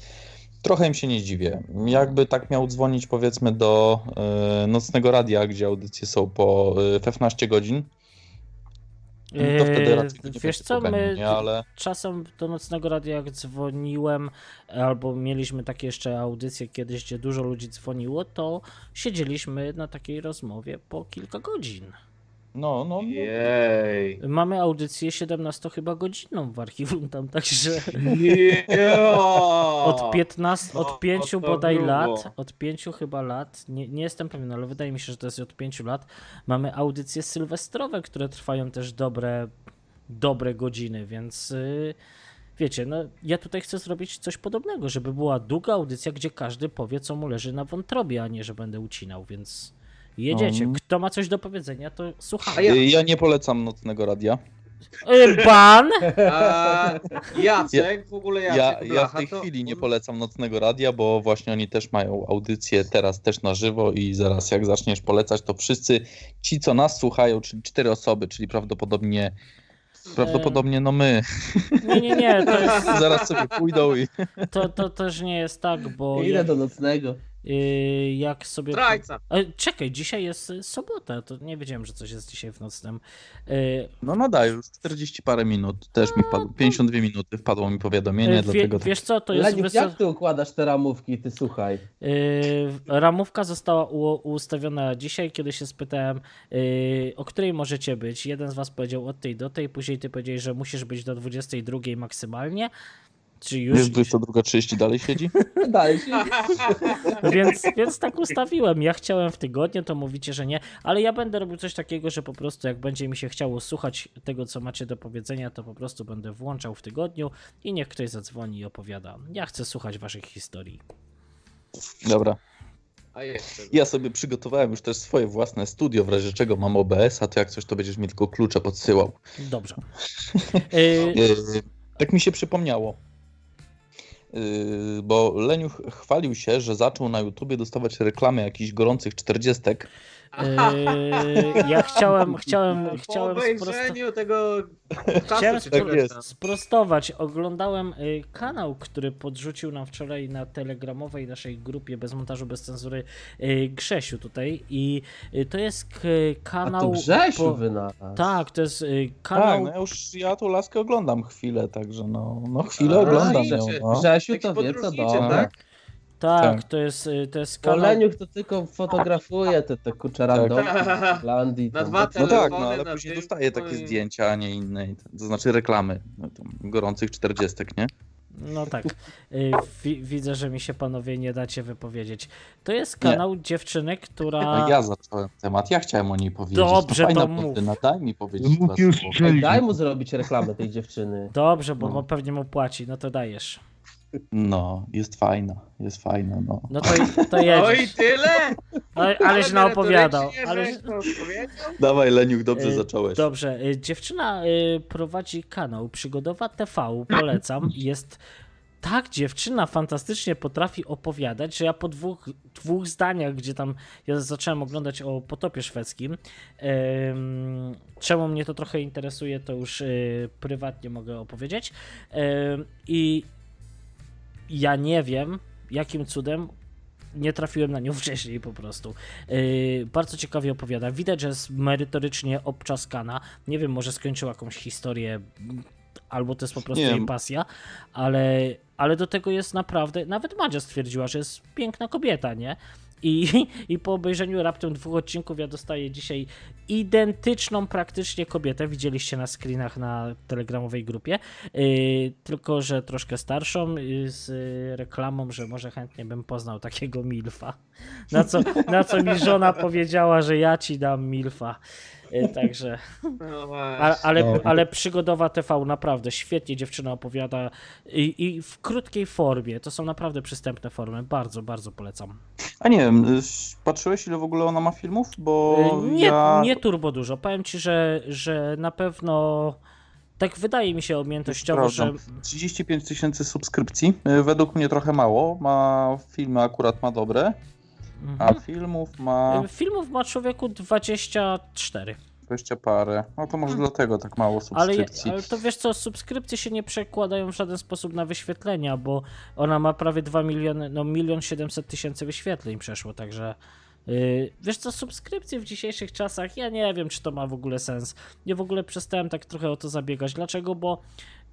trochę im się nie dziwię. Jakby tak miał dzwonić powiedzmy do y, nocnego radia, gdzie audycje są po y, 15 godzin, to wtedy Eee, raczej nie Wiesz co, my nie? ale czasem do nocnego radia jak dzwoniłem, albo mieliśmy takie jeszcze audycje kiedyś, gdzie dużo ludzi dzwoniło, to siedzieliśmy na takiej rozmowie po kilka godzin. No, no, no Jej. Mamy audycję 17 chyba godzinną w archiwum tam, także od 15, No, od 5 to bodaj grubo. lat, od 5 chyba lat, nie, nie jestem pewien, ale wydaje mi się, że to jest od 5 lat, mamy audycje sylwestrowe, które trwają też dobre, dobre godziny, więc y, wiecie, no ja tutaj chcę zrobić coś podobnego, żeby była długa audycja, gdzie każdy powie, co mu leży na wątrobie, a nie, że będę ucinał, więc Jedziecie. Mhm. Kto ma coś do powiedzenia, to A słuchamy. ja- Ja nie polecam nocnego radia. Y, Ban! A, Jacek, w ogóle Jacek Ja, ja w Blacha, tej to chwili nie on- polecam nocnego radia, bo właśnie oni też mają audycję teraz też na żywo i zaraz jak zaczniesz polecać, to wszyscy ci, co nas słuchają, czyli cztery osoby, czyli prawdopodobnie prawdopodobnie no my, Nie, nie, nie, to, jest, zaraz sobie pójdą i to, to też nie jest tak, bo jak, do nocnego. Y, jak sobie... Zdrajca. E, Czekaj, dzisiaj jest y, sobota, to nie wiedziałem, że coś jest dzisiaj w nocnym. Y, no nadają już 40 parę minut, też mi wpadło, 52 minuty wpadło mi powiadomienie, y, wie, dlatego tak. wiesz co, to jest Leniuk, wyso- jak ty układasz te ramówki, ty słuchaj? y, Ramówka została u, ustawiona dzisiaj, kiedy się spytałem, o której możecie być. Jeden z was powiedział od tej do tej, później ty powiedziałeś, że musisz być do 22 maksymalnie. Czy już. Wiesz, 22.30 dalej siedzi? Dalej się. Więc, więc tak ustawiłem. Ja chciałem w tygodniu, to mówicie, że nie, ale ja będę robił coś takiego, że po prostu jak będzie mi się chciało słuchać tego, co macie do powiedzenia, to po prostu będę włączał w tygodniu i niech ktoś zadzwoni i opowiada. Ja chcę słuchać waszych historii. Dobra. A jeszcze. Ja sobie przygotowałem już też swoje własne studio, w razie czego mam OBS, a to jak coś, to będziesz mi tylko klucze podsyłał. Dobrze. Y, Yy, tak mi się przypomniało. Bo Leniuch chwalił się, że zaczął na YouTubie dostawać reklamy jakichś gorących czterdziestek. Y, ja chciałem, chciałem, Po chciałem obejrzeniu tego Chciałem tak sprostować. Oglądałem y, kanał, który podrzucił nam wczoraj na telegramowej naszej grupie bez montażu, bez cenzury y, Grzesiu tutaj i y, to jest k- A kanał... to Grzesiu po- wynalazł. Tak, to jest Tak, kanał... no ja już ja tą laskę oglądam chwilę, także no, no chwilę A, oglądam widzicie, ją. No. Grzesiu to wie co dobre. tak? Tak, tak. to jest, y, to jest kanał... Leniuk to tylko fotografuje te, te kurcze Tak. z Irlandii. Na tam. dwa No tak, telefony no ale na później dostaje no takie zdjęcia, a nie inne, to znaczy reklamy no, tam, gorących czterdziestek, nie? No tak. Y, wi- widzę, że mi się panowie nie dacie wypowiedzieć. To jest kanał dziewczyny, która... A ja zacząłem temat, ja chciałem o niej powiedzieć. Dobrze, no, fajna to mów. blondyna, daj mi powiedzieć. Daj mu zrobić reklamę tej dziewczyny. Dobrze, bo No. no. pewnie mu płaci, no to dajesz. No, jest fajna, jest fajna, no. No to, to Oj, jedziesz. tyle? Ale, aleś naopowiadał. Aleś... Dawaj Leniuk, dobrze Y, zacząłeś. Dobrze, y, dziewczyna y, prowadzi kanał Przygodowa TV, polecam. Jest tak dziewczyna fantastycznie potrafi opowiadać, że ja po dwóch, dwóch zdaniach, gdzie tam ja zacząłem oglądać o potopie szwedzkim, em, czemu mnie to trochę interesuje, to już prywatnie mogę opowiedzieć. I ja nie wiem, jakim cudem nie trafiłem na nią wcześniej po prostu. Yy, bardzo ciekawie opowiada. Widać, że jest merytorycznie obczaskana. Nie wiem, może skończyła jakąś historię, albo to jest po prostu Nie jej pasja, ale, ale do tego jest naprawdę. Nawet Madzia stwierdziła, że jest piękna kobieta, nie? I, I po obejrzeniu raptem dwóch odcinków ja dostaję dzisiaj identyczną praktycznie kobietę. Widzieliście na screenach na telegramowej grupie. Yy, tylko, że troszkę starszą, yy, z yy, reklamą, że może chętnie bym poznał takiego Milfa. Na co, na co mi żona powiedziała, że ja ci dam Milfa. Yy, także. No właśnie. A, ale, No. ale przygodowa TV naprawdę świetnie dziewczyna opowiada i, i w krótkiej formie. To są naprawdę przystępne formy. Bardzo, bardzo polecam. A nie wiem, patrzyłeś ile w ogóle ona ma filmów? Bo Yy, Nie, ja... nie turbo dużo. Powiem ci, że, że na pewno. Tak wydaje mi się objętościowo, że. Sprawdzam. 35 tysięcy subskrypcji. Y, Według mnie trochę mało. Ma filmy akurat ma dobre, a Mhm. filmów ma Filmów ma człowieku 24. 20 parę. No to może dlatego tak mało Ale, subskrypcji. ale to wiesz co, subskrypcje się nie przekładają w żaden sposób na wyświetlenia, bo ona ma prawie 2 miliony, no milion 700 tysięcy wyświetleń przeszło, także yy, wiesz co, subskrypcje w dzisiejszych czasach, ja nie wiem, czy to ma w ogóle sens. Ja w ogóle przestałem tak trochę o to zabiegać. Dlaczego? Bo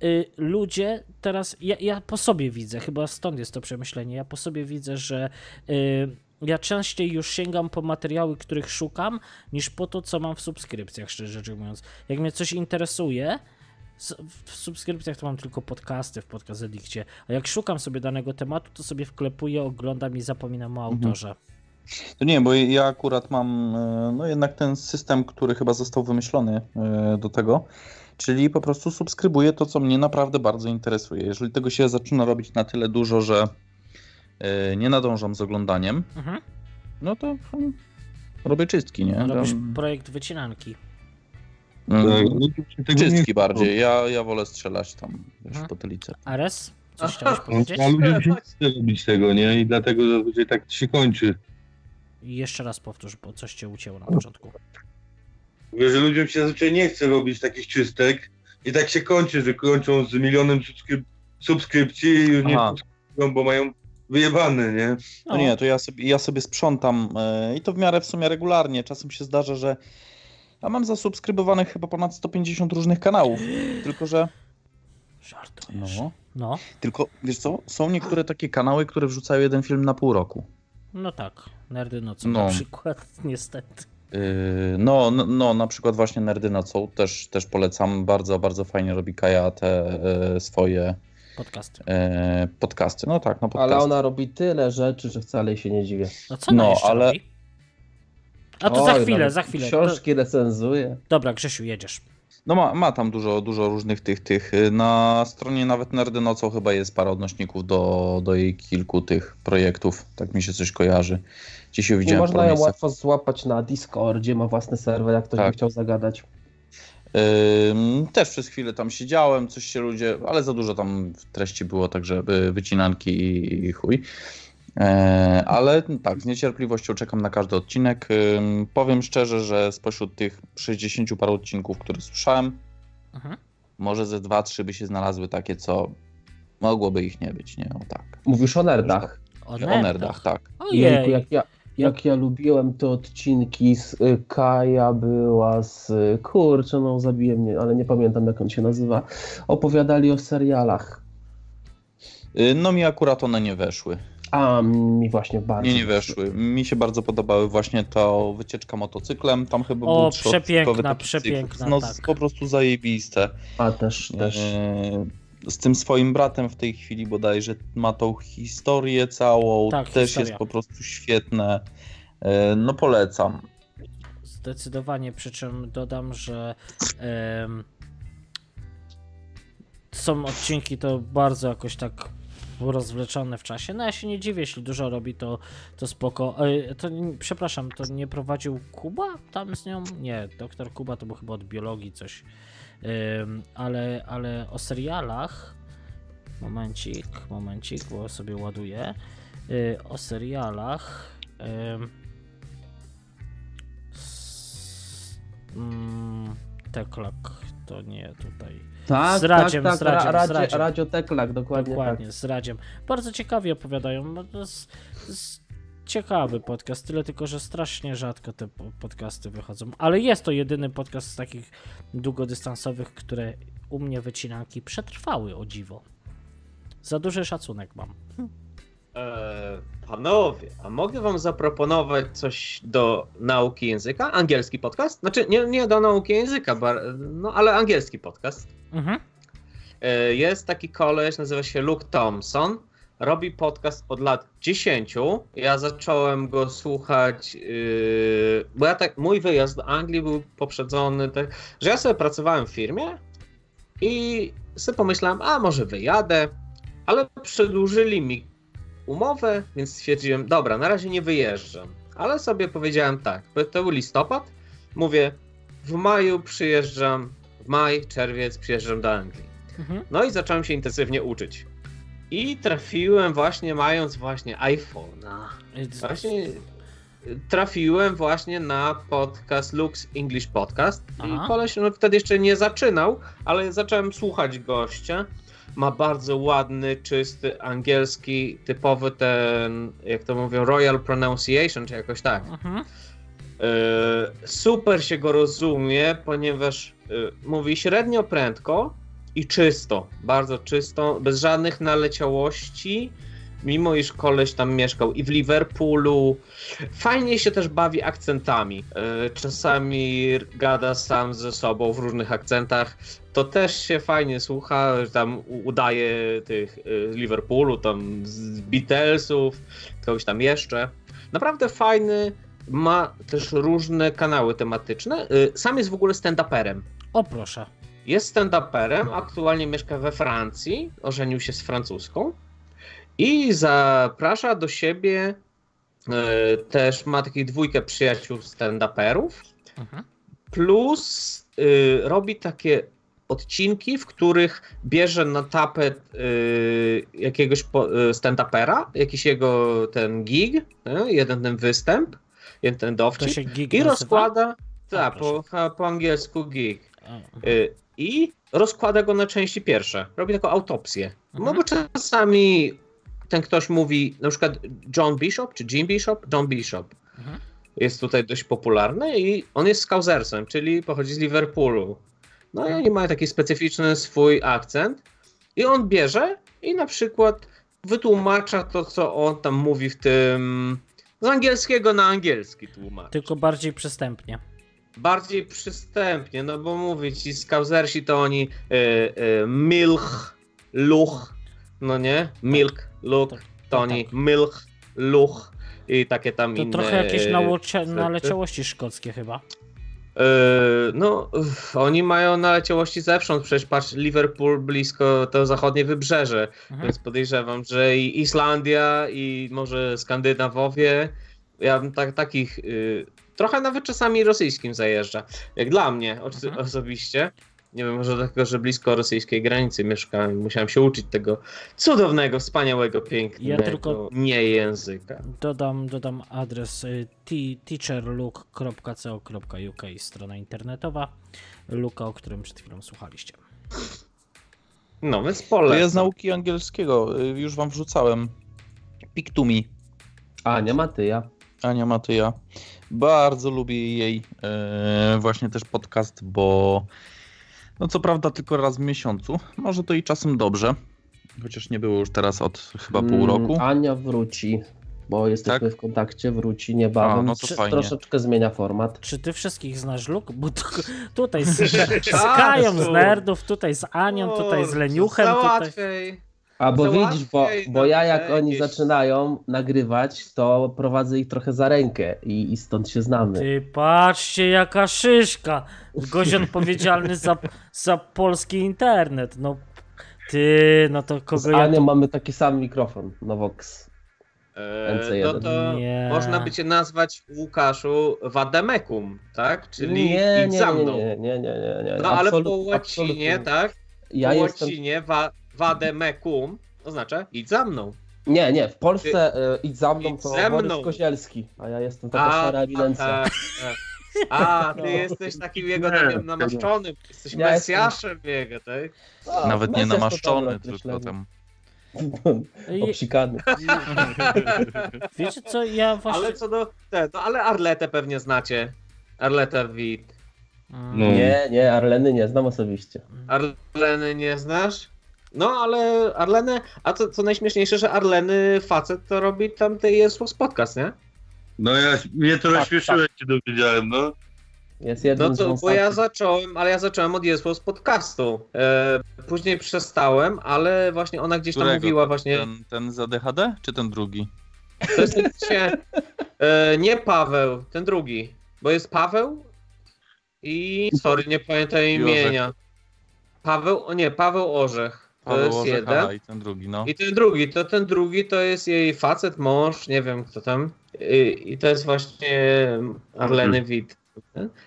y, ludzie teraz, ja, ja po sobie widzę, chyba stąd jest to przemyślenie, ja po sobie widzę, że y, ja częściej już sięgam po materiały, których szukam, niż po to, co mam w subskrypcjach, szczerze rzecz mówiąc. Jak mnie coś interesuje, w subskrypcjach to mam tylko podcasty w Podcast Edikcie, a jak szukam sobie danego tematu, to sobie wklepuję, oglądam i zapominam o Mhm. autorze. To nie, bo ja akurat mam e, no jednak ten system, który chyba został wymyślony e, do tego, czyli po prostu subskrybuję to, co mnie naprawdę bardzo interesuje. Jeżeli tego się zaczyna robić na tyle dużo, że nie nadążam z oglądaniem, Mhm. no to, robię czystki, nie? Robisz Tam, projekt wycinanki. Tak, tego nie czystki bardziej, ja, ja wolę strzelać tam, wiesz, Mhm. po tylice. Ares? Coś chciałeś powiedzieć? A ludziom się nie chce robić tego, nie? I dlatego zazwyczaj tak się kończy. I Jeszcze raz powtórz, bo coś cię ucięło na początku. Mówię, że ludziom się zazwyczaj nie chce robić takich czystek i tak się kończy, że kończą z milionem subskryp- subskrypcji i już nie subskrybują, bo mają wyjebane, nie? No nie, to ja sobie, ja sobie sprzątam e, i to w miarę w sumie regularnie. Czasem się zdarza, że ja mam zasubskrybowanych chyba ponad 150 różnych kanałów, tylko że Żartujesz. no, No, tylko wiesz co, są niektóre takie kanały, które wrzucają jeden film na pół roku. no tak. Nerdy nocą No. na przykład, niestety. Yy, No, no, no, na przykład właśnie Nerdy Nocą też, też polecam. Bardzo, bardzo fajnie robi Kaja te e, swoje Podcasty. e, podcasty. No tak, no podcasty. Ale ona robi tyle rzeczy, że wcale się nie dziwię. No co no, No, jeszcze ale- robi? A to za Oj, chwilę, za chwilę. To... Książki recenzuje. Dobra, Grzesiu, jedziesz. No ma, ma tam dużo, dużo różnych tych, tych. y, Na stronie nawet Nerdy Nocą chyba jest parę odnośników do, do jej kilku tych projektów. Tak mi się coś kojarzy. Gdzieś ją I widziałem można ją łatwo złapać na Discordzie, ma własny serwer, jak ktoś Tak. by chciał zagadać. Też przez chwilę tam siedziałem, coś się ludzie, ale za dużo tam treści było, także y, wycinanki i, i chuj. E, Ale tak, z niecierpliwością czekam na każdy odcinek. Powiem szczerze, że spośród tych 60 paru odcinków, które słyszałem, Mhm. może ze 2-3 by się znalazły takie, co mogłoby ich nie być, nie? O tak. Mówisz o nerdach. O O nerdach, tak. Jejku, Ojej. jak ja, jak ja lubiłem te odcinki z y, Kaja była z y, kurczę, no zabije mnie, ale nie pamiętam jak on się nazywa. Opowiadali o serialach. Y, No mi akurat one nie weszły. A mi właśnie bardzo. Nie, nie weszły. Mi się bardzo podobały właśnie to wycieczka motocyklem. Tam chyba O, był przepiękna, przepiękna, No tak. po prostu zajebiste. A też, też. E, Z tym swoim bratem w tej chwili bodajże ma tą historię całą. Tak, Też historia. jest po prostu świetne. E, No polecam. Zdecydowanie, przy czym dodam, że są odcinki to bardzo jakoś tak rozwleczone w czasie. No ja się nie dziwię, jeśli dużo robi, to, to spoko. E, To, przepraszam, to nie prowadził Kuba tam z nią? Nie, doktor Kuba to był chyba od biologii coś. Ale, ale o serialach momencik, momencik, bo sobie ładuję. Y, o serialach mm, Teklak to nie tutaj. Tak, z Radziem, tak, z tak, Radziem, Ra- z Radziem. Radio Teklak, dokładnie, Dokładnie, z Radziem. Bardzo ciekawie opowiadają. No, to jest ciekawy podcast, tyle tylko, że strasznie rzadko te po- podcasty wychodzą. Ale jest to jedyny podcast z takich długodystansowych, które u mnie wycinanki przetrwały, o dziwo. Za duży szacunek mam. E, panowie, a mogę wam zaproponować coś do nauki języka? Angielski podcast? Znaczy, nie, nie do nauki języka, no ale angielski podcast. Mhm. E, Jest taki koleś, nazywa się Luke Thompson. Robi podcast od lat 10. Ja zacząłem go słuchać, yy, bo ja tak, mój wyjazd do Anglii był poprzedzony, tak, że ja sobie pracowałem w firmie i sobie pomyślałem, a może wyjadę, ale przedłużyli mi umowę, więc stwierdziłem, dobra, na razie nie wyjeżdżam. Ale sobie powiedziałem tak, bo to był listopad, mówię, w maju przyjeżdżam, w maj, czerwiec przyjeżdżam do Anglii. Mhm. No i zacząłem się intensywnie uczyć. I trafiłem właśnie, mając właśnie iPhone'a, właśnie trafiłem właśnie na podcast Lux English Podcast. Aha. I koleś no, wtedy jeszcze nie zaczynał, ale zacząłem słuchać gościa. Ma bardzo ładny, czysty angielski, typowy ten, jak to mówią, Royal Pronunciation, czy jakoś tak. Mhm. E, super się go rozumie, ponieważ e, mówi średnio prędko i czysto, bardzo czysto, bez żadnych naleciałości, mimo iż koleś tam mieszkał i w Liverpoolu. Fajnie się też bawi akcentami. E, czasami gada sam ze sobą w różnych akcentach. To też się fajnie słucha, tam udaje tych e, z Liverpoolu, tam z Beatlesów, kogoś tam jeszcze. Naprawdę fajny, ma też różne kanały tematyczne. Y, Sam jest w ogóle stand-uperem. O proszę. Jest stand-uperem, aktualnie mieszka we Francji, ożenił się z francuską i zaprasza do siebie e, też ma takich dwójkę przyjaciół stand-uperów, Mhm. plus y, robi takie odcinki, w których bierze na tapet y, jakiegoś y, stand-upera, jakiś jego ten gig, nie? jeden ten występ, jeden ten dowcip i nazywa? rozkłada, tak, po, po angielsku gig. Y, I rozkłada go na części pierwsze. Robi taką autopsję. No Mhm. bo czasami ten ktoś mówi, na przykład John Bishop, czy Jim Bishop? John Bishop. Mhm. Jest tutaj dość popularny i on jest skausersem, czyli pochodzi z Liverpoolu. No i oni mają taki specyficzny swój akcent. I on bierze i na przykład wytłumacza to, co on tam mówi w tym. Z angielskiego na angielski tłumaczy Tylko bardziej przystępnie. Bardziej przystępnie, no bo mówię ci, skausersi to oni y, y, milch, luch, no nie? Milk, luch, Tak, to tak, oni tak. milch, luch i takie tam To inne... trochę jakieś y, nałocie, naleciałości szkockie chyba. Y, no, oni mają naleciałości zewsząd, przecież patrz, Liverpool blisko to zachodnie wybrzeże, Mhm. więc podejrzewam, że i Islandia, i może Skandynawowie, ja bym tak, takich, y, trochę nawet czasami rosyjskim zajeżdża, jak dla mnie Mhm. osobiście. Nie wiem, może dlatego, że blisko rosyjskiej granicy mieszkałem, musiałem się uczyć tego cudownego, wspaniałego, pięknego tylko- nie języka. Dodam, dodam adres y, t- teacherlook.co.uk, strona internetowa. Luka, o którym przed chwilą słuchaliście. No, więc To polecam. ja z nauki angielskiego y, już wam wrzucałem. Piktumi. Ania Matyja. Ania Matyja. Bardzo lubię jej e, właśnie też podcast, bo no co prawda tylko raz w miesiącu. Może to i czasem dobrze. Chociaż nie było już teraz od chyba pół Mm, roku. Ania wróci, bo jesteśmy Tak? w kontakcie, wróci niebawem. A, no to Tr- fajnie. Troszeczkę zmienia format. Czy ty wszystkich znasz, Luk? Bo tu, tutaj z, z Kają z nerdów, tutaj z Anią, tutaj z Leniuchem. Tutaj... A bo widzisz, bo, bo ja jak oni jakieś- zaczynają nagrywać, to prowadzę ich trochę za rękę i, i stąd się znamy. Ty patrzcie, jaka szyszka! Gość odpowiedzialny za, za polski internet. No ty, no to Z kogo ja Anią tu... mamy taki sam mikrofon, Novox. E, NC1. No to Nie. można by cię nazwać Łukaszu Wademekum, tak? Czyli nie, nie, za nie, mną. nie, nie, nie, nie, nie. No ale po Absolut- łacinie, absolutnie. tak? Ja po jestem... łacinie wa, Wademekum oznacza idź za mną. Nie, nie, w Polsce y, idź za mną idź to ze Borys. Kozielski, a ja jestem taka szara ewidencja. tak, tak. A, ty No. jesteś takim jego Nie, takim namaszczonym, jesteś Ja mesjaszem jego, tak? A, Nawet nie namaszczony, tylko tam. Obsikany. wiecie co, ja właśnie... Ale co do, te, no ale Arletę pewnie znacie. Arleta Wit. Mm, No. Nie, nie, Arleny nie znam osobiście. Arleny nie znasz? No, ale Arlenę, a to co najśmieszniejsze, że Arleny facet to robi tam tej jest podcast, nie? No ja, mnie to Tak, rozśmieszyło, jak się dowiedziałem, no. Jest jeden No z to, bo ja zacząłem, ale ja zacząłem od Jesło z podcastu. E, później przestałem, ale właśnie ona gdzieś tam Którego? mówiła właśnie, Ten, ten z ADHD, czy ten drugi? to jest się, e, nie Paweł, ten drugi, bo jest Paweł i, sorry, nie pamiętam imienia. Paweł, o nie, Paweł Orzech, to jest jeden. aha, i ten drugi, no. I ten drugi, to ten drugi to jest jej facet, mąż, nie wiem kto tam. I, i to jest właśnie Arleny Witt.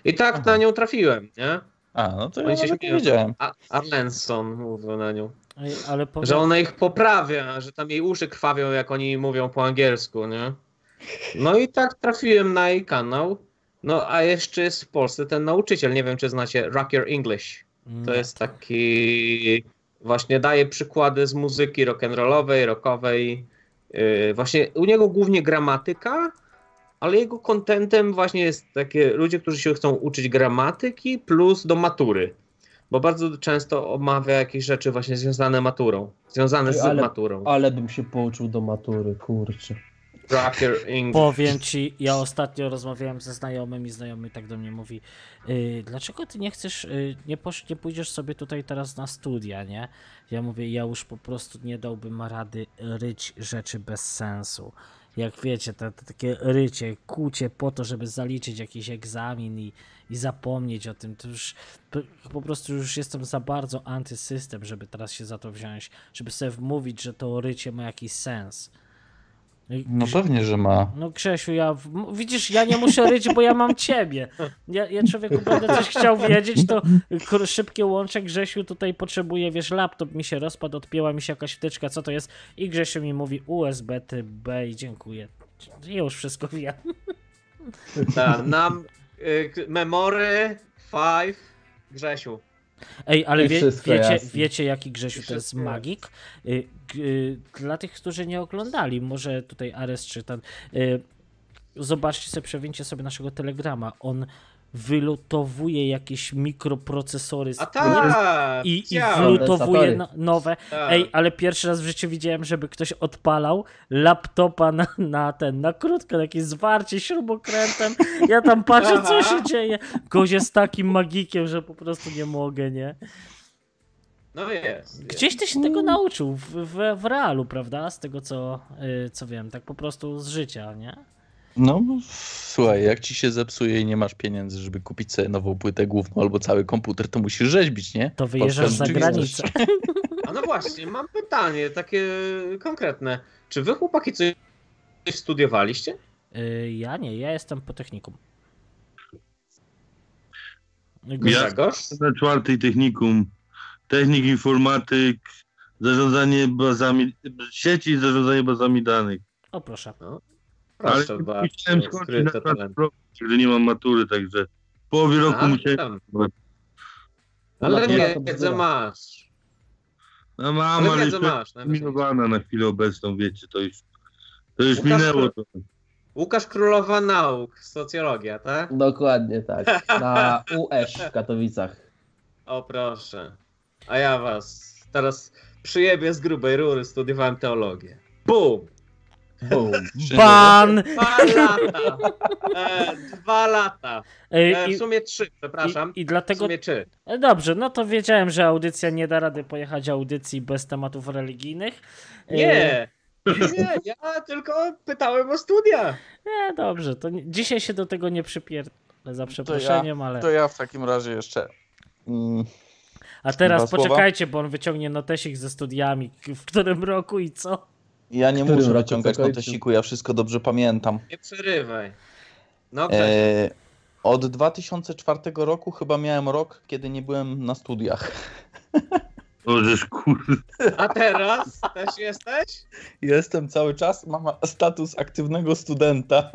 I tak Aha. na nią trafiłem, nie? A, no to ja się nie wiedziałem. Arlenson mówił na nią. Ej, Ale powiem... Że ona ich poprawia, że tam jej uszy krwawią, jak oni mówią po angielsku, nie? No i tak trafiłem na jej kanał. No a jeszcze jest w Polsce ten nauczyciel, nie wiem czy znacie, Rock Your English. To jest taki. Właśnie daje przykłady z muzyki rock'n'rollowej, rockowej. Yy, właśnie u niego głównie gramatyka, ale jego kontentem właśnie jest takie ludzie, którzy się chcą uczyć gramatyki plus do matury. Bo bardzo często omawia jakieś rzeczy właśnie związane maturą. Związane z Ale- maturą. Ale bym się pouczył do matury, kurczę. Powiem ci, ja ostatnio rozmawiałem ze znajomym i znajomy tak do mnie mówi, y, dlaczego ty nie chcesz, y, nie, posz, nie pójdziesz sobie tutaj teraz na studia, nie? Ja mówię, ja już po prostu nie dałbym rady ryć rzeczy bez sensu. Jak wiecie, te, te takie rycie, kucie po to, żeby zaliczyć jakiś egzamin i, i zapomnieć o tym, to już po prostu już jestem za bardzo antysystem, żeby teraz się za to wziąć, żeby sobie wmówić, że to rycie ma jakiś sens. No pewnie, że ma. No Grzesiu, ja, widzisz, ja nie muszę ryć, bo ja mam ciebie. Ja, ja człowieku będę coś chciał wiedzieć, to szybkie łącze, Grzesiu tutaj potrzebuje, wiesz, laptop mi się rozpadł, odpięła mi się jakaś wtyczka, co to jest? I Grzesiu mi mówi USB typ B i dziękuję. Ja już wszystko wiem. Tak, nam y, memory 5 Grzesiu. Ej, ale wie, wiecie, jasne. wiecie, jaki Grzesiu to jest magik? Y, Dla tych, którzy nie oglądali, może tutaj Ares czy ten. y, Zobaczcie sobie, przewincie sobie naszego telegrama. On wylutowuje jakieś mikroprocesory z A tak! i, i Kondensatory. no, nowe. tak. Ej, ale pierwszy raz w życiu widziałem, żeby ktoś odpalał laptopa na, na ten, na krótko, na jakieś zwarcie śrubokrętem. Ja tam patrzę, co się dzieje. Gość jest takim magikiem, że po prostu nie mogę, nie? No jest. Gdzieś ty się tego nauczył, w, w, w realu, prawda? Z tego, co, y, co wiem, tak po prostu z życia, nie? No, słuchaj, jak ci się zepsuje i nie masz pieniędzy, żeby kupić sobie nową płytę główną albo cały komputer, to musisz rzeźbić, nie? To wyjeżdżasz za granicę. A no właśnie, mam pytanie takie konkretne. Czy wy chłopaki coś studiowaliście? Y, ja nie, ja jestem po technikum. Ja- Grzegorz? Na czwartej technikum. Technik informatyk, zarządzanie bazami, sieci i zarządzanie bazami danych. O proszę. Proszę Ale bardzo, musiałem skończyć na roku, gdy nie mam matury, także w połowie roku A, musiałem... tam. No, Ale wiedzę masz. No mam, Ale ale wiedzę masz. terminowana na chwilę obecną, wiecie, to już, to już Łukasz, minęło. To. Łukasz Królowa Nauk, socjologia, tak? Dokładnie tak. Na UF w Katowicach. O proszę. A ja was teraz przyjebię z grubej rury, studiowałem teologię. Bum! Boom. Ban! Dwa lata! E, dwa lata. E, i, w sumie trzy, przepraszam. i, I W dlatego sumie trzy. E, Dobrze, no to wiedziałem, że audycja nie da rady pojechać audycji bez tematów religijnych. E, Nie! Nie, ja tylko pytałem o studia. Nie, dobrze, to nie, dzisiaj się do tego nie przypierdolę za przeproszeniem, ale... To ja w takim razie jeszcze. Mm, A teraz dwa słowa? poczekajcie, bo on wyciągnie notesik ze studiami, w którym roku i co? ja nie muszę wyciągać notesiku, ja wszystko dobrze pamiętam. Nie przerywaj. No. E, od 2004 roku chyba miałem rok, kiedy nie byłem na studiach. O, żeż kurde. A teraz też jesteś? Jestem cały czas, mam status aktywnego studenta.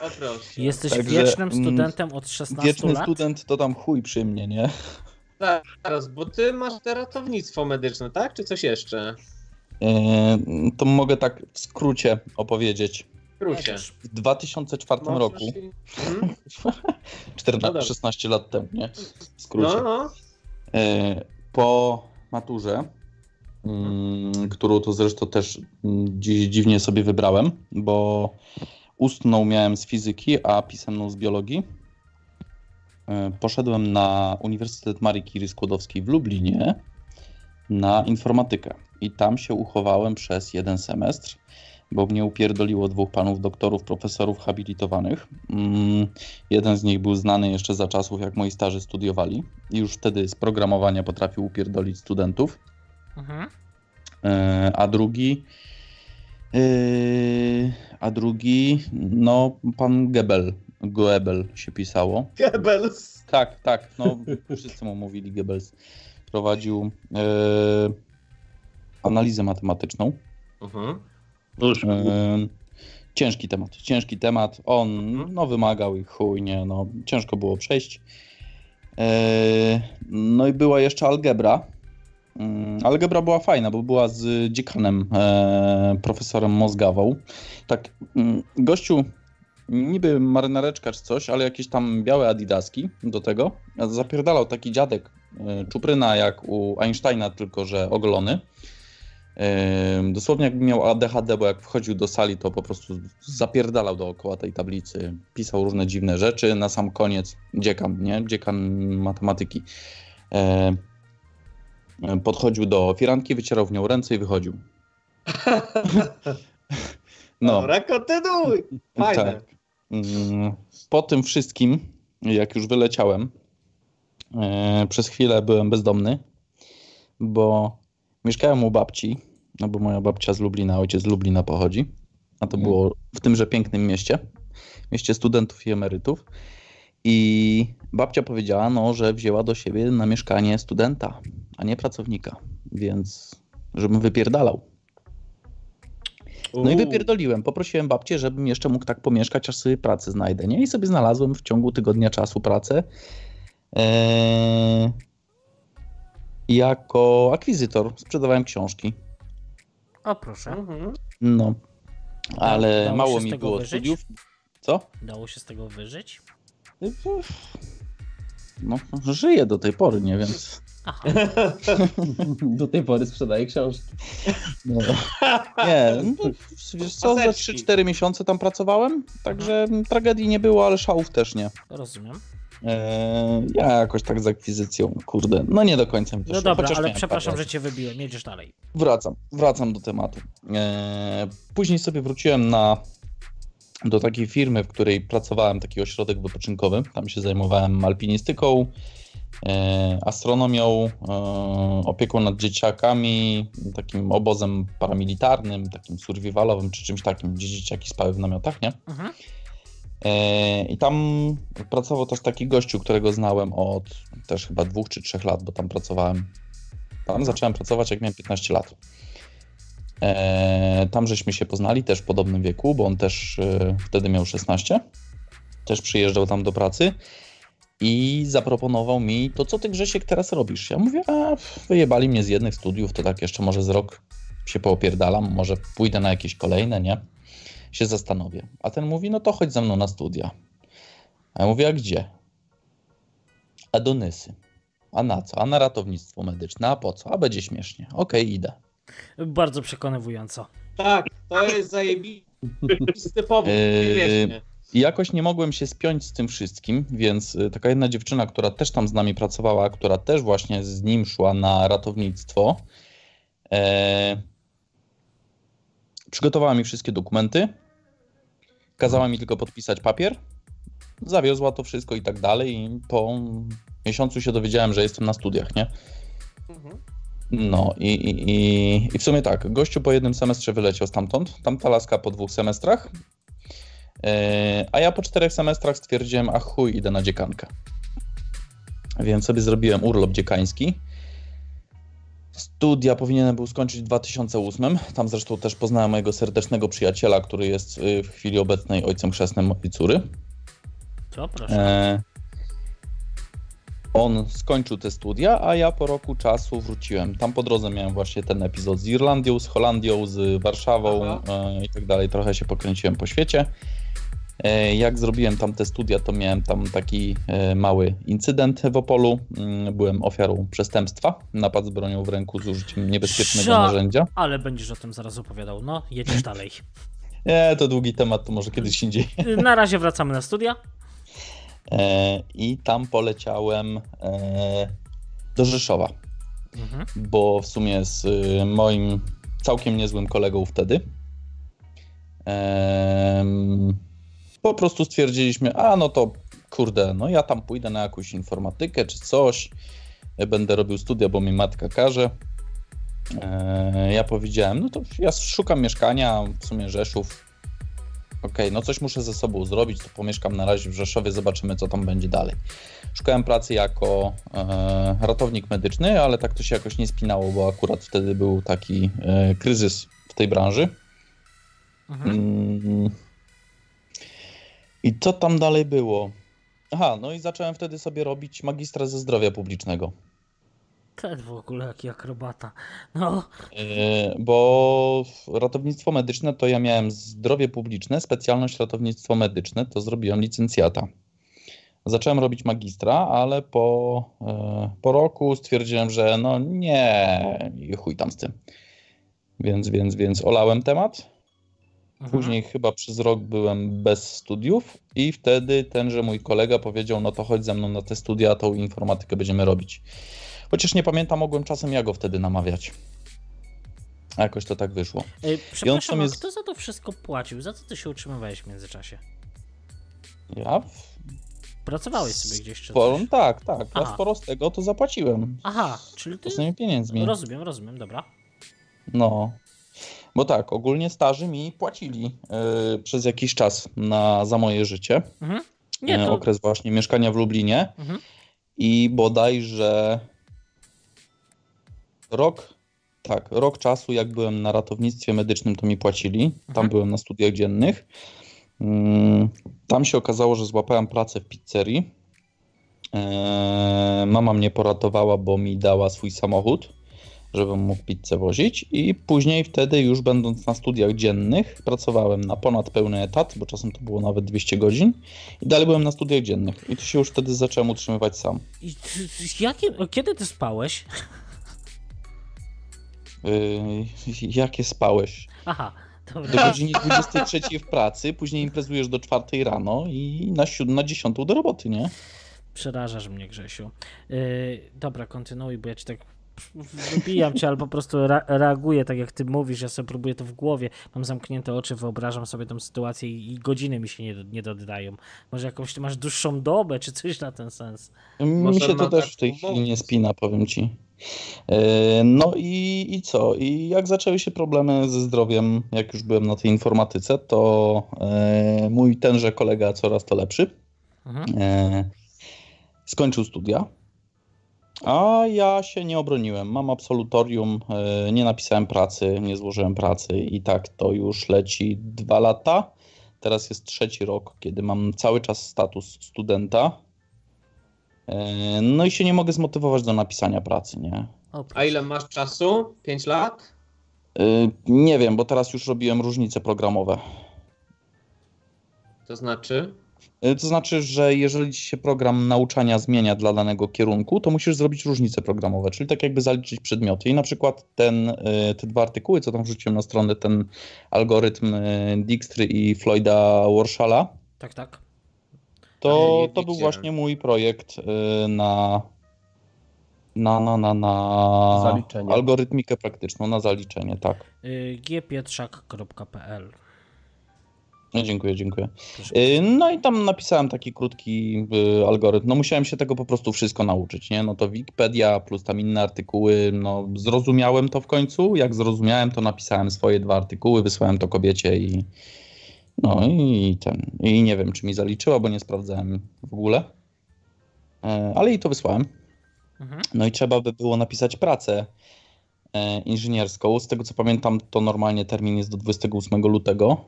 O proszę. Jesteś Także, wiecznym mm, studentem od 16 Wieczny lat? student to tam chuj przy mnie, nie? Teraz, bo ty masz te ratownictwo medyczne, tak? Czy coś jeszcze? E, to mogę tak w skrócie opowiedzieć. Krócie. W 2004 roku, Hmm? 14, No dobra. 16 lat temu, nie? W skrócie. No, no. E, Po maturze, mm, którą to zresztą też mm, dziś dziwnie sobie wybrałem, bo ustną miałem z fizyki, a pisemną z biologii. E, Poszedłem na Uniwersytet Marii Curie Skłodowskiej w Lublinie na informatykę i tam się uchowałem przez jeden semestr, bo mnie upierdoliło dwóch panów doktorów, profesorów habilitowanych. Mm, Jeden z nich był znany jeszcze za czasów, jak moi starzy studiowali i już wtedy z programowania potrafił upierdolić studentów. Mhm. E, A drugi, e, a drugi, no pan Gebel, Goebel się pisało. Goebbels. Tak, tak, no wszyscy mu mówili Goebbels. Prowadził e, analizę matematyczną. Mhm. Oż, E, ciężki temat, ciężki temat. On no, wymagał i chuj, nie, no, ciężko było przejść. E, no i była jeszcze algebra. Mm, Algebra była fajna, bo była z dziekanem, e, profesorem Mozgawą. Tak, mm, gościu, niby marynareczka czy coś, ale jakieś tam białe adidaski do tego. Zapierdalał taki dziadek, e, czupryna jak u Einsteina, tylko że ogolony. Ym, Dosłownie jakby miał ADHD, bo jak wchodził do sali, to po prostu zapierdalał dookoła tej tablicy, pisał różne dziwne rzeczy. Na sam koniec dziekan, nie? Dziekan matematyki. E, e, podchodził do firanki, wycierał w nią ręce i wychodził. No, Dobra, kontynuuj. Fajne. tak. Po tym wszystkim, jak już wyleciałem, e, przez chwilę byłem bezdomny, bo mieszkałem u babci no bo moja babcia z Lublina, ojciec z Lublina pochodzi, a to Mhm. było w tymże pięknym mieście, mieście studentów i emerytów. I babcia powiedziała, no, że wzięła do siebie na mieszkanie studenta, a nie pracownika, więc żebym wypierdalał. No i wypierdoliłem. Poprosiłem babcię, żebym jeszcze mógł tak pomieszkać, aż sobie pracę znajdę. Nie? I sobie znalazłem w ciągu tygodnia czasu pracę eee, jako akwizytor. Sprzedawałem książki. O proszę, Mhm. No, ale Dało mało mi było wyżyć? studiów. Co? dało się z tego wyżyć? No, żyję do tej pory, nie? Więc... Aha, Do tej pory sprzedaję książki. No. Nie, no, wiesz co, za Paseczki. 3-4 miesiące tam pracowałem, także tragedii nie było, ale szałów też nie. rozumiem. Eee, ja jakoś tak z akwizycją, kurde, no nie do końca mi to No dobra, ale przepraszam, parę że cię wybiłem, jedziesz dalej. Wracam, wracam do tematu. Eee, później sobie wróciłem na, do takiej firmy, w której pracowałem, taki ośrodek wypoczynkowy. Tam się zajmowałem alpinistyką, astronomią, e, opieką nad dzieciakami, takim obozem paramilitarnym, takim survivalowym czy czymś takim, gdzie dzieciaki spały w namiotach, nie? Mhm. E, I tam pracował też taki gościu, którego znałem od też chyba dwóch czy trzech lat, bo tam pracowałem. Tam zacząłem pracować, jak miałem 15 lat. E, Tam żeśmy się poznali też w podobnym wieku, bo on też e, wtedy miał 16. Też przyjeżdżał tam do pracy i zaproponował mi to, co ty Grzesiek teraz robisz. Ja mówię, a wyjebali mnie z jednych studiów, to tak jeszcze może z rok się poopierdalam, może pójdę na jakieś kolejne, nie? Się zastanowię. A ten mówi, no to chodź ze mną na studia. A ja mówię, a gdzie? A do Nysy. A na co? A na ratownictwo medyczne. A po co? A będzie śmiesznie. Okej, idę. Bardzo przekonywująco. Tak, to jest zajebisty powód. Yy, Wiecznie. I jakoś nie mogłem się spiąć z tym wszystkim, więc y, taka jedna dziewczyna, która też tam z nami pracowała, która też właśnie z nim szła na ratownictwo, e, przygotowała mi wszystkie dokumenty, kazała mi tylko podpisać papier, zawiozła to wszystko i tak dalej i po miesiącu się dowiedziałem, że jestem na studiach, nie? Mhm. No i, i, i, i w sumie tak, gościu po jednym semestrze wyleciał stamtąd, tamta laska po dwóch semestrach, a ja po czterech semestrach stwierdziłem, a chuj, idę na dziekankę. Więc sobie zrobiłem urlop dziekański. Studia powinienem był skończyć w 2008. Tam zresztą też poznałem mojego serdecznego przyjaciela, który jest y, w chwili obecnej ojcem chrzestnym mojej córy. Co, proszę. E, on skończył te studia, a ja po roku czasu wróciłem. Tam po drodze miałem właśnie ten epizod z Irlandią, z Holandią, z Warszawą Aha. e, i tak dalej. Trochę się pokręciłem po świecie. E, jak zrobiłem tam te studia, to miałem tam taki e, mały incydent w Opolu. Mm, Byłem ofiarą przestępstwa. Napad z bronią w ręku z użyciem niebezpiecznego Sza- narzędzia. Ale będziesz o tym zaraz opowiadał. No, jedziesz dalej. Nie, to długi temat, to może kiedyś indziej. Na razie wracamy na studia. E, I tam poleciałem e, do Rzeszowa. Mhm. bo w sumie z y, moim całkiem niezłym kolegą wtedy po prostu stwierdziliśmy, a no to kurde, no ja tam pójdę na jakąś informatykę czy coś, będę robił studia, bo mi matka każe. E, ja powiedziałem, no to ja szukam mieszkania, w sumie Rzeszów. Okej, no coś muszę ze sobą zrobić, to pomieszkam na razie w Rzeszowie, zobaczymy co tam będzie dalej. Szukałem pracy jako e, ratownik medyczny, ale tak to się jakoś nie spinało, bo akurat wtedy był taki e, kryzys w tej branży. Mhm. Mm. I co tam dalej było? Aha, no i zacząłem wtedy sobie robić magistra ze zdrowia publicznego. Ten w ogóle jaki akrobata. No, E, Bo ratownictwo medyczne to ja miałem zdrowie publiczne, specjalność ratownictwo medyczne, to zrobiłem licencjata. Zacząłem robić magistra, ale po, e, po roku stwierdziłem, że no nie, chuj tam z tym. Więc, więc, więc olałem temat. mhm. Później chyba przez rok byłem bez studiów i wtedy tenże mój kolega powiedział, no to chodź ze mną na te studia, tą informatykę będziemy robić. Chociaż nie pamiętam, mogłem czasem ja go wtedy namawiać. A jakoś to tak wyszło. Przepraszam, tam a jest- kto za to wszystko płacił? Za co ty się utrzymywałeś w międzyczasie? Ja Pracowałeś sobie gdzieś czy coś? tak, tak. Ja Aha. sporo z tego to zapłaciłem. Aha, czyli ty... Własnymi pieniędzmi. Rozumiem, rozumiem, dobra. No. Bo tak, ogólnie starzy mi płacili e, przez jakiś czas na, za moje życie. Mhm. Nie, e, to... Okres właśnie mieszkania w Lublinie. Mhm. I bodajże rok, tak, rok czasu, jak byłem na ratownictwie medycznym, to mi płacili. Tam Mhm. byłem na studiach dziennych. Mm, Tam się okazało, że złapałem pracę w pizzerii. Eee, Mama mnie poratowała, bo mi dała swój samochód, żebym mógł pizzę wozić. I później wtedy, już będąc na studiach dziennych, pracowałem na ponad pełny etat, bo czasem to było nawet 200 godzin. I dalej byłem na studiach dziennych. I tu się już wtedy zacząłem utrzymywać sam. I, jakie, kiedy ty spałeś? Yy, jakie spałeś? Aha, Do dobra. godziny 23 w pracy, później imprezujesz do 4 rano i na 7, na 10 do roboty, nie? Przerażasz mnie, Grzesiu. Yy, dobra, kontynuuj, bo ja ci tak wybijam cię, ale po prostu re- reaguję tak jak ty mówisz, ja sobie próbuję to w głowie, mam zamknięte oczy, wyobrażam sobie tą sytuację i, i godziny mi się nie, do- nie dodają. Może jakąś ty masz dłuższą dobę, czy coś na ten sens. Mi Może się to też w tej chwili nie spina, powiem ci. Yy, No i, i co? I jak zaczęły się problemy ze zdrowiem, jak już byłem na tej informatyce, to yy, mój tenże kolega coraz to lepszy Mhm. E, skończył studia, a ja się nie obroniłem. Mam absolutorium, e, nie napisałem pracy, nie złożyłem pracy i tak to już leci dwa lata. Teraz jest trzeci rok, kiedy mam cały czas status studenta. E, No i się nie mogę zmotywować do napisania pracy, nie? A ile masz czasu? 5 lat? E, Nie wiem, bo teraz już robiłem różnice programowe. To znaczy? E, To znaczy, że jeżeli ci się program nauczania zmienia dla danego kierunku, to musisz zrobić różnice programowe, czyli tak jakby zaliczyć przedmioty. I na przykład ten, te dwa artykuły, co tam wrzuciłem na stronę, ten algorytm Dijkstry i Floyda Warshalla, Tak, tak. To, to był właśnie mój projekt e, na, na, na, na, na Zaliczenie. algorytmikę praktyczną, na zaliczenie, tak. Yy, gpietrzak.pl No, dziękuję, dziękuję. Y, No i tam napisałem taki krótki y, algorytm. No musiałem się tego po prostu wszystko nauczyć, nie? No to Wikipedia plus tam inne artykuły, no zrozumiałem to w końcu. Jak zrozumiałem, to napisałem swoje dwa artykuły, wysłałem to kobiecie i no i ten. I nie wiem, czy mi zaliczyła, bo nie sprawdzałem w ogóle. E, Ale i to wysłałem. Mhm. No i trzeba by było napisać pracę e, inżynierską. Z tego co pamiętam, to normalnie termin jest do 28 lutego.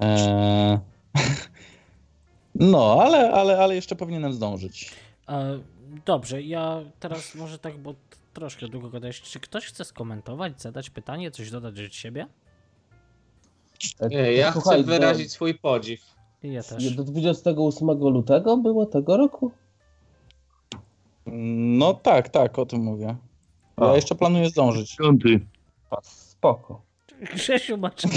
E, no, ale, ale, ale jeszcze powinienem zdążyć. E, dobrze, ja teraz może tak, bo troszkę długo gadałeś. Czy ktoś chce skomentować, zadać pytanie, coś dodać od siebie? E, Nie, ja słuchaj, chcę wyrazić swój podziw. I Ja też. Do, do 28 lutego było tego roku? No tak, tak, o tym mówię. Ja A. jeszcze planuję zdążyć. Piąty. Spoko. Grzesiu ma czas.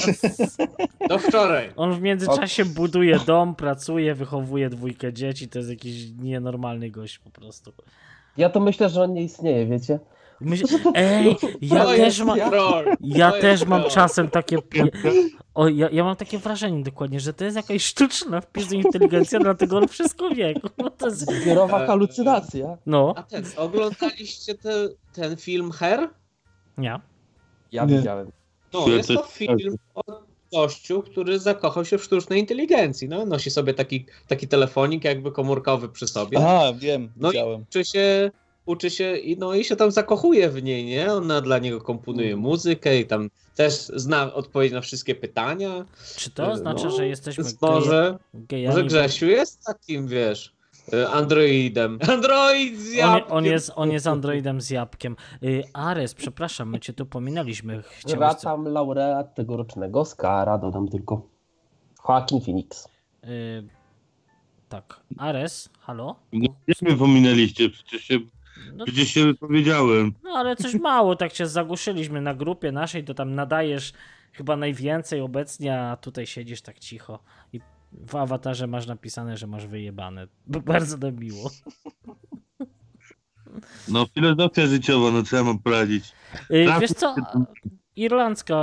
Do wczoraj. On w międzyczasie buduje dom, pracuje, wychowuje dwójkę dzieci. To jest jakiś nienormalny gość po prostu. Ja to myślę, że on nie istnieje, wiecie? Myśl... Ej, ja To też mam. Ja To też mam czasem takie. O, ja, ja mam takie wrażenie dokładnie, że to jest jakaś sztuczna wpis inteligencja, dlatego on wszystko wie. No, to jest... Zbiorowa E, halucynacja. no. A ten, oglądaliście te, ten film Her? nie. Ja Nie. widziałem. No, jest to film o gościu, który zakochał się w sztucznej inteligencji. No, nosi sobie taki, taki telefonik jakby komórkowy przy sobie. Wiem, No i- widziałem. Uczy się, uczy się i, no, i się tam zakochuje w niej, nie? Ona dla niego komponuje muzykę i tam też zna odpowiedź na wszystkie pytania. Czy to oznacza, No, że jesteśmy geje- może, może Grzesiu jest takim, wiesz, y, androidem. Android z On, jabłkiem. on, jest, on jest androidem z jabłkiem. Y, Ares, przepraszam, my cię tu pominęliśmy. Chciałeś... Wracam laureat tegorocznego Oscara, dodam tylko. Joaquin Phoenix. Y, tak. Ares, halo? No, jak mnie pominęliście? Przecież się, No, przecież się wypowiedziałem. no ale coś mało, tak cię zagłuszyliśmy na grupie naszej, to tam nadajesz chyba najwięcej obecnie, a tutaj siedzisz tak cicho. I w awatarze masz napisane, że masz wyjebane. Bardzo nam miło. No filozofia życiowa, no co ja mam poradzić? Y, Tak. wiesz co? Irlandzka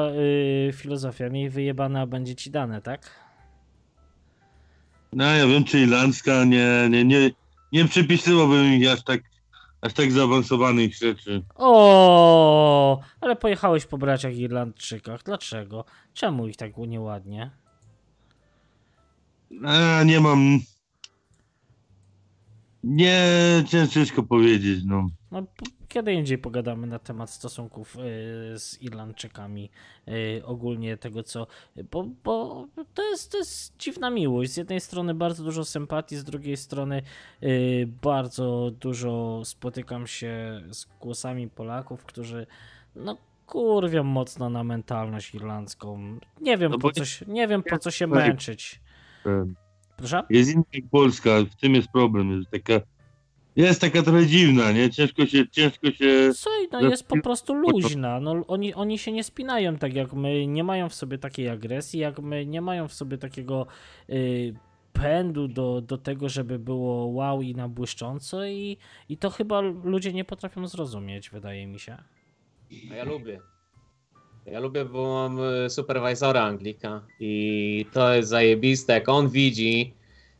y, filozofia, miej wyjebane, a będzie ci dane, tak? No ja wiem, czy irlandzka, nie, nie, nie, nie przypisywałbym ich aż tak, aż tak zaawansowanych rzeczy. O, ale pojechałeś po braciach Irlandczykach. Dlaczego? Czemu ich tak nieładnie? A, nie mam. Nie, cię- ciężko powiedzieć, no. No, kiedy indziej pogadamy na temat stosunków y, z Irlandczykami, y, ogólnie tego co. Bo, bo to, jest, to jest dziwna miłość. Z jednej strony bardzo dużo sympatii, z drugiej strony y, bardzo dużo spotykam się z głosami Polaków, którzy no kurwią mocno na mentalność irlandzką. Nie wiem No po co się, nie wiem po co się męczyć. Proszę? Jest inna jak Polska, w tym jest problem. Jest taka, jest taka trochę dziwna, nie? Ciężko się, ciężko się. Słuchaj, no jest po prostu luźna. No, oni, oni się nie spinają tak jak my, nie mają w sobie takiej agresji, jak my, nie mają w sobie takiego y, pędu do, do tego, żeby było wow i na błyszcząco i, i to chyba ludzie nie potrafią zrozumieć, wydaje mi się. A ja lubię. Ja lubię, bo mam y, superwajzora Anglika i to jest zajebiste, jak on widzi,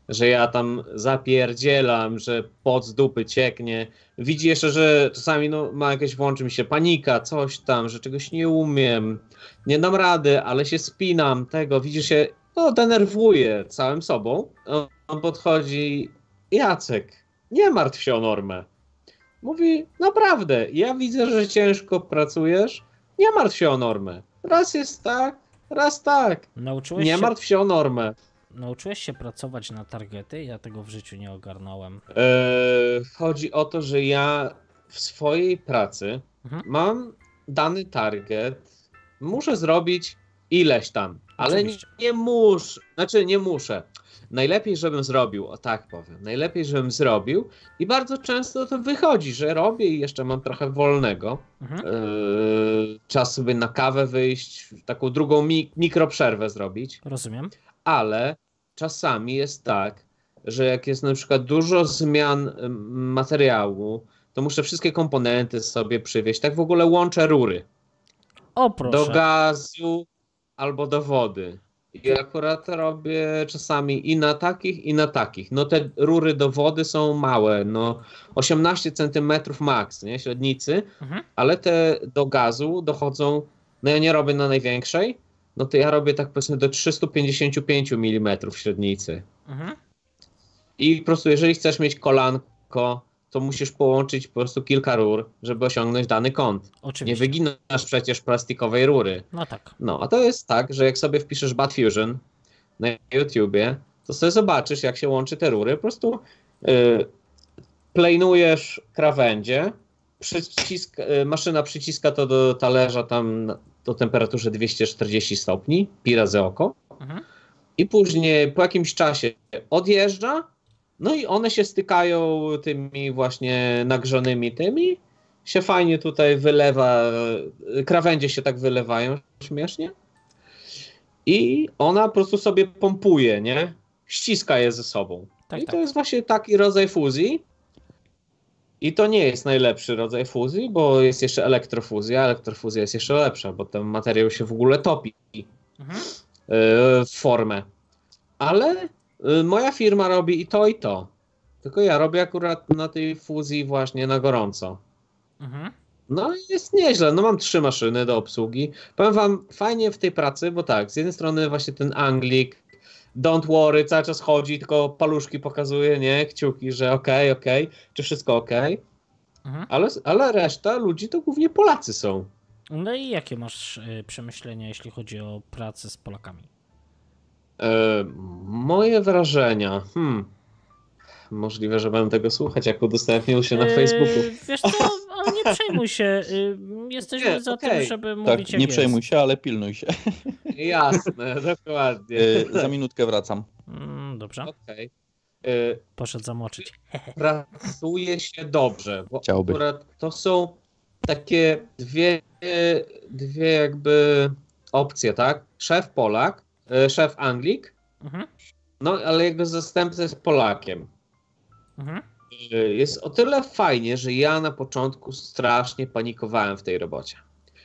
że ja tam zapierdzielam, że pot z dupy cieknie. Widzi jeszcze, że czasami no, ma jakieś, włączy mi się panika, coś tam, że czegoś nie umiem, nie dam rady, ale się spinam, tego, widzi się, no denerwuje całym sobą. On- On podchodzi, Jacek, nie martw się o normę. Mówi, naprawdę, ja widzę, że ciężko pracujesz, nie martw się o normę. Raz jest tak, raz tak. Nauczyłeś, Nie się, martw się o normę. Nauczyłeś się pracować na targety? Ja tego w życiu nie ogarnąłem. Eee, chodzi o to, że ja w swojej pracy Mhm. mam dany target, muszę zrobić ileś tam, ale nie, nie muszę, znaczy nie muszę. Najlepiej, żebym zrobił, o tak powiem, najlepiej, żebym zrobił i bardzo często to wychodzi, że robię i jeszcze mam trochę wolnego. Mhm. Eee, czas sobie na kawę wyjść, taką drugą mi- mikroprzerwę zrobić Rozumiem. ale czasami jest tak, że jak jest na przykład dużo zmian materiału, to muszę wszystkie komponenty sobie przywieźć. Tak w ogóle łączę rury O proszę. do gazu albo do wody. I akurat robię czasami i na takich, i na takich. No te rury do wody są małe, no 18 cm max, nie, średnicy, Mhm. ale te do gazu dochodzą, no ja nie robię na największej, no to ja robię tak powiedzmy do 355 mm średnicy. Mhm. I po prostu jeżeli chcesz mieć kolanko, to musisz połączyć po prostu kilka rur, żeby osiągnąć dany kąt. Nie Oczywiście. wyginasz przecież plastikowej rury. No tak. No, a to jest tak, że jak sobie wpiszesz Bad Fusion na YouTubie, to sobie zobaczysz, jak się łączy te rury. Po prostu y, plejnujesz krawędzie, przycisk, y, maszyna przyciska to do talerza tam do temperaturze 240 stopni, pi razy oko, Mhm. i później po jakimś czasie odjeżdża, no i one się stykają tymi właśnie nagrzanymi tymi, się fajnie tutaj wylewa, krawędzie się tak wylewają śmiesznie i ona po prostu sobie pompuje, nie? Ściska je ze sobą. Tak, I tak. to jest właśnie taki rodzaj fuzji. I to nie jest najlepszy rodzaj fuzji, bo jest jeszcze elektrofuzja. Elektrofuzja jest jeszcze lepsza, bo ten materiał się w ogóle topi Mhm. w formę. Ale y, moja firma robi i to, i to. Tylko ja robię akurat na tej fuzji właśnie na gorąco. Mhm. No i jest nieźle. No mam trzy maszyny do obsługi. Powiem wam, fajnie w tej pracy, bo tak, z jednej strony właśnie ten Anglik, don't worry, cały czas chodzi, tylko paluszki pokazuje, nie? Kciuki, że okej, okej, czy wszystko okej. Mhm. Ale, ale reszta ludzi to głównie Polacy są. No i jakie masz y, przemyślenia, jeśli chodzi o pracę z Polakami? E, moje wrażenia. Hmm. Możliwe, że będę tego słuchać, jak udostępnił się na Yy, Facebooku. Wiesz co, nie przejmuj się. y, Jesteśmy Nie, za okej. tym, żeby mówić Tak, jak nie jest. przejmuj się, ale pilnuj się. Jasne, dokładnie. E, Za minutkę wracam. Mm, dobrze. E, poszedł zamoczyć. pracuje się dobrze, bo Chciałby. akurat to są takie dwie, dwie jakby opcje, tak? Szef Polak, szef Anglik, Mhm. no ale jego zastępca jest Polakiem. Mhm. Jest o tyle fajnie, że ja na początku strasznie panikowałem w tej robocie.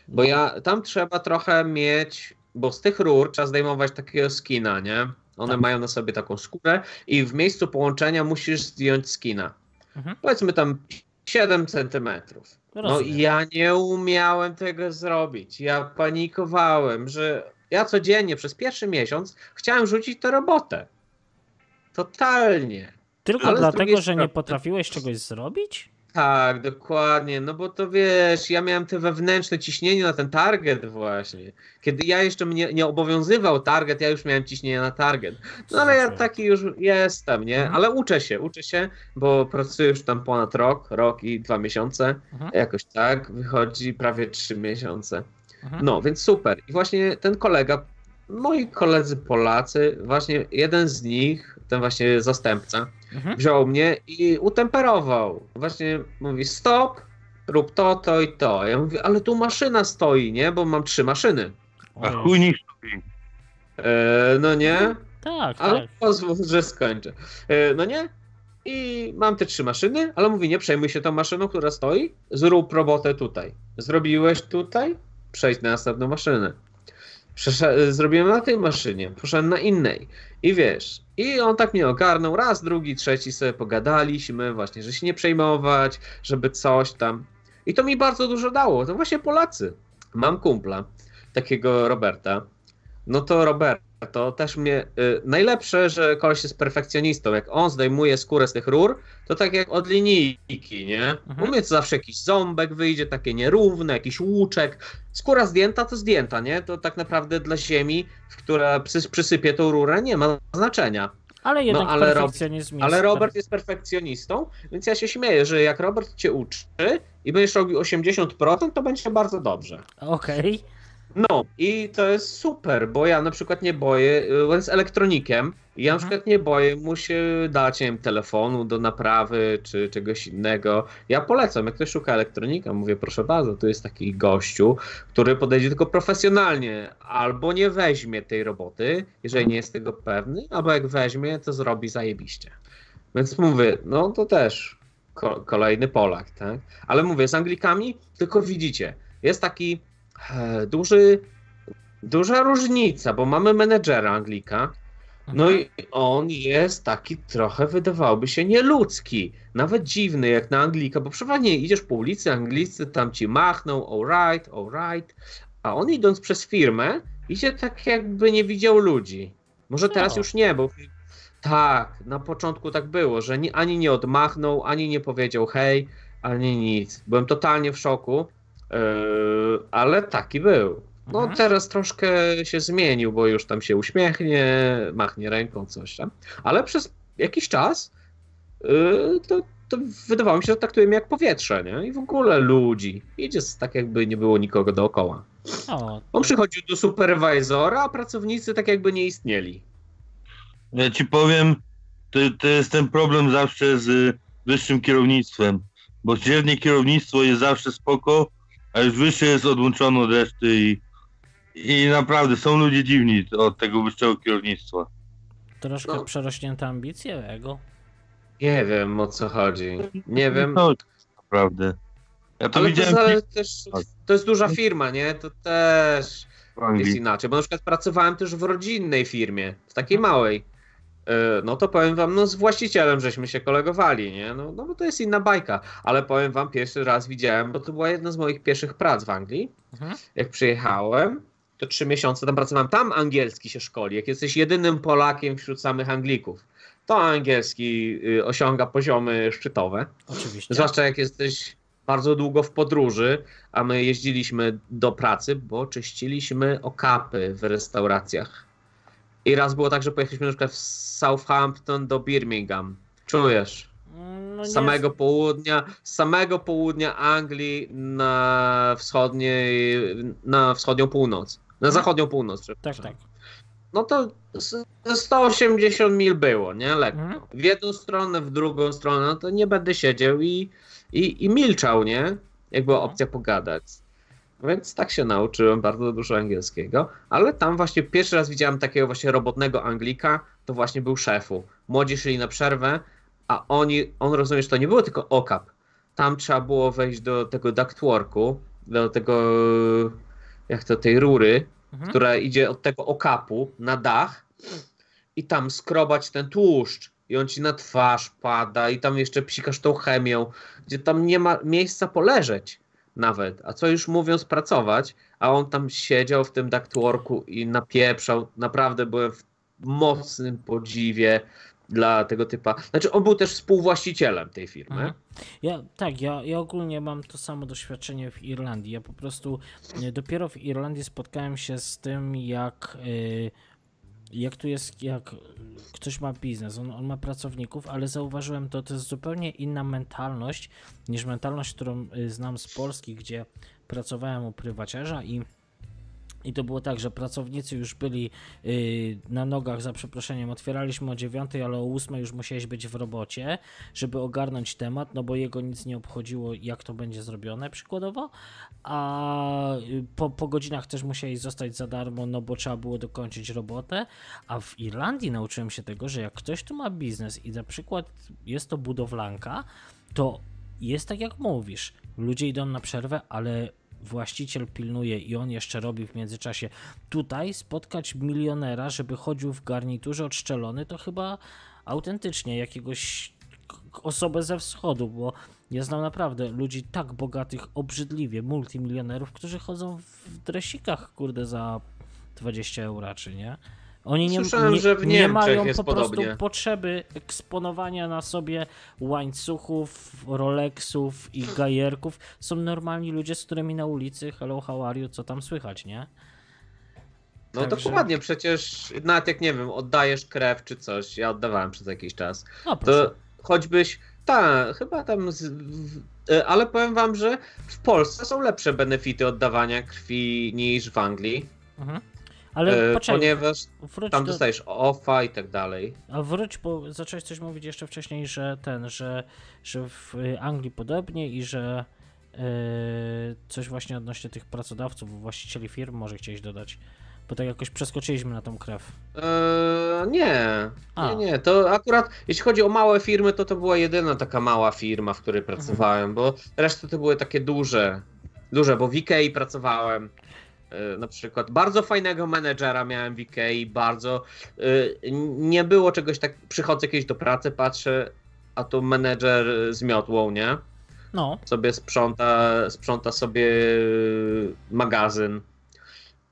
Bo ja tam trzeba trochę mieć, bo z tych rur trzeba zdejmować takiego skina, nie? One Tak. mają na sobie taką skórę i w miejscu połączenia musisz zdjąć skina. Mhm. Powiedzmy tam 7 centymetrów. No Rozumiem. ja nie umiałem tego zrobić. Ja panikowałem, że ja codziennie przez pierwszy miesiąc chciałem rzucić tę robotę. Totalnie. Tylko ale dlatego, że nie potrafiłeś czegoś zrobić? Tak, dokładnie. No bo to wiesz, ja miałem te wewnętrzne ciśnienie na ten target właśnie. Kiedy ja jeszcze mnie nie obowiązywał target, ja już miałem ciśnienie na target. No ale ja taki już jestem, nie? Mhm. Ale uczę się, uczę się, bo pracuję już tam ponad rok, rok i dwa miesiące. Mhm. Jakoś tak, wychodzi prawie trzy miesiące. Mhm. No, więc super. I właśnie ten kolega, moi koledzy Polacy, właśnie jeden z nich, ten właśnie zastępca, Mhm. wziął mnie i utemperował. Właśnie mówi stop, rób to, to i to. Ja mówię, ale tu maszyna stoi, nie? Bo mam trzy maszyny. A chuj niż E, no nie? Tak, Ale tak. pozwól, że skończę. E, no nie? I mam te trzy maszyny, ale mówi, nie przejmuj się tą maszyną, która stoi, zrób robotę tutaj. Zrobiłeś tutaj, przejdź na następną maszynę. Przesza- zrobiłem na tej maszynie, poszedłem na innej. I wiesz, i on tak mnie ogarnął, raz, drugi, trzeci sobie pogadaliśmy, właśnie, że się nie przejmować, żeby coś tam. I to mi bardzo dużo dało, to właśnie Polacy. Mam kumpla, takiego Roberta. No to Roberto też mnie. Y, najlepsze, że koleś jest perfekcjonistą. Jak on zdejmuje skórę z tych rur, to tak jak od linijki, nie? Mhm. U mnie to zawsze jakiś ząbek wyjdzie, takie nierówne, jakiś łuczek. Skóra zdjęta to zdjęta, nie? To tak naprawdę dla ziemi, w która przys- przysypie tą rurę, nie ma znaczenia. Ale jednak ale Rob- perfekcjonizm jest... Ale Robert jest perfekcjonistą, więc ja się śmieję, że jak Robert cię uczy i będziesz robił 80%, to będzie bardzo dobrze. Okej. No i to jest super, bo ja na przykład nie boję, y, on jest elektronikiem, i ja na Mhm. przykład nie boję mu się dać nie wiem, telefonu do naprawy czy czegoś innego. Ja polecam, jak ktoś szuka elektronika, mówię proszę bardzo, tu jest taki gościu, który podejdzie tylko profesjonalnie, albo nie weźmie tej roboty, jeżeli nie jest tego pewny, albo jak weźmie, to zrobi zajebiście. Więc mówię, no to też ko- kolejny Polak, tak? Ale mówię, z Anglikami tylko widzicie, jest taki duży, duża różnica, bo mamy menedżera Anglika, no i on jest taki trochę, wydawałoby się, nieludzki. Nawet dziwny jak na Anglika, bo przeważnie idziesz po ulicy, Anglicy tam ci machną, alright, alright, a on idąc przez firmę, idzie tak jakby nie widział ludzi. Może teraz No. już nie, bo tak, na początku tak było, że ni, ani nie odmachnął, ani nie powiedział hej, ani nic. Byłem totalnie w szoku, ale taki był. No Mhm. teraz troszkę się zmienił, bo już tam się uśmiechnie, machnie ręką, coś tam. Ale przez jakiś czas yy, to, to wydawało mi się, że traktuje mnie jak powietrze, nie? I w ogóle ludzi. Idzie tak jakby nie było nikogo dookoła. O, On przychodził do superwizora, a pracownicy tak jakby nie istnieli. Ja ci powiem, to, to jest ten problem zawsze z wyższym kierownictwem, bo średnie kierownictwo jest zawsze spoko, a już wyższe jest odłączone od reszty i, i naprawdę są ludzie dziwni od tego wyższego kierownictwa. troszkę no. przerośnięte ambicje, ego. Nie wiem o co chodzi. Nie wiem. No, naprawdę. Ja to Ale to, widziałem zale- też, to jest duża firma, nie? To też jest inaczej. Bo na przykład pracowałem też w rodzinnej firmie, w takiej małej. E, No to powiem wam, no z właścicielem żeśmy się kolegowali, nie? No, no bo to jest inna bajka. Ale powiem wam, pierwszy raz widziałem, bo to była jedna z moich pierwszych prac w Anglii. Mhm. Jak przyjechałem, to trzy miesiące tam pracowałem. Tam angielski się szkoli. Jak jesteś jedynym Polakiem wśród samych Anglików, to angielski y, osiąga poziomy szczytowe. Oczywiście. Zwłaszcza jak jesteś bardzo długo w podróży, a my jeździliśmy do pracy, bo czyściliśmy okapy w restauracjach. I raz było tak, że pojechaliśmy na przykład z Southampton do Birmingham. Czujesz? Mm, No Z samego południa, z samego południa Anglii na wschodniej, na wschodnią północ. Na zachodnią północ, Tak, przepraszam. tak. No to z- ze 180 mil było, nie? Lekko. Mhm. W jedną stronę, w drugą stronę, no to nie będę siedział i, i, i milczał, nie? Jak była Mhm. opcja pogadać. Więc tak się nauczyłem bardzo dużo angielskiego, ale tam właśnie pierwszy raz widziałem takiego właśnie robotnego Anglika, to właśnie był szefu. Młodzi szli na przerwę, a oni, on rozumiesz, to nie było tylko okap. Tam trzeba było wejść do tego ductworku, do tego, jak to, tej rury, Mhm. która idzie od tego okapu na dach i tam skrobać ten tłuszcz i on ci na twarz pada i tam jeszcze psikasz tą chemią, gdzie tam nie ma miejsca poleżeć nawet, a co już mówiąc pracować, a on tam siedział w tym ductworku i napieprzał, naprawdę byłem w mocnym podziwie dla tego typa. Znaczy, on był też współwłaścicielem tej firmy. Mhm. Ja, tak, ja, ja ogólnie mam to samo doświadczenie w Irlandii. Ja po prostu e, dopiero w Irlandii spotkałem się z tym, jak, e, jak tu jest, jak ktoś ma biznes, on, on ma pracowników, ale zauważyłem to, to jest zupełnie inna mentalność niż mentalność, którą e, znam z Polski, gdzie pracowałem u prywaciarza i i to było tak, że pracownicy już byli yy, na nogach, za przeproszeniem, otwieraliśmy o 9, ale o 8 już musiałeś być w robocie, żeby ogarnąć temat, no bo jego nic nie obchodziło, jak to będzie zrobione przykładowo, a y, po, po godzinach też musiałeś zostać za darmo, no bo trzeba było dokończyć robotę, a w Irlandii nauczyłem się tego, że jak ktoś tu ma biznes i na przykład jest to budowlanka, to jest tak jak mówisz, ludzie idą na przerwę, ale właściciel pilnuje i on jeszcze robi w międzyczasie. Tutaj spotkać milionera, żeby chodził w garniturze odszczelony, to chyba autentycznie jakiegoś osobę ze wschodu, bo ja znam naprawdę ludzi tak bogatych, obrzydliwie, multimilionerów, którzy chodzą w dresikach, kurde, za 20 euro, czy nie? Oni nie, Słyszałem, nie, że w nie Niemczech mają jest po prostu podobnie. potrzeby eksponowania na sobie łańcuchów, Rolexów i gajerków. Są normalni ludzie, z którymi na ulicy, hello, how are you, co tam słychać, nie? No Także- dokładnie, przecież nawet jak nie wiem, oddajesz krew czy coś, ja oddawałem przez jakiś czas, No proszę. to choćbyś, tak, chyba tam, z, e, ale powiem wam, że w Polsce są lepsze benefity oddawania krwi niż w Anglii, Mhm. Ale e, poczekaj, ponieważ tam do, dostajesz OFA i tak dalej. a wróć, bo zacząłeś coś mówić jeszcze wcześniej, że ten, że, że w Anglii podobnie i że y, coś właśnie odnośnie tych pracodawców, właścicieli firm może chciałeś dodać, bo tak jakoś przeskoczyliśmy na tą krew. Eee, nie, A. nie, nie. To akurat jeśli chodzi o małe firmy, to to była jedyna taka mała firma, w której pracowałem, bo reszta to były takie duże. Duże, bo w Ikei pracowałem. E, Na przykład bardzo fajnego menedżera miałem w Ikei, bardzo. e, Nie było czegoś tak. Przychodzę kiedyś do pracy, patrzę, a tu menedżer z miotłą, nie? No, sobie sprząta, sprząta sobie y, magazyn.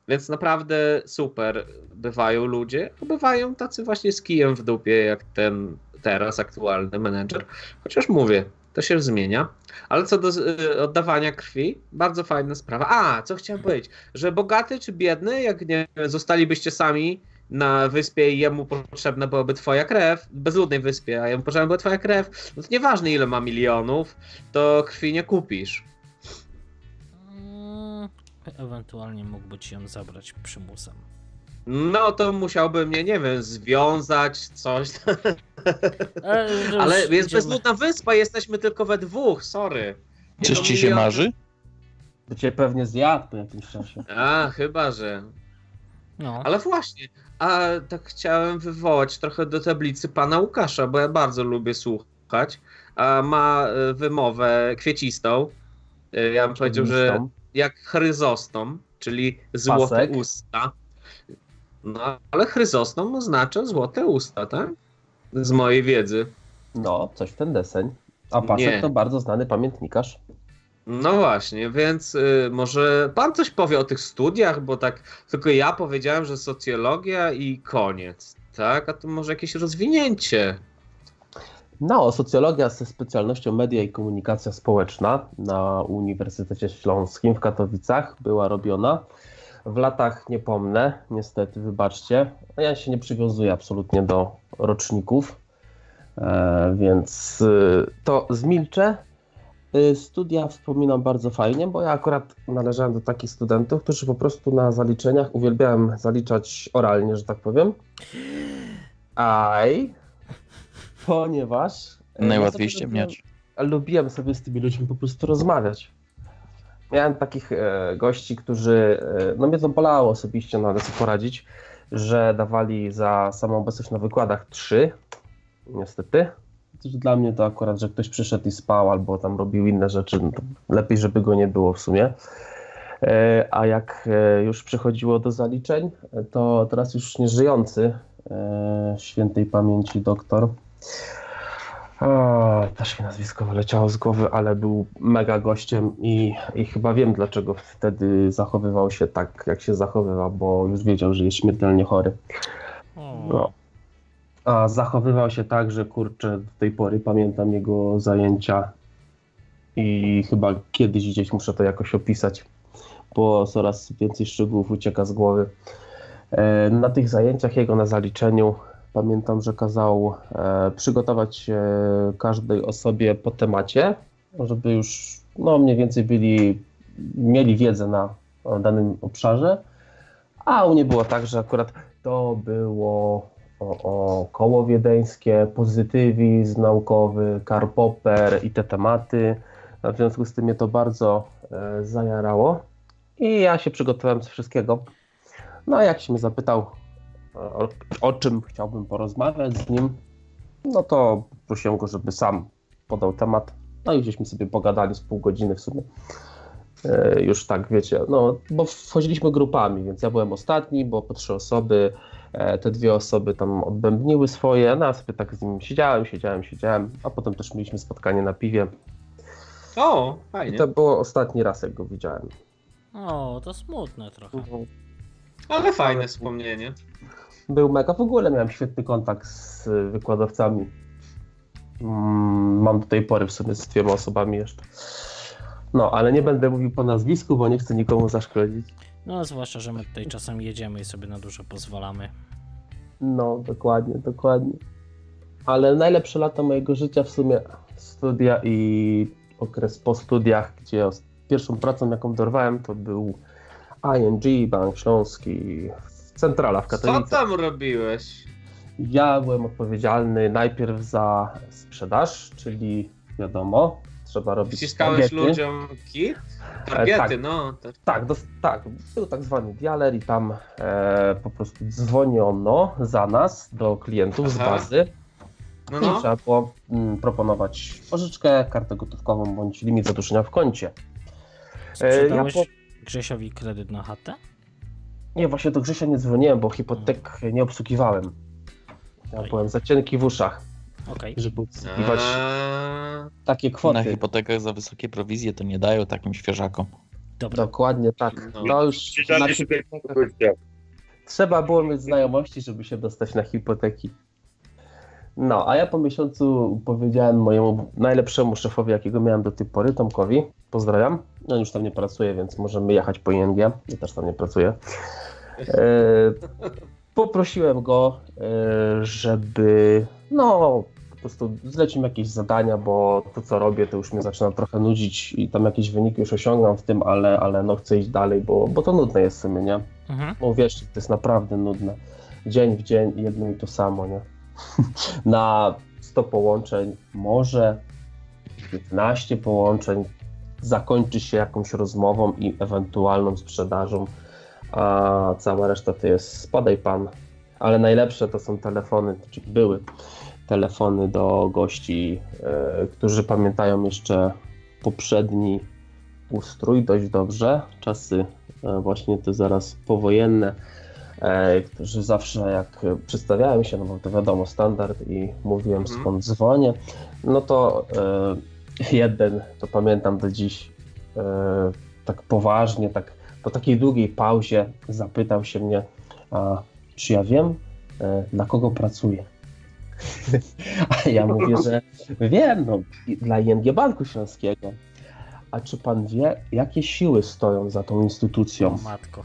Więc naprawdę super bywają ludzie. a Bywają tacy właśnie z kijem w dupie, jak ten teraz aktualny menedżer. Chociaż mówię, to się zmienia. Ale co do y, oddawania krwi, bardzo fajna sprawa. A, co chciałem powiedzieć, że bogaty czy biedny, jak nie zostalibyście sami na wyspie i jemu potrzebna byłaby twoja krew, bezludnej wyspie, a jemu potrzebna była twoja krew, no to nieważne ile ma milionów, to krwi nie kupisz. mm, ewentualnie mógłby ci ją zabrać przymusem. No to musiałby mnie, nie wiem, związać, coś. Ale, Ale jest idziemy- bezludna wyspa, jesteśmy tylko we dwóch, sorry. Nie Coś ci się marzy? To cię pewnie zjadł po jakimś czasie. A, chyba, że. No, Ale właśnie, a tak chciałem wywołać trochę do tablicy pana Łukasza, bo ja bardzo lubię słuchać. A ma e, wymowę kwiecistą. E, Ja bym powiedział, że jak chryzostom, czyli złote Pasek. usta. No, ale chryzostom oznacza złote usta, tak? Z mojej wiedzy. No, coś w ten deseń. A Pasek Nie. to bardzo znany pamiętnikarz. No właśnie, więc y, może pan coś powie o tych studiach, bo tak tylko ja powiedziałem, że socjologia i koniec, tak? A to może jakieś rozwinięcie. No, socjologia ze specjalnością media i komunikacja społeczna na Uniwersytecie Śląskim w Katowicach była robiona. W latach nie pomnę, niestety, wybaczcie. Ja się nie przywiązuję absolutnie do roczników, e, więc y, to zmilczę. Y, Studia wspominam bardzo fajnie, bo ja akurat należałem do takich studentów, którzy po prostu na zaliczeniach uwielbiałem zaliczać oralnie, że tak powiem. Aj, ponieważ. e, Najłatwiej ściemniać. Lubiłem sobie z tymi ludźmi po prostu rozmawiać. Miałem takich e, gości, którzy. E, no mnie to bolało osobiście, no ale co poradzić, że dawali za samą obecność na wykładach trzy. Niestety. Dla mnie to akurat, że ktoś przyszedł i spał albo tam robił inne rzeczy, no lepiej, żeby go nie było w sumie. E, A jak już przychodziło do zaliczeń, to teraz już nieżyjący świętej pamięci doktor O, też mi nazwisko wyleciało z głowy, ale był mega gościem i, i chyba wiem dlaczego wtedy zachowywał się tak, jak się zachowywał, bo już wiedział, że jest śmiertelnie chory. No. A zachowywał się tak, że kurczę, do tej pory pamiętam jego zajęcia i chyba kiedyś gdzieś muszę to jakoś opisać, bo coraz więcej szczegółów ucieka z głowy. E, Na tych zajęciach jego na zaliczeniu pamiętam, że kazał e, przygotować e, każdej osobie po temacie, żeby już no, mniej więcej byli, mieli wiedzę na danym obszarze, a u mnie było tak, że akurat to było o, o koło wiedeńskie, pozytywizm naukowy, Karl Popper i te tematy. W związku z tym mnie to bardzo e, zajarało i ja się przygotowałem z wszystkiego. No a jak się mnie zapytał, o, o czym chciałbym porozmawiać z nim, no to prosiłem go, żeby sam podał temat. No i żeśmy sobie pogadali z pół godziny w sumie. E, Już tak, wiecie, no bo wchodziliśmy grupami, więc ja byłem ostatni, bo po trzy osoby, e, te dwie osoby tam odbębniły swoje, no ja sobie tak z nim siedziałem, siedziałem, siedziałem, a potem też mieliśmy spotkanie na piwie. O, I fajnie. to było ostatni raz, jak go widziałem. o, to smutne trochę. Ale fajne wspomnienie. Był mega, w ogóle miałem świetny kontakt z wykładowcami. Mm, Mam do tej pory w sumie z dwiema osobami jeszcze. No, ale nie będę mówił po nazwisku, bo nie chcę nikomu zaszkodzić. No, zwłaszcza, że my tutaj czasem jedziemy i sobie na dużo pozwalamy. No, dokładnie, dokładnie. Ale najlepsze lata mojego życia w sumie studia i okres po studiach, gdzie pierwszą pracą, jaką dorwałem, to był ING, Bank Śląski, centrala w Co Katowicach. tam robiłeś? Ja byłem odpowiedzialny najpierw za sprzedaż, czyli wiadomo, trzeba robić Wciskałeś targety. ludziom kit? Targety, tak. no. To... Tak, dos- tak, był tak zwany dialer i tam e, po prostu dzwoniono za nas do klientów z Aha. bazy No, i no. trzeba było mm, proponować pożyczkę, kartę gotówkową bądź limit zadłużenia w koncie. E, Sprzedałeś ja Grzesiowi kredyt na chatę? Nie, właśnie do Grzesia nie dzwoniłem, bo hipotek nie obsługiwałem. Ja byłem za cienki w uszach, Okej. żeby obsługiwać A, takie Na kwoty. hipotekach za wysokie prowizje to nie dają takim świeżakom. Dobra. Dokładnie tak. No. No już na hipotekach trzeba było mieć znajomości, żeby się dostać na hipoteki. No, a ja po miesiącu powiedziałem mojemu najlepszemu szefowi, jakiego miałem do tej pory, Tomkowi, pozdrawiam. On już tam nie pracuje, więc możemy jechać po ING. Ja też tam nie pracuję. E, poprosiłem go, e, żeby no po prostu zlecił mi jakieś zadania, bo to co robię to już mnie zaczyna trochę nudzić i tam jakieś wyniki już osiągam w tym, ale, ale no chcę iść dalej, bo, bo to nudne jest w sumie, nie? Mhm. No wiesz, to jest naprawdę nudne. Dzień w dzień jedno i to samo, nie? Na 100 połączeń, może 15 połączeń zakończy się jakąś rozmową i ewentualną sprzedażą, a cała reszta to jest spadaj pan. Ale najlepsze to są telefony, czy były telefony do gości, e, którzy pamiętają jeszcze poprzedni ustrój dość dobrze, czasy e, właśnie te zaraz powojenne, którzy zawsze jak e, przedstawiałem się, no bo to wiadomo standard i mówiłem Mhm. skąd dzwonię, no to e, jeden, to pamiętam do dziś, e, tak poważnie, tak po takiej długiej pauzie zapytał się mnie, a czy ja wiem, e, dla kogo pracuję? A ja mówię, że wiem, no, dla ING Banku Śląskiego. A czy pan wie, jakie siły stoją za tą instytucją? O matko.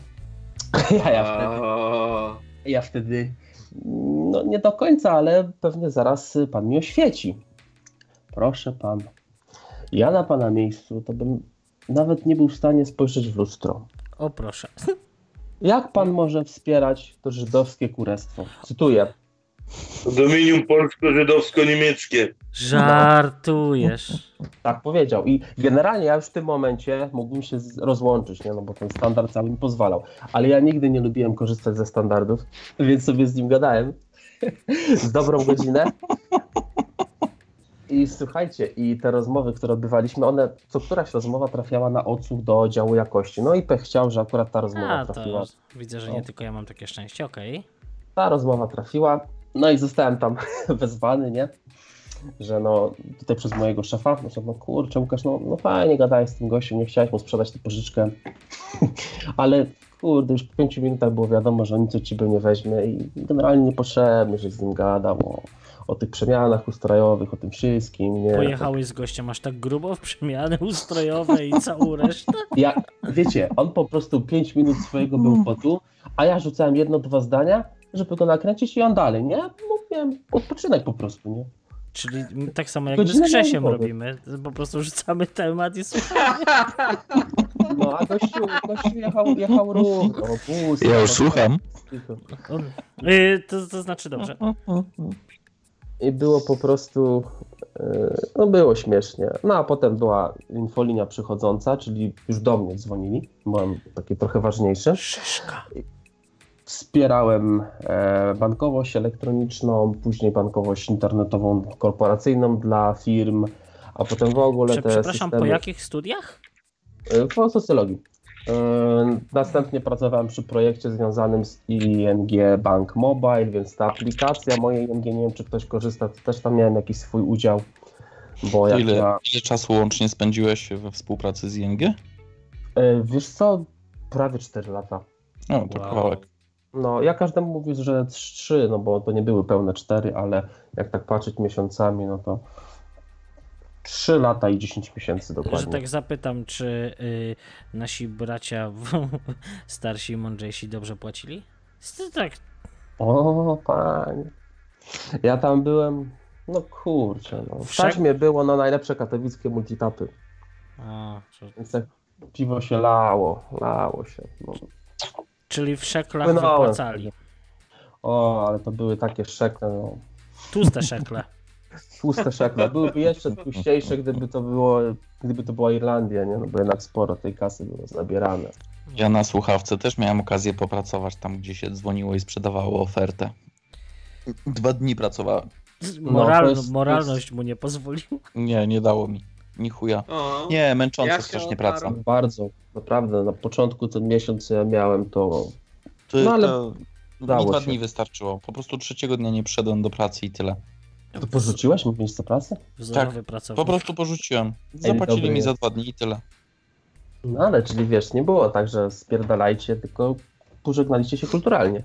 Ja, ja, wtedy, ja wtedy, no nie do końca, ale pewnie zaraz pan mi oświeci. Proszę pan, ja na pana miejscu to bym nawet nie był w stanie spojrzeć w lustro. O proszę. Jak pan może wspierać to żydowskie kurestwo? Cytuję. Dominium polsko-żydowsko-niemieckie. Żartujesz. Tak powiedział. I generalnie ja już w tym momencie mógłbym się rozłączyć, nie? No bo ten standard cały mi pozwalał. Ale ja nigdy nie lubiłem korzystać ze standardów, więc sobie z nim gadałem. z dobrą godzinę. I słuchajcie, i te rozmowy, które odbywaliśmy, one, co któraś rozmowa trafiała na odsłuch do działu jakości. No i pech chciał, że akurat ta rozmowa A, trafiła. to widzę, że nie tylko ja mam takie szczęście, okej. Ta rozmowa trafiła No i zostałem tam wezwany, nie? Że no, tutaj przez mojego szefa, no, no kurczę Łukasz, no, no fajnie gadałeś z tym gościem, nie chciałeś mu sprzedać tę pożyczkę, ale kurde, już po pięciu minutach było wiadomo, że nic od ciebie nie weźmie i generalnie niepotrzebny, że z nim gadał o, o tych przemianach ustrojowych, o tym wszystkim, nie? Pojechałeś z gościem aż tak grubo w przemiany ustrojowe i całą resztę? Ja, wiecie, on po prostu 5 minut swojego był potu, a ja rzucałem jedno, dwa zdania, żeby go nakręcić i on dalej, nie? Mówiłem, odpoczynek po prostu, nie? Czyli tak samo jak my z Krzesiem robimy. Po prostu rzucamy temat i słuchamy. No, a gościu, gościu jechał, jechał równo, bus, Ja już słucham. On, y, to, to znaczy dobrze. I było po prostu, yy, no było śmiesznie. No a potem była infolinia przychodząca, czyli już do mnie dzwonili, byłem takie trochę ważniejsze. Szyszka. Wspierałem e, bankowość elektroniczną, później bankowość internetową korporacyjną dla firm, a potem w ogóle Prze, te przepraszam, po systemy... jakich studiach? E, Po socjologii. E, Następnie pracowałem przy projekcie związanym z ING Bank Mobile, więc ta aplikacja mojej ING, nie wiem czy ktoś korzysta, to też tam miałem jakiś swój udział, bo ile, ja, ile czasu łącznie spędziłeś we współpracy z ING? wiesz co, prawie 4 lata. No, to kawałek. No, ja każdemu mówię, że 3, no bo to nie były pełne 4, ale jak tak patrzeć miesiącami, no to 3 lata i 10 miesięcy Że dokładnie. tak zapytam, czy y, nasi bracia starsi i mądrzejsi dobrze płacili? Tak, O, panie. Ja tam byłem, no kurczę, no. W taśmie było no najlepsze katowickie multitapy, a, że, więc tak piwo się lało, lało się. No. Czyli w szeklach Płynąłem wypłacali. O, ale to były takie szekle, no. Tłuste szekle. Tłuste szekle. Byłyby jeszcze tłuściejsze, gdyby to było, gdyby to była Irlandia, nie? No bo jednak sporo tej kasy było zabierane. Ja na słuchawce też miałem okazję popracować tam, gdzie się dzwoniło i sprzedawało ofertę. Dwa dni pracowałem. Moral, to jest- moralność mu nie pozwoliła. Nie, nie dało mi. Ni chuja. O, Nie, męcząca Ja się strasznie praca. Bardzo, naprawdę. Na początku ten miesiąc, co ja miałem, to To, No, ale to mi dało dwa się. dni wystarczyło. Po prostu trzeciego dnia nie przyszedłem do pracy i tyle. To porzuciłeś mi miejsce pracy? Wzorowy Po pracownik. prostu porzuciłem. Zapłacili mi za dwa dni i tyle. No ale, czyli wiesz, nie było tak, że spierdalajcie, tylko pożegnaliście się kulturalnie.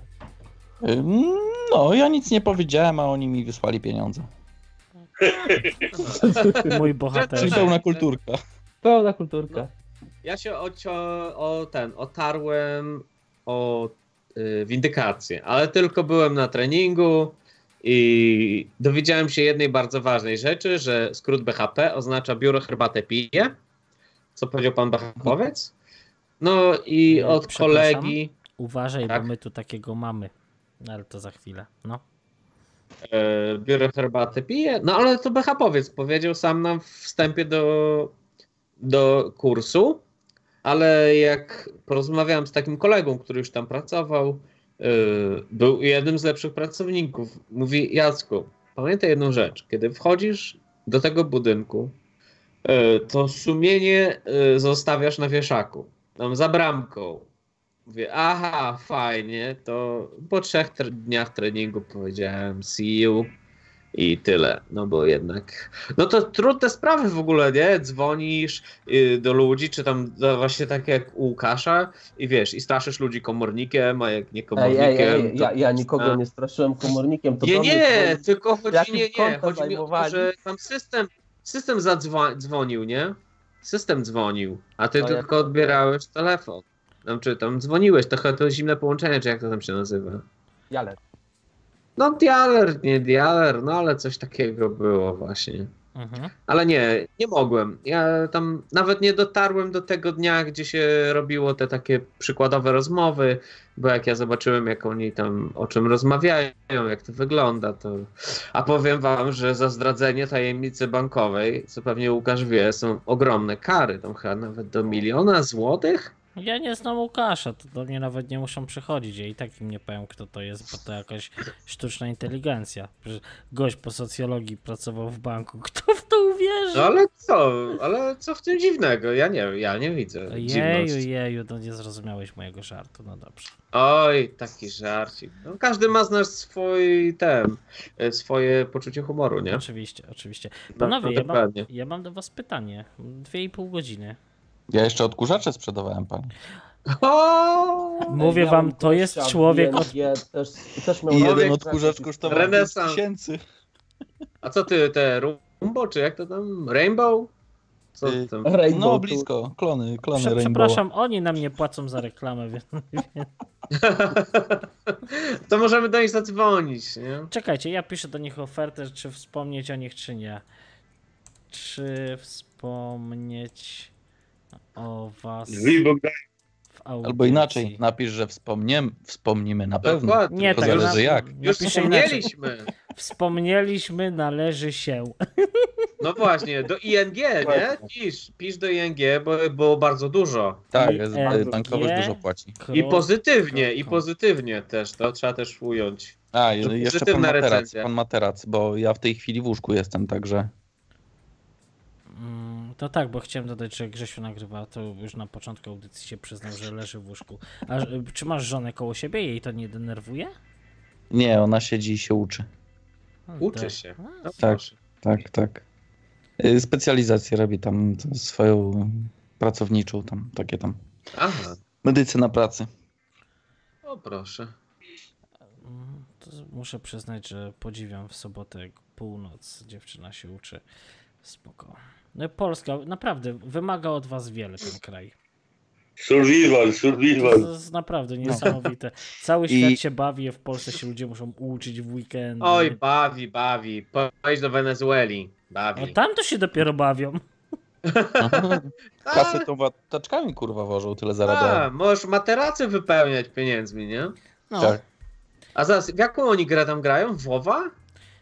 No, ja nic nie powiedziałem, a oni mi wysłali pieniądze. Mój bohater. Czyli pełna kulturka. Pełna kulturka. Ja się ocio, o ten, otarłem o y, windykację, ale tylko byłem na treningu i dowiedziałem się jednej bardzo ważnej rzeczy, że skrót BHP oznacza biuro herbatę pije. Co powiedział pan BHPowiec? No i od Przepraszam. kolegi Uważaj, Tak? bo my tu takiego mamy. Ale to za chwilę. No. E, biuro herbatę pije. No ale to BHPowiec powiedział sam nam w wstępie do, do kursu, ale jak porozmawiałem z takim kolegą, który już tam pracował, yy, był jednym z lepszych pracowników. Mówi, Jacku, pamiętaj jedną rzecz. Kiedy wchodzisz do tego budynku, yy, to sumienie zostawiasz na wieszaku, tam za bramką. Mówię, aha, fajnie, to po trzech tre- dniach treningu powiedziałem see you i tyle, no bo jednak, no to trudne sprawy w ogóle, nie? Dzwonisz y, do ludzi, czy tam właśnie tak jak u Łukasza i wiesz, i straszysz ludzi komornikiem, a jak nie Ej, komornikiem, ej, ej, to... ja, ja nikogo nie straszyłem komornikiem. To Nie, nie, tylko chodzi, nie, nie, chodzi mi o to, że tam system, system zadzwo- dzwonił, nie? System dzwonił, a ty No, jak tylko to? odbierałeś telefon. Tam, czy tam dzwoniłeś, to chyba to zimne połączenie, czy jak to tam się nazywa? Jale. No dialer, nie dialer, no ale coś takiego było właśnie. Mhm. Ale nie, nie mogłem. Ja tam nawet nie dotarłem do tego dnia, gdzie się robiło te takie przykładowe rozmowy, bo jak ja zobaczyłem, jak oni tam o czym rozmawiają, jak to wygląda, to. A powiem wam, że za zdradzenie tajemnicy bankowej, co pewnie Łukasz wie, są ogromne kary. Tam chyba nawet do miliona złotych. Ja nie znam Łukasza, to do mnie nawet nie muszą przychodzić. Ja i tak im nie powiem, kto to jest, bo to jakaś sztuczna inteligencja. Przecież gość po socjologii pracował w banku. Kto w to uwierzy? No ale co? Ale co w tym dziwnego? Ja nie ja nie widzę. Jeju, jeju, no nie zrozumiałeś mojego żartu, no dobrze. Oj, taki żarcik. No, każdy ma z nas swój ten, e, swoje poczucie humoru, nie? Oczywiście, oczywiście. No, Panowie, no, ja, mam, ja mam do was pytanie. Dwie i pół godziny. Ja jeszcze odkurzacze sprzedawałem pani. Mówię wam, to jest człowiek od... ING, też, też miał I jeden odkurzacz kosztował Renesans. tysięcy. A co ty, te Rumbo, czy jak to tam? Rainbow? Co Y, tam? Rainbow No tu- blisko, klony, klony Prze- Rainbow. Przepraszam, oni nam nie płacą za reklamę, więc... to możemy do nich zadzwonić, nie? Czekajcie, ja piszę do nich ofertę, czy wspomnieć o nich, czy nie. Czy wspomnieć o was Drzwi? Albo inaczej, napisz, że wspomniem, wspomnimy na pewno. Dokładnie. Nie, To tak. zależy na- jak. Już wspomnieliśmy. Wspomnieliśmy, należy się. No właśnie, do ING, nie? Pisz, pisz do ING, bo było bardzo dużo. Tak, bankowość dużo płaci. I pozytywnie, i pozytywnie też, to trzeba też ująć. A, jeszcze pan pozytywna materac, recenzja. pan materac, bo ja w tej chwili w łóżku jestem, także... Mm, To tak, bo chciałem dodać, że Grzesiu nagrywa, to już na początku audycji się przyznał, że leży w łóżku. A y, czy masz żonę koło siebie? Jej to nie denerwuje? Nie, ona siedzi i się uczy. No, Uczy to- się. A, No, Tak. Tak, tak. Y, Specjalizację robi tam swoją pracowniczą, tam takie tam. Aha, Medycyna pracy. o proszę. Mm, To muszę przyznać, że podziwiam w sobotę jak północ dziewczyna się uczy. Spoko. No i Polska naprawdę wymaga od was wiele ten kraj. Survival, To survival. jest naprawdę niesamowite. Cały I- świat się bawi, a w Polsce się ludzie muszą uczyć w weekend. Oj, bawi, bawi. Pojdź do Wenezueli. A Bawi. tam to się dopiero bawią. Kasy to taczkami kurwa wożą, tyle A, zarabiają. możesz materacy wypełniać pieniędzmi, nie? No, Tak. A zaraz, w jaką oni grę tam grają? W WoWa?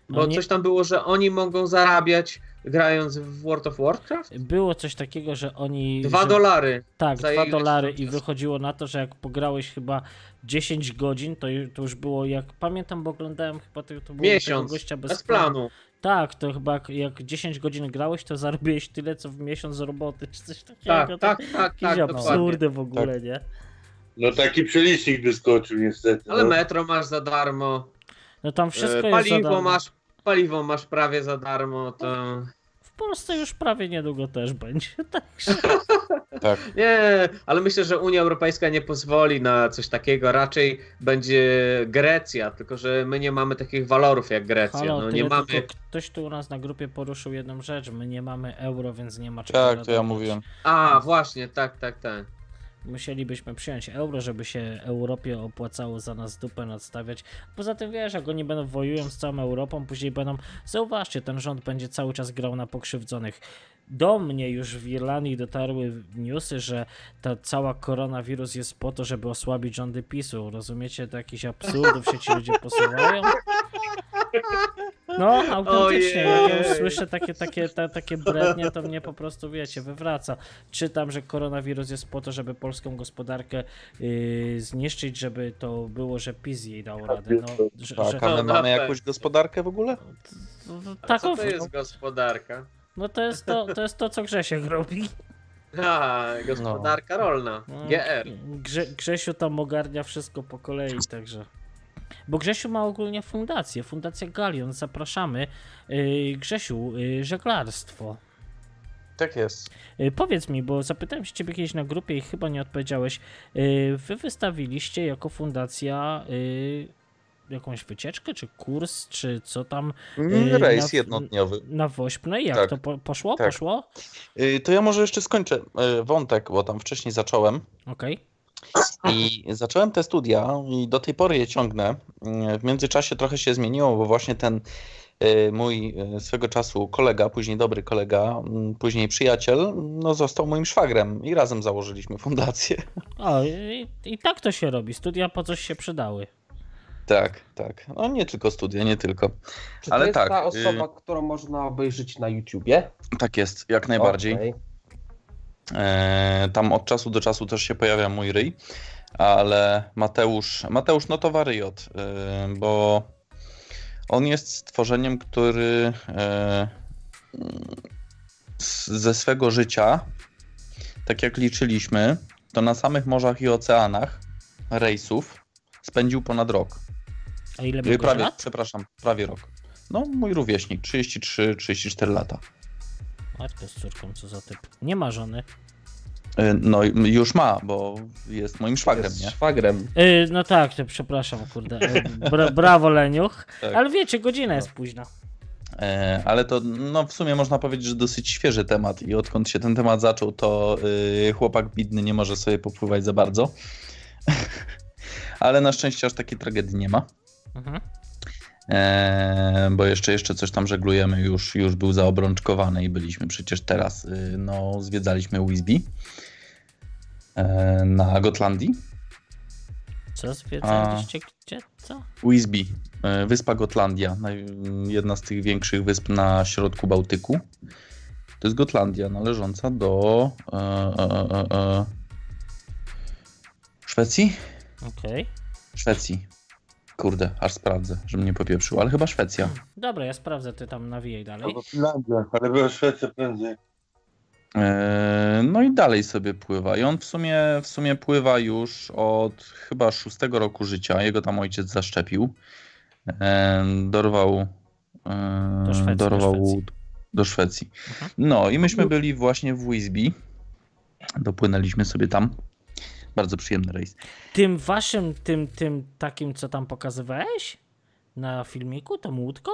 Bo Oni- coś tam było, że oni mogą zarabiać grając w World of Warcraft? Było coś takiego, że oni. Dwa że, dolary. Tak, dwa dolary i wychodziło na to, że jak pograłeś chyba 10 godzin, to, ju- to już było jak. Pamiętam, bo oglądałem chyba to, to było tego Miesiąc. gościa bez, Bez planu. Tak, to chyba jak, jak 10 godzin grałeś, to zarobiłeś tyle, co w miesiąc roboty, czy coś takiego. Tak, To tak, tak, tak, absurdy w ogóle, nie? No taki przelicznik wyskoczył niestety. Ale no. metro masz za darmo. No tam wszystko e, jest za paliwo darmo. masz, paliwo masz prawie za darmo, to... W Polsce już prawie niedługo też będzie. Także Tak. Nie, ale myślę, że Unia Europejska nie pozwoli na coś takiego. Raczej będzie Grecja, tylko że my nie mamy takich walorów jak Grecja. Halo, no, nie mamy. ktoś tu u nas na grupie poruszył jedną rzecz. My nie mamy euro, więc nie ma czego Tak, to ja mówiłem. A, właśnie, tak, tak, tak. Musielibyśmy przyjąć euro, żeby się Europie opłacało za nas dupę nadstawiać. Poza tym wiesz, jak oni będą wojują z całą Europą, później będą. Zauważcie, ten rząd będzie cały czas grał na pokrzywdzonych. Do mnie już w Irlandii dotarły newsy, że ta cała koronawirus jest po to, żeby osłabić rządy PiSu. Rozumiecie? Do jakichś absurdów się ci ludzie posuwają. No, autentycznie, jak ja już słyszę takie, takie, ta, takie brednie, to mnie po prostu, wiecie, wywraca. Czytam, że koronawirus jest po to, żeby polską gospodarkę yy, zniszczyć, żeby to było, że PiS jej dał radę. No, że, Tak, że, a my No, na mamy jakąś gospodarkę w ogóle? A taką, co to jest gospodarka? no to jest to, to jest to, co Grzesiek robi. A, gospodarka rolna. No, GR. Grze, Grzesiu tam ogarnia wszystko po kolei, także. Bo Grzesiu ma ogólnie fundację, Fundacja Galion, zapraszamy. Yy, Grzesiu, yy, żeglarstwo. Tak jest. Yy, powiedz mi, bo zapytałem się ciebie kiedyś na grupie i chyba nie odpowiedziałeś. Yy, wy wystawiliście jako fundacja yy, jakąś wycieczkę, czy kurs, czy co tam Mm, Rejs na- jednodniowy. na Wośp? No i jak Tak. to po, poszło? Tak. Poszło? Y, To ja może jeszcze skończę y, wątek, bo tam wcześniej zacząłem. Okej. I zacząłem te studia i do tej pory je ciągnę. W międzyczasie trochę się zmieniło, bo właśnie ten y, mój y, swego czasu kolega, później dobry kolega, mm, później przyjaciel, no został moim szwagrem i razem założyliśmy fundację. O, i, i tak to się robi. Studia po coś się przydały. Tak, tak. No nie tylko studia, nie tylko. Czy to Ale jest tak, ta osoba, którą można obejrzeć na YouTubie? Tak jest, jak najbardziej. Okej. E, tam od czasu do czasu też się pojawia mój ryj, ale Mateusz, Mateusz no to wariot, bo on jest stworzeniem, który e, ze swego życia, tak jak liczyliśmy, to na samych morzach i oceanach rejsów spędził ponad rok. A ile był Prawie, lat? przepraszam, prawie rok. No, mój rówieśnik, 33-34 lata. Matko z córką, co za typ. Nie ma żony. E, No, już ma, bo jest moim szwagrem, Jest nie? szwagrem. Yy, no tak, to przepraszam, kurde. Yy, Bra brawo, Leniuch. Tak. Ale wiecie, godzina jest późna. E, Ale to no, w sumie można powiedzieć, że dosyć świeży temat i odkąd się ten temat zaczął, to y, chłopak bidny nie może sobie popływać za bardzo. Ale na szczęście aż takiej tragedii nie ma. Mhm. E, bo jeszcze, jeszcze coś tam żeglujemy, już, już był zaobrączkowany i byliśmy przecież teraz, y, no zwiedzaliśmy Wisby na Gotlandii. Co zwiedzaliście? Gdzie? Co? Wisby, e, wyspa Gotlandia, jedna z tych większych wysp na środku Bałtyku. To jest Gotlandia należąca do e, e, e, e, Szwecji? Okej. Szwecji. Kurde, aż sprawdzę, żebym nie popieprzył, ale chyba Szwecja. Dobra, ja sprawdzę, ty tam nawijaj dalej. Albo Finlandia, ale była Szwecja prędzej. E, No i dalej sobie pływa. I on w sumie, w sumie pływa już od chyba szóstego roku życia. Jego tam ojciec zaszczepił. E, Dorwał. Do Szwecji, do dorwał Szwecji. do Szwecji. Mhm. No i myśmy byli właśnie w Wisby. Dopłynęliśmy sobie tam. Bardzo przyjemny rejs. Tym waszym, tym, tym takim, co tam pokazywałeś na filmiku, tą łódką?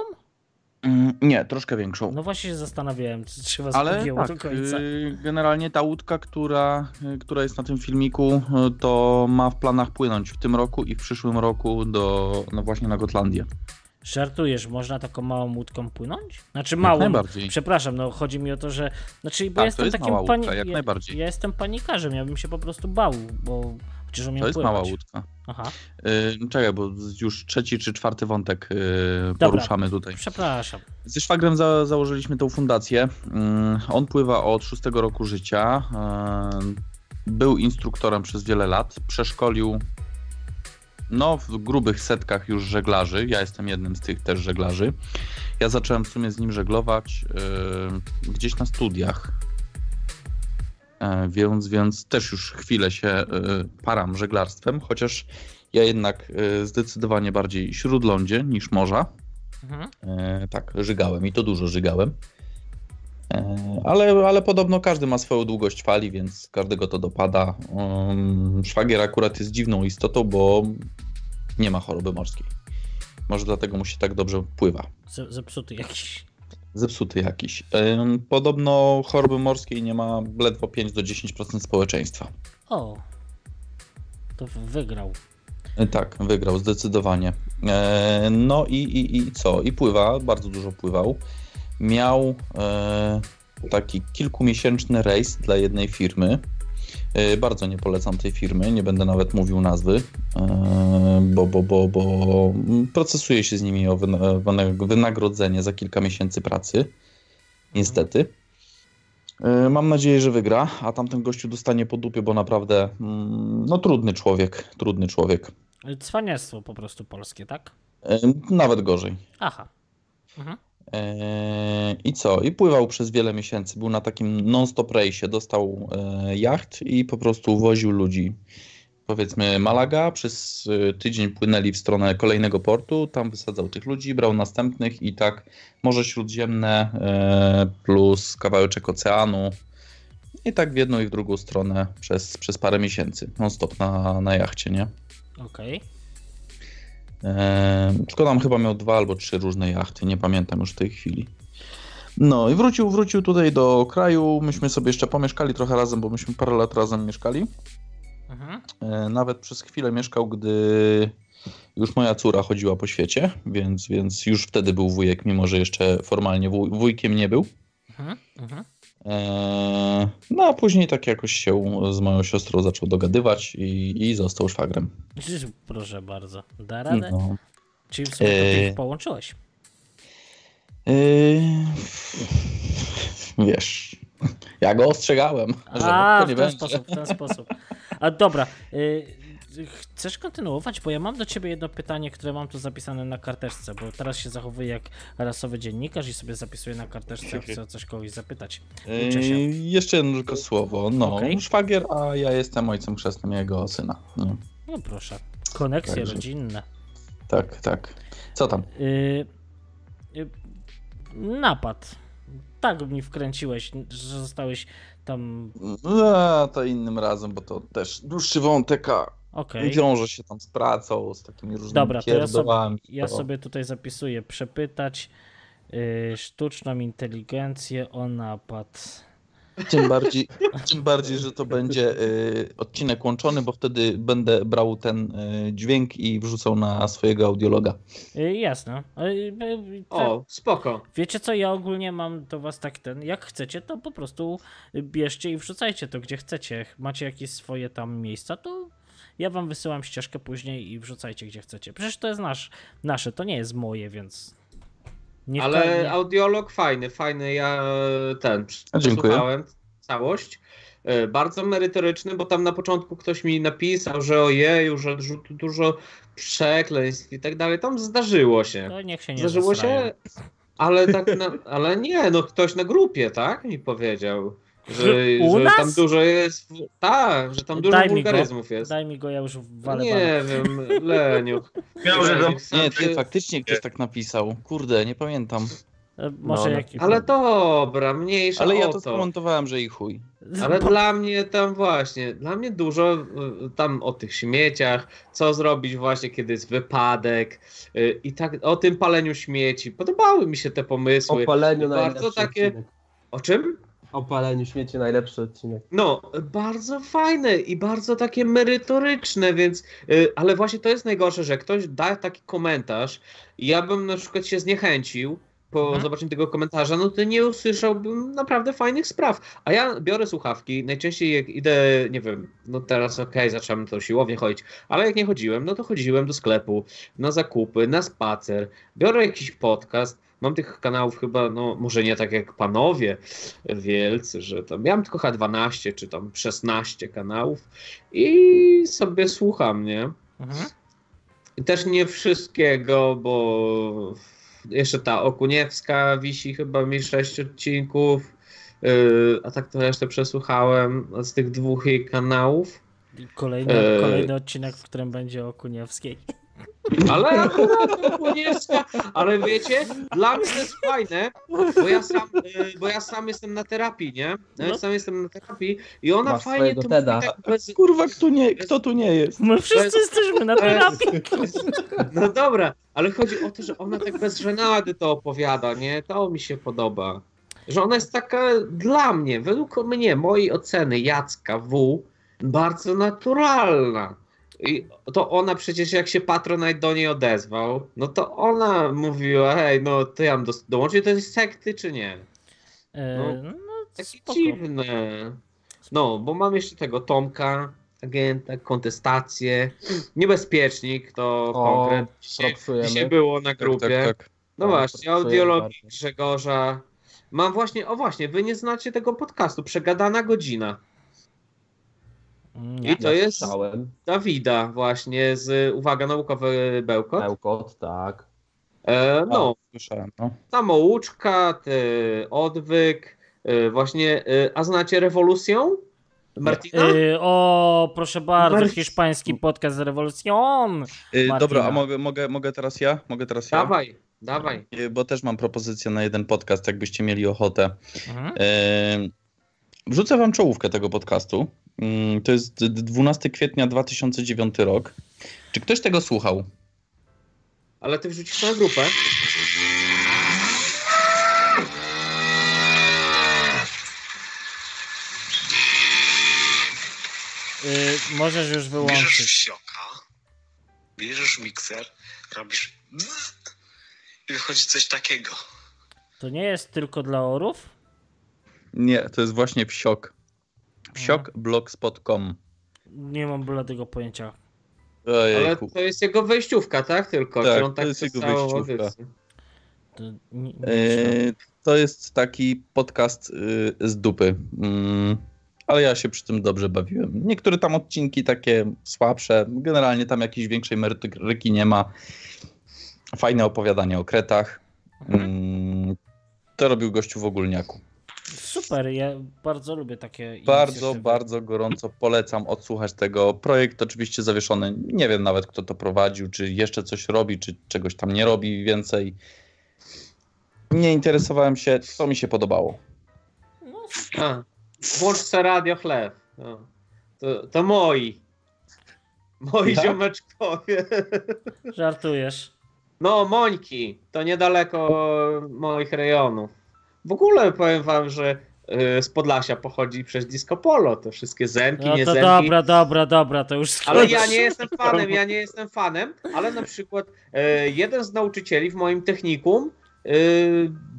Mm, Nie, troszkę większą. No właśnie się zastanawiałem, czy trzeba Ale spodięło do tak, końca. y, generalnie ta łódka, która, y, która jest na tym filmiku, y, to ma w planach płynąć w tym roku i w przyszłym roku do, no właśnie na Gotlandię. Żartujesz, można taką małą łódką płynąć? Znaczy małą, najbardziej. przepraszam, no chodzi mi o to, że... Znaczy, bo Tak, to jestem jest takim pani... łódka, ja. Ja jestem panikarzem, ja bym się po prostu bał, bo chociaż umiem To jest pływać. mała łódka. Aha, Y, czekaj, bo już trzeci czy czwarty wątek y, Dobra. poruszamy tutaj. przepraszam. Ze szwagrem za, założyliśmy tą fundację. Mm, On pływa od szóstego roku życia. y, Był instruktorem przez wiele lat. Przeszkolił no, w grubych setkach już żeglarzy. Ja jestem jednym z tych też żeglarzy. Ja zacząłem w sumie z nim żeglować y, gdzieś na studiach. E, Więc, więc też już chwilę się y, param żeglarstwem, chociaż ja jednak y, zdecydowanie bardziej śródlądzie niż morza. Mhm. E, tak, żygałem i to dużo żygałem. E, ale, ale podobno każdy ma swoją długość fali, więc każdego to dopada. Um, szwagier akurat jest dziwną istotą, bo nie ma choroby morskiej. Może dlatego mu się tak dobrze pływa. Ze- Zepsuty jakiś. Zepsuty jakiś. Podobno choroby morskiej nie ma ledwo 5 do 10% społeczeństwa. O, to wygrał. E, Tak, wygrał zdecydowanie. E, no i, i, i co? I pływa, bardzo dużo pływał. Miał e, taki kilkumiesięczny rejs dla jednej firmy. E, bardzo nie polecam tej firmy, nie będę nawet mówił nazwy, e, bo, bo, bo, bo procesuje się z nimi o wyna- wyna- wynagrodzenie za kilka miesięcy pracy. Niestety. E, Mam nadzieję, że wygra, a tamten gościu dostanie po dupie, bo naprawdę mm, no trudny człowiek, trudny człowiek. Cwaniactwo po prostu polskie, tak? Nawet gorzej. Aha. Mhm. E, I co? I pływał przez wiele miesięcy. Był na takim non-stop rejsie. Dostał e, jacht i po prostu woził ludzi. Powiedzmy Malaga, przez e, tydzień płynęli w stronę kolejnego portu, tam wysadzał tych ludzi, brał następnych i tak Morze Śródziemne e, plus kawałeczek oceanu i tak w jedną i w drugą stronę przez, przez parę miesięcy. Non-stop na, na jachcie, nie? Okej. Eee, tylko tam chyba miał dwa albo trzy różne jachty, nie pamiętam już w tej chwili. No i wrócił, wrócił tutaj do kraju. Myśmy sobie jeszcze pomieszkali trochę razem, bo myśmy parę lat razem mieszkali. Mhm. E, Nawet przez chwilę mieszkał, gdy już moja córa chodziła po świecie, więc, więc już wtedy był wujek, mimo że jeszcze formalnie wuj, wujkiem nie był. Mhm. Mhm. Eee, No a później tak jakoś się z moją siostrą zaczął dogadywać i, i został szwagrem. Proszę bardzo. Da radę? No. Czyli w sumie to Eee. połączyłeś. Yy, wiesz, Ja go ostrzegałem, że A, to w nie ten będzie. sposób, w ten sposób. A dobra, chcesz kontynuować? Bo ja mam do ciebie jedno pytanie, które mam tu zapisane na karteczce, bo teraz się zachowuję jak rasowy dziennikarz i sobie zapisuję na karteczce, chcę o coś kogoś zapytać. Yy, jeszcze jedno tylko słowo. No, Okej. szwagier, a ja jestem ojcem chrzestnym jego syna. No, No proszę, koneksje Także- rodzinne. tak, tak. Co tam? Y, y, napad. Tak mi wkręciłeś, że zostałeś tam. No, to innym razem, bo to też dłuższy wątek, a Okej. wiąże się tam z pracą, z takimi różnymi Dobra, to ja sobie, ja sobie tutaj zapisuję przepytać y, sztuczną inteligencję o napad. Tym bardziej, tym bardziej, że to będzie y, odcinek łączony, bo wtedy będę brał ten y, dźwięk i wrzucał na swojego audiologa. Y, jasne. Y, O, spoko. Wiecie co, ja ogólnie mam do was tak ten, jak chcecie, to po prostu bierzcie i wrzucajcie to gdzie chcecie. Macie jakieś swoje tam miejsca, to ja wam wysyłam ścieżkę później i wrzucajcie gdzie chcecie. Przecież to jest nasz, nasze, to nie jest moje, więc... Nie Ale nie- audiolog fajny, fajny. Ja e, ten przesłuchałem całość. E, Bardzo merytoryczny, bo tam na początku ktoś mi napisał, że ojeju, że dużo, dużo przekleństw i tak dalej. Tam zdarzyło się. To niech się nie Zdarzyło zesrają. się, ale tak, na, ale nie, no ktoś na grupie, tak? Mi powiedział. Że, U że nas? tam dużo jest. Tak, że tam dużo Daj mi go. wulgaryzmów jest. Daj mi go, ja już walę Nie wiem, Leniu. Nie, ty- ty faktycznie ktoś tak napisał. Kurde, nie pamiętam. E, Może No, jakiś... Ale dobra, mniejsza Ale ja o to to. skomentowałem, że i chuj. Ale dla mnie tam właśnie, dla mnie dużo y, tam o tych śmieciach, co zrobić właśnie, kiedy jest wypadek y, i tak o tym paleniu śmieci. Podobały mi się te O pomysły. paleniu Bardzo najlepszy takie- odcinek. O czym? O paleniu śmieci najlepszy odcinek. No, bardzo fajne i bardzo takie merytoryczne, więc, y, ale właśnie to jest najgorsze, że ktoś da taki komentarz i ja bym na przykład się zniechęcił po Mhm. zobaczeniu tego komentarza, no to nie usłyszałbym naprawdę fajnych spraw. A ja biorę słuchawki, najczęściej jak idę, nie wiem, no teraz okej, zacząłem do siłowni chodzić, ale jak nie chodziłem, no to chodziłem do sklepu, na zakupy, na spacer, biorę jakiś podcast, mam tych kanałów chyba, no może nie tak jak panowie wielcy, że tam, ja mam tylko chyba 12 czy tam 16 kanałów i sobie słucham, nie? Mhm. Też nie wszystkiego, bo jeszcze ta Okuniewska wisi chyba mi 6 odcinków, yy, a tak to resztę przesłuchałem z tych dwóch jej kanałów. Kolejny, Eee. kolejny odcinek, w którym będzie o Kuniewskiej. Ale akurat ale wiecie, dla mnie to jest fajne, bo ja sam, yy, bo ja sam jestem na terapii, nie? Ja No. sam jestem na terapii i ona Masz fajnie to Teda. mówi tak bez, Kurwa, kto, nie, kto tu nie jest? My wszyscy jest- jesteśmy na terapii. No dobra, ale chodzi o to, że ona tak bez żenady to opowiada, nie? To mi się podoba. Że ona jest taka dla mnie, według mnie, mojej oceny Jacka W, bardzo naturalna. I to ona przecież jak się Patronite do niej odezwał, no to ona mówiła, hej, no to ja mam do, dołączyć do tej sekty, czy nie? E, No, no, Takie spoko. dziwne. No, bo mam jeszcze tego Tomka, agenta, kontestację, niebezpiecznik, to O, konkret. Dzisiaj, dzisiaj było na Tak, grupie. tak, tak. No O, właśnie, propsujemy audiologii bardzo. Grzegorza. Mam właśnie, o właśnie, wy nie znacie tego podcastu, Przegadana Godzina. Nie. I to Ja jest słyszałem. Dawida właśnie z, uwaga, naukowy Bełkot. Bełkot, tak. E, no, A, słyszałem, no. samouczka, ty, odwyk, e, właśnie, e, a znacie rewolucją? Martina? E, o, proszę bardzo, Marcin. hiszpański podcast Rewolucjon. Y, Martina. dobra, a mogę, mogę, mogę teraz ja? Mogę teraz ja? Dawaj, dawaj. Bo też mam propozycję na jeden podcast, jakbyście mieli ochotę. Mhm. Yy, Wrzucę wam czołówkę tego podcastu. Yy, To jest d- 12 kwietnia 2009 rok. Czy ktoś tego słuchał? Ale ty wrzucisz na grupę? Y, możesz już Bierzesz wyłączyć. wsioka, bierzesz mikser, robisz i wychodzi coś takiego. To nie jest tylko dla orów? Nie, to jest właśnie wsiok. Wsiokblogspot.com. Nie mam bladego pojęcia. Ale Ojejku. to jest jego wejściówka, tak? Tylko, Tak, on to tak jest przez jego wejściówka. To nie, nie Yy, to jest taki podcast y, z dupy. Mm, ale ja się przy tym dobrze bawiłem. Niektóre tam odcinki takie słabsze, generalnie tam jakiejś większej merytoryki nie ma. Fajne opowiadanie o kretach. Mm, to robił gościu w ogólniaku. Super, ja bardzo lubię takie Bardzo, inicjatywy. bardzo gorąco polecam odsłuchać tego. Projekt oczywiście zawieszony. Nie wiem nawet, kto to prowadził, czy jeszcze coś robi, czy czegoś tam nie robi więcej. Nie interesowałem się, to mi się podobało. No, se radio chleb. No. To, to moi. Moi Tak? ziomeczkowie. żartujesz. No, Mońki. To niedaleko moich rejonów. W ogóle powiem wam, że y, z Podlasia pochodzi przez Disco Polo. Te wszystkie zemki, No nie zemki. dobra, dobra, dobra, to już Ale skończ. ja nie jestem fanem, ja nie jestem fanem, ale na przykład e, jeden z nauczycieli w moim technikum e,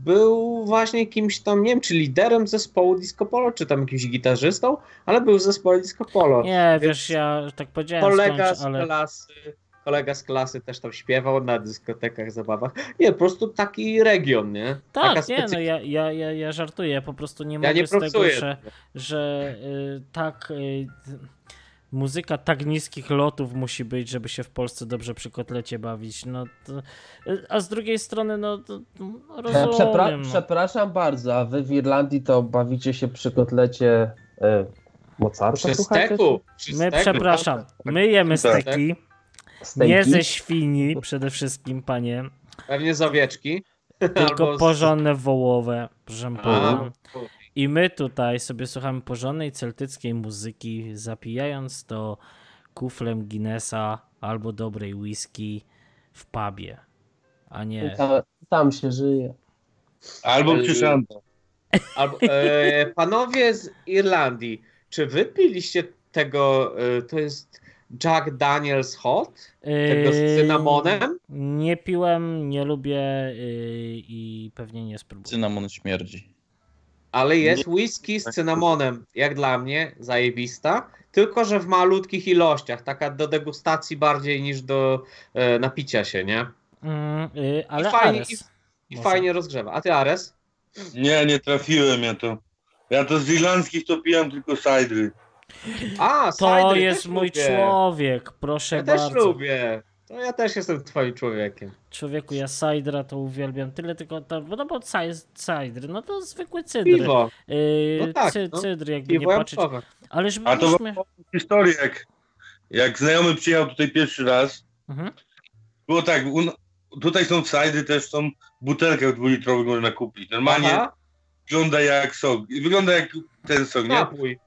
był właśnie kimś tam, nie wiem, czy liderem zespołu Disco Polo, czy tam jakimś gitarzystą, ale był w zespole Disco Polo. Nie, wiesz, ja tak powiedziałem, kolega skończ, z ale klasy, kolega z klasy też tam śpiewał na dyskotekach, zabawach. Nie, po prostu taki region, nie? Taka tak, nie, no ja, ja, ja, ja żartuję, ja po prostu nie Ja mogę nie z tego, że, że y, tak y, muzyka tak niskich lotów musi być, żeby się w Polsce dobrze przy kotlecie bawić, no to, y, a z drugiej strony, no to, rozumiem, Przepra- no. Przepraszam bardzo, a wy w Irlandii to bawicie się przy kotlecie e, Mozarta? Przy steku. Przy My, przepraszam, my jemy Tak. steki, czy stejki? nie ze świni przede wszystkim, panie, Pewnie z owieczki. tylko z- porządne wołowe, proszę pana. I my tutaj sobie słuchamy porządnej celtyckiej muzyki, zapijając to kuflem Guinnessa albo dobrej whisky w pubie, a nie... Tam, tam się żyje. Albo Yy, przy. Albo, e, panowie z Irlandii, czy wy piliście tego, e, to jest Jack Daniels Hot? Tego z Yy, cynamonem? Nie piłem, nie lubię yy, i pewnie nie spróbuję. Cynamon śmierdzi. Ale jest whisky z cynamonem, jak dla mnie, zajebista, tylko że w malutkich ilościach, taka do degustacji bardziej niż do e, napicia się, nie? Mm, yy, ale I fajnie, Ares. i, i fajnie rozgrzewa. A ty Ares? Nie, nie trafiłem ja to. Ja to z irlandzkich to pijam tylko sajdry. A, To cider jest mój lubię. człowiek, proszę Ja bardzo. też lubię. To ja też jestem twoim człowiekiem. Człowieku, ja sajdra to uwielbiam. Tyle tylko, to, no bo sajdry, no to zwykły cydr. Piwo. Yy, No tak, cy, no. cydr, jakby nie Piwo patrzeć. jabłkowe. Ale żeby A to byśmy... historię, jak, jak znajomy przyjechał tutaj pierwszy raz, Mhm. było tak, u, tutaj są sajdry, też są butelkę dwulitrową można kupić. Normalnie Aha, wygląda jak sok. Wygląda jak ten sok, nie? napój.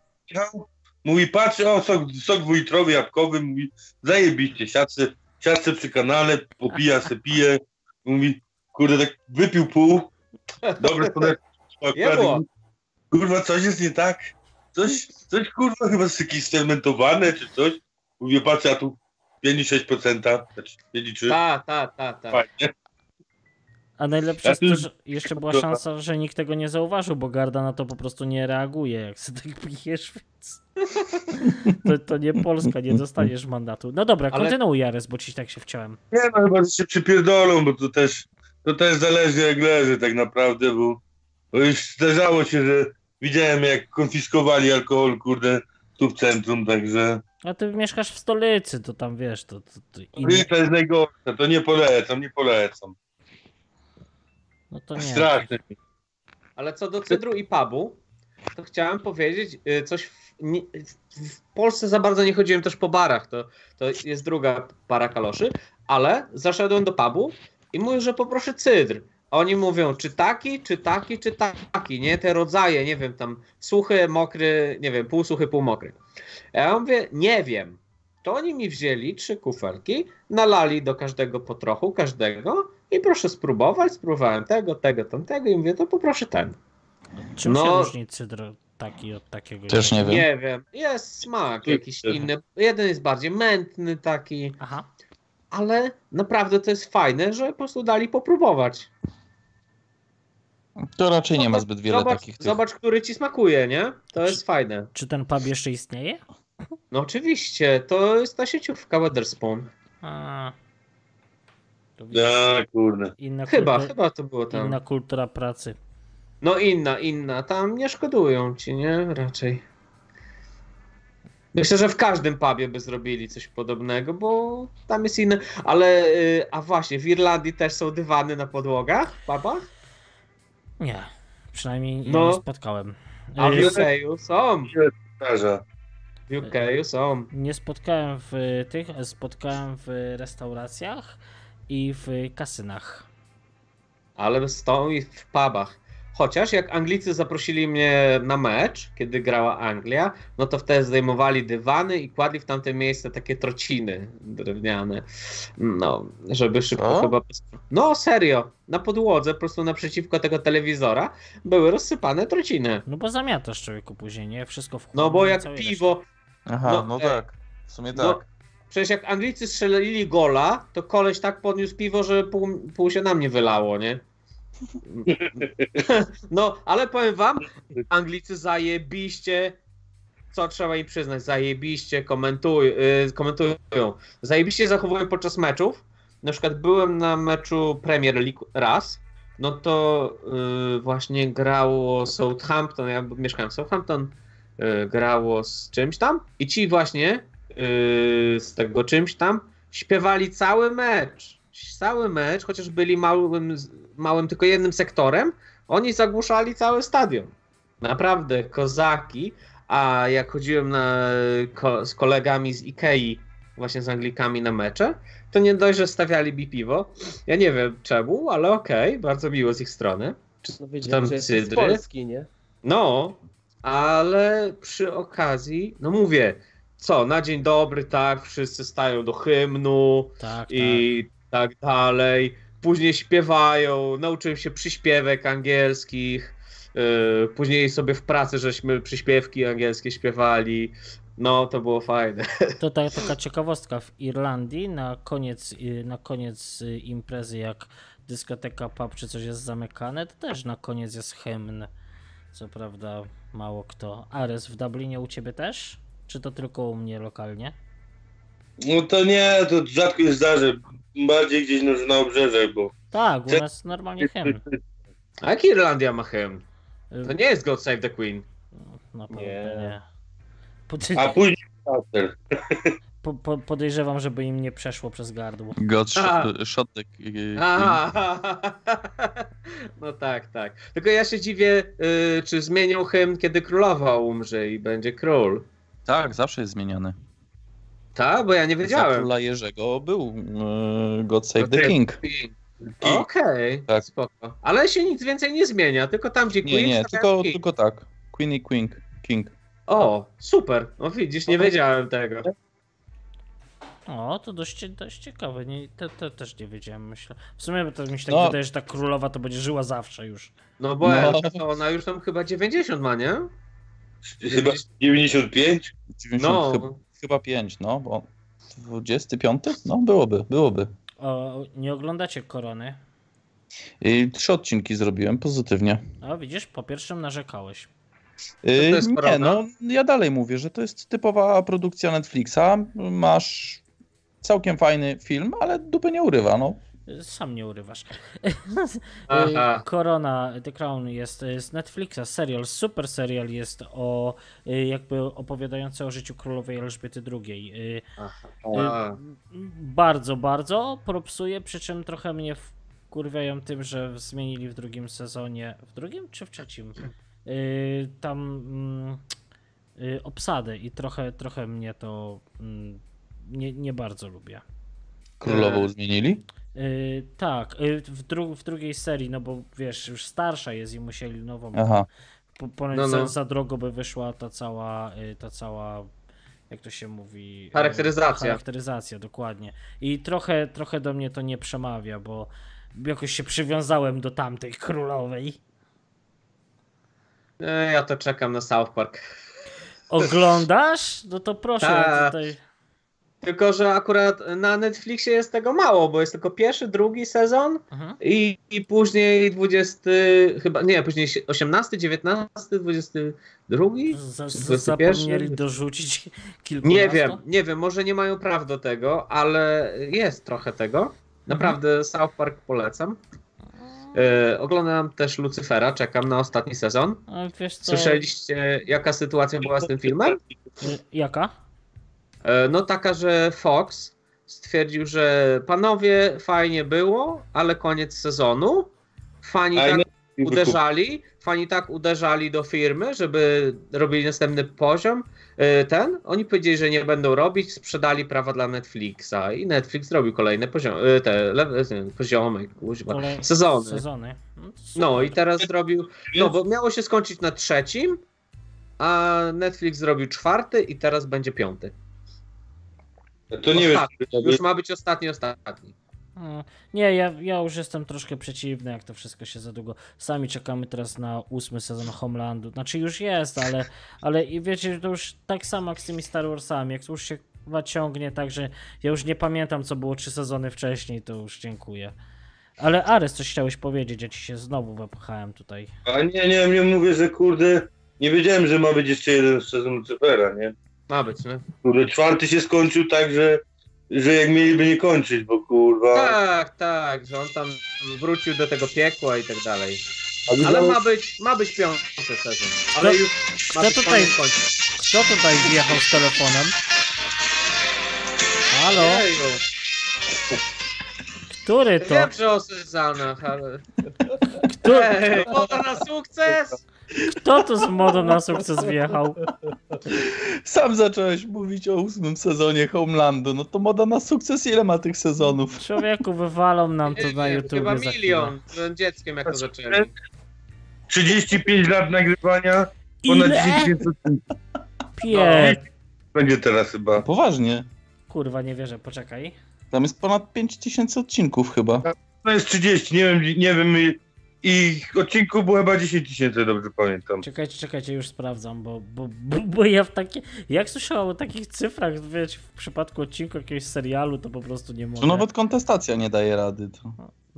Mówi, patrz, o, sok, sok dwulitrowy, jabłkowy, mówi, zajebiście, siadce, siadce przy kanale, popija se, pije, mówi, kurde, tak wypił pół, dobre słoneczko, Jebło. kurwa, coś jest nie tak, coś, coś, kurwa, chyba jest jakieś fermentowane, czy coś, mówię, patrz, a tu 5,6%, znaczy 5,3%, Ta, ta, ta, ta. A najlepsze jest to, że jeszcze była szansa, że nikt tego nie zauważył, bo Garda na to po prostu nie reaguje, jak sobie tak pijesz, więc... To, to nie Polska, nie dostaniesz mandatu. No dobra, Ale- kontynuuj Jares, bo ci tak się chciałem. Nie no, chyba że się przypierdolą, bo to też, to też zależy jak leży tak naprawdę, bo, bo już zdarzało się, że widziałem jak konfiskowali alkohol, kurde, tu w centrum, także A ty mieszkasz w stolicy, to tam wiesz, to, to, to inne... to jest najgorsze, to nie polecam, nie polecam. No to nie. Straszne. Ale co do cydru i pubu, to chciałem powiedzieć y, coś. W, nie, w Polsce za bardzo nie chodziłem też po barach, to, to jest druga para kaloszy, ale zaszedłem do pubu i mówię, że poproszę cydr. A Oni mówią, czy taki, czy taki, czy taki, nie? Te rodzaje, nie wiem, tam suchy, mokry, nie wiem, półsuchy, półmokry. A ja mówię, nie wiem. To oni mi wzięli trzy kufelki, nalali do każdego po trochu, każdego i proszę spróbować. Spróbowałem tego, tego, tamtego i mówię, to poproszę ten. Czym się No- różni cydr taki od takiego? Też nie wiem. Nie wiem, jest smak jakiś inny. Jeden jest bardziej mętny taki, Aha. ale naprawdę to jest fajne, że po prostu dali popróbować. To raczej nie ma zbyt wiele zobacz, takich tych. Zobacz, który ci smakuje, nie? To jest fajne. Czy ten pub jeszcze istnieje? No oczywiście, to jest ta sieciówka Weatherspoon. A. To widzisz, Ja, kurde. inna, Chyba, kultura, chyba to było tam. inna kultura pracy. No inna, inna. Tam nie szkodują ci, nie? Raczej. Myślę, że w każdym pubie by zrobili coś podobnego, bo tam jest inne. Ale, y, a właśnie, w Irlandii też są dywany na podłogach w pubach? Nie, przynajmniej No. nie spotkałem. A w Y, UK są. W UK są. Nie spotkałem w tych, spotkałem w restauracjach i w kasynach. Ale są i w pubach. Chociaż jak Anglicy zaprosili mnie na mecz, kiedy grała Anglia, no to wtedy zdejmowali dywany i kładli w tamte miejsce takie trociny drewniane. No, żeby szybko chyba. No, serio. Na podłodze, po prostu naprzeciwko tego telewizora, były rozsypane trociny. No bo zamiatasz człowieku później, nie? Wszystko w No bo jak piwo. Aha, No, no, e, tak. W sumie tak. No, przecież jak Anglicy strzelili gola, to koleś tak podniósł piwo, że pół, pół się na mnie wylało, nie? No, ale powiem wam, Anglicy zajebiście, co trzeba im przyznać, zajebiście komentuj, yy, komentują, zajebiście zachowują podczas meczów. Na przykład byłem na meczu Premier League raz, no to yy, właśnie grało Southampton, ja mieszkałem w Southampton, yy, grało z czymś tam i ci właśnie z tego czymś tam śpiewali cały mecz. Cały mecz, chociaż byli małym, małym tylko jednym sektorem, oni zagłuszali cały stadion. Naprawdę, kozaki. A jak chodziłem na, ko, z kolegami z Ikei, właśnie z Anglikami na mecze, to nie dość, że stawiali mi piwo. Ja nie wiem czemu, ale okej, bardzo miło z ich strony. No tam że jesteś z cydry? Polski, nie? No, ale przy okazji, no mówię, co, na dzień dobry, tak, wszyscy stają do hymnu Tak, i tak dalej. Później śpiewają, nauczyłem się przyśpiewek angielskich. Yy, później sobie w pracy żeśmy przyśpiewki angielskie śpiewali. No, to było fajne. tak. To ta, taka ciekawostka w Irlandii na koniec, y, na koniec y, imprezy, jak dyskoteka, pub czy coś jest zamykane, to też na koniec jest hymn. Co prawda mało kto. Ares, w Dublinie u ciebie też? Czy to tylko u mnie lokalnie? No to nie, to rzadko się zdarzy. Bardziej gdzieś no, na obrzeżach, bo Tak, u nas normalnie hymn. A jak Irlandia ma hymn? Y, To nie jest God Save the Queen. Na pewno Nie. nie. A później po, po, podejrzewam, żeby im nie przeszło przez gardło. God shot, the king. Aha. No tak, tak. Tylko ja się dziwię, y, czy zmienią hymn, kiedy królowa umrze i będzie król. Tak, zawsze jest zmieniany. Tak, bo ja nie Za wiedziałem. króla Jerzego był e, God Save God the Save King. Okej, Tak. spoko. Ale się nic więcej nie zmienia, tylko tam gdzie Nie, Queen nie, stawiają tylko, King. tylko tak. Queen i King. King. O, super. No widzisz, nie wiedziałem tego. O, to dość, dość ciekawe. Nie, to, to też nie wiedziałem, myślę. W sumie to mi się tak No. wydaje, że ta królowa to będzie żyła zawsze już. No bo No. Ona już tam chyba 90 ma, nie? Chyba 95? 90, No. chyba, chyba 5, no, bo 25? No, byłoby, byłoby. O, nie oglądacie korony? I trzy odcinki zrobiłem pozytywnie. A widzisz, po pierwszym narzekałeś. Yy, jest nie, no ja dalej mówię, że to jest typowa produkcja Netflixa. Masz całkiem fajny film, ale dupy nie urywa, no. Sam nie urywasz. Aha. Korona, The Crown jest y, z Netflixa, serial, super serial jest o y, jakby opowiadający o życiu królowej Elżbiety II. Y, A. Bardzo, bardzo propsuje, przy czym trochę mnie wkurwiają tym, że zmienili w drugim sezonie, w drugim czy w trzecim, tam mm, obsadę i trochę, trochę mnie to mm, nie, nie bardzo lubię. Królową zmienili. Yy, tak, yy, w, dru- w drugiej serii, no bo wiesz, już starsza jest i musieli nową. Aha. Po, ponoć No, Za, no. za drogo by wyszła ta cała, y, ta cała, jak to się mówi? Charakteryzacja. Charakteryzacja, dokładnie. I trochę, trochę do mnie to nie przemawia, bo jakoś się przywiązałem do tamtej królowej. E, Ja to czekam na South Park. Oglądasz? No to proszę, tutaj... Tylko, że akurat na Netflixie jest tego mało, bo jest tylko pierwszy, drugi sezon Mhm. i, i później 20, chyba, nie, później 18, 19, 22? Za, za, 21? zapomnieli dorzucić kilku Nie wiem, nie wiem, może nie mają praw do tego, ale jest trochę tego. Mhm. Naprawdę South Park polecam. E, oglądam też Lucyfera, czekam na ostatni sezon. A wiesz co? Słyszeliście, jaka sytuacja była z tym filmem? Y, Jaka? E, No taka, że Fox stwierdził, że panowie, fajnie było, ale koniec sezonu. Fani tak uderzali, fani tak uderzali do firmy, żeby robili następny poziom. e, Ten, oni powiedzieli, że nie będą robić, sprzedali prawa dla Netflixa i Netflix zrobił kolejne poziomy, te le- nie, poziomy, kuźwa, sezony. Sezony. No, No i teraz zrobił, no bo miało się skończyć na trzecim, a Netflix zrobił czwarty i teraz będzie piąty. To nie wiem. Ostatni. Już ma być ostatni, ostatni. Nie, ja, ja już jestem troszkę przeciwny, jak to wszystko się za długo. Sami czekamy teraz na ósmy sezon Homelandu. Znaczy już jest, ale, ale i wiecie, to już tak samo jak z tymi Star Warsami. Jak to już się chyba ciągnie tak, że ja już nie pamiętam, co było trzy sezony wcześniej, to już dziękuję. Ale Ares, coś chciałeś powiedzieć, ja ci się znowu wepchałem tutaj. A nie, nie, nie mówię, że kurde, nie wiedziałem, że ma być jeszcze jeden sezon Lucyfera, nie? Ma być, nie? Kurde, czwarty się skończył tak, że, że jak mieliby nie kończyć, bo kurwa... Tak, tak, że on tam wrócił do tego piekła i tak dalej. Ale ma być, ma być piąty sezon. Ale Kto- już ma kto być tutaj-. Kto tutaj wjechał z telefonem? Halo? Jeju, Który to? Wiem, że o Sezanach, ale... Kto, Ej, na sukces! Kto tu z modą na sukces wjechał? Sam zacząłeś mówić o ósmym sezonie Homelandu. No to moda na sukces, ile ma tych sezonów? Człowieku, wywalą nam to na YouTube. Chyba milion. Byłem dzieckiem, jak to zaczęli. 35 lat nagrywania, ponad Ile? 10 tysięcy Pie... będzie teraz chyba. Poważnie. Kurwa, nie wierzę, poczekaj. Tam jest ponad 5000 odcinków chyba. To jest 30, nie wiem, nie wiem i, odcinków było chyba 10 tysięcy, dobrze pamiętam. Czekajcie, czekajcie, już sprawdzam, bo, bo, bo, bo ja w takie. Jak słyszałem o takich cyfrach, wiecie, w przypadku odcinku jakiegoś serialu, to po prostu nie mogę. To nawet kontestacja nie daje rady. To.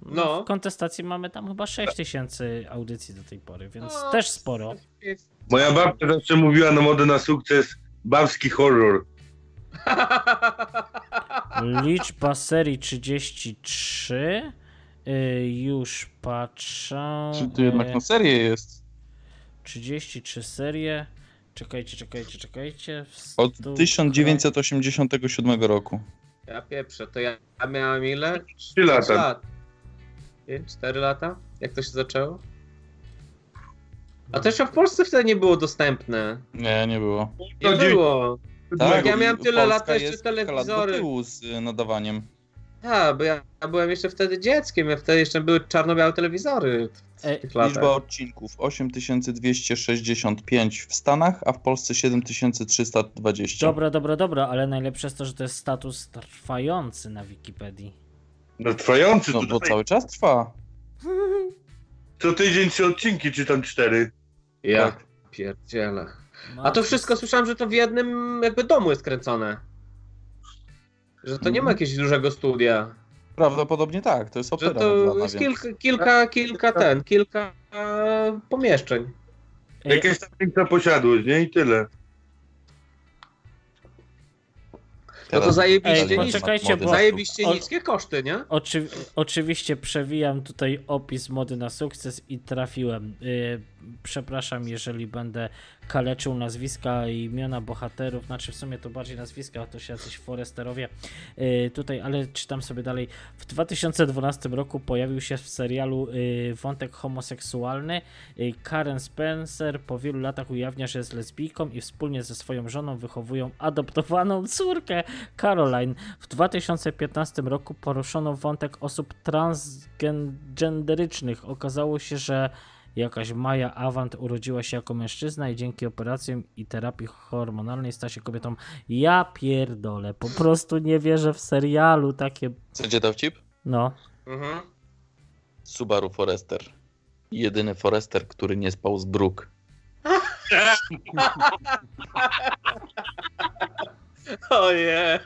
No. W kontestacji mamy tam chyba 6 tysięcy audycji do tej pory, więc No. też sporo. Moja babcia zawsze mówiła na modę na sukces babski horror. Liczba serii 33. Y, już patrzę. Czy to jednak na serię jest? 33 serie. Czekajcie, czekajcie, czekajcie. Od Wstówka. 1987 roku. Ja pieprzę, to ja, miałem ile? 3 Pięć lata. lat. 4 lata? Jak to się zaczęło? A to jeszcze w Polsce wtedy nie było dostępne. Nie, nie było. Nie było. Tak, ja miałem tyle lat, jeszcze kilka lat do telewizory. tyłu z nadawaniem. Tak, bo ja, ja byłem jeszcze wtedy dzieckiem, ja wtedy jeszcze były czarno-białe telewizory E. Liczba odcinków 8265 w Stanach, a w Polsce 7320. Dobra, dobra, dobra, ale najlepsze jest to, że to jest status trwający na Wikipedii. No trwający, No to bo cały czas trwa. co tydzień trzy odcinki, czy tam cztery. Ja Tak. pierdzielę. No, A to wszystko słyszałem, że to w jednym jakby domu jest kręcone. Że to nie ma Mhm. jakiegoś dużego studia. Prawdopodobnie tak, to jest Że opera to medialna, jest kilka, kilka, kilka ten, kilka e, pomieszczeń. Jakaś tam piękna posiadłość, nie? I tyle. No to zajebiście Ej, poczekajcie, bo- Zajebiście O- niskie koszty, nie? Oczy, oczywiście przewijam tutaj opis mody na sukces i trafiłem. Yy, przepraszam, jeżeli będę kaleczył nazwiska i imiona bohaterów, znaczy w sumie to bardziej nazwiska, to się jacyś foresterowie yy, tutaj, ale czytam sobie dalej. W 2012 roku pojawił się w serialu yy, wątek homoseksualny. Yy, Karen Spencer po wielu latach ujawnia, że jest lesbijką i wspólnie ze swoją żoną wychowują adoptowaną córkę Caroline. W 2015 roku poruszono wątek osób transgenderycznych. Okazało się, że jakaś Maja Avant urodziła się jako mężczyzna i dzięki operacjom i terapii hormonalnej stała się kobietą. Ja pierdolę, po prostu nie wierzę w serialu takie, Chcecie dowcip? no. Mhm. Subaru Forester. Jedyny Forester, który nie spał z bruk. Ojej.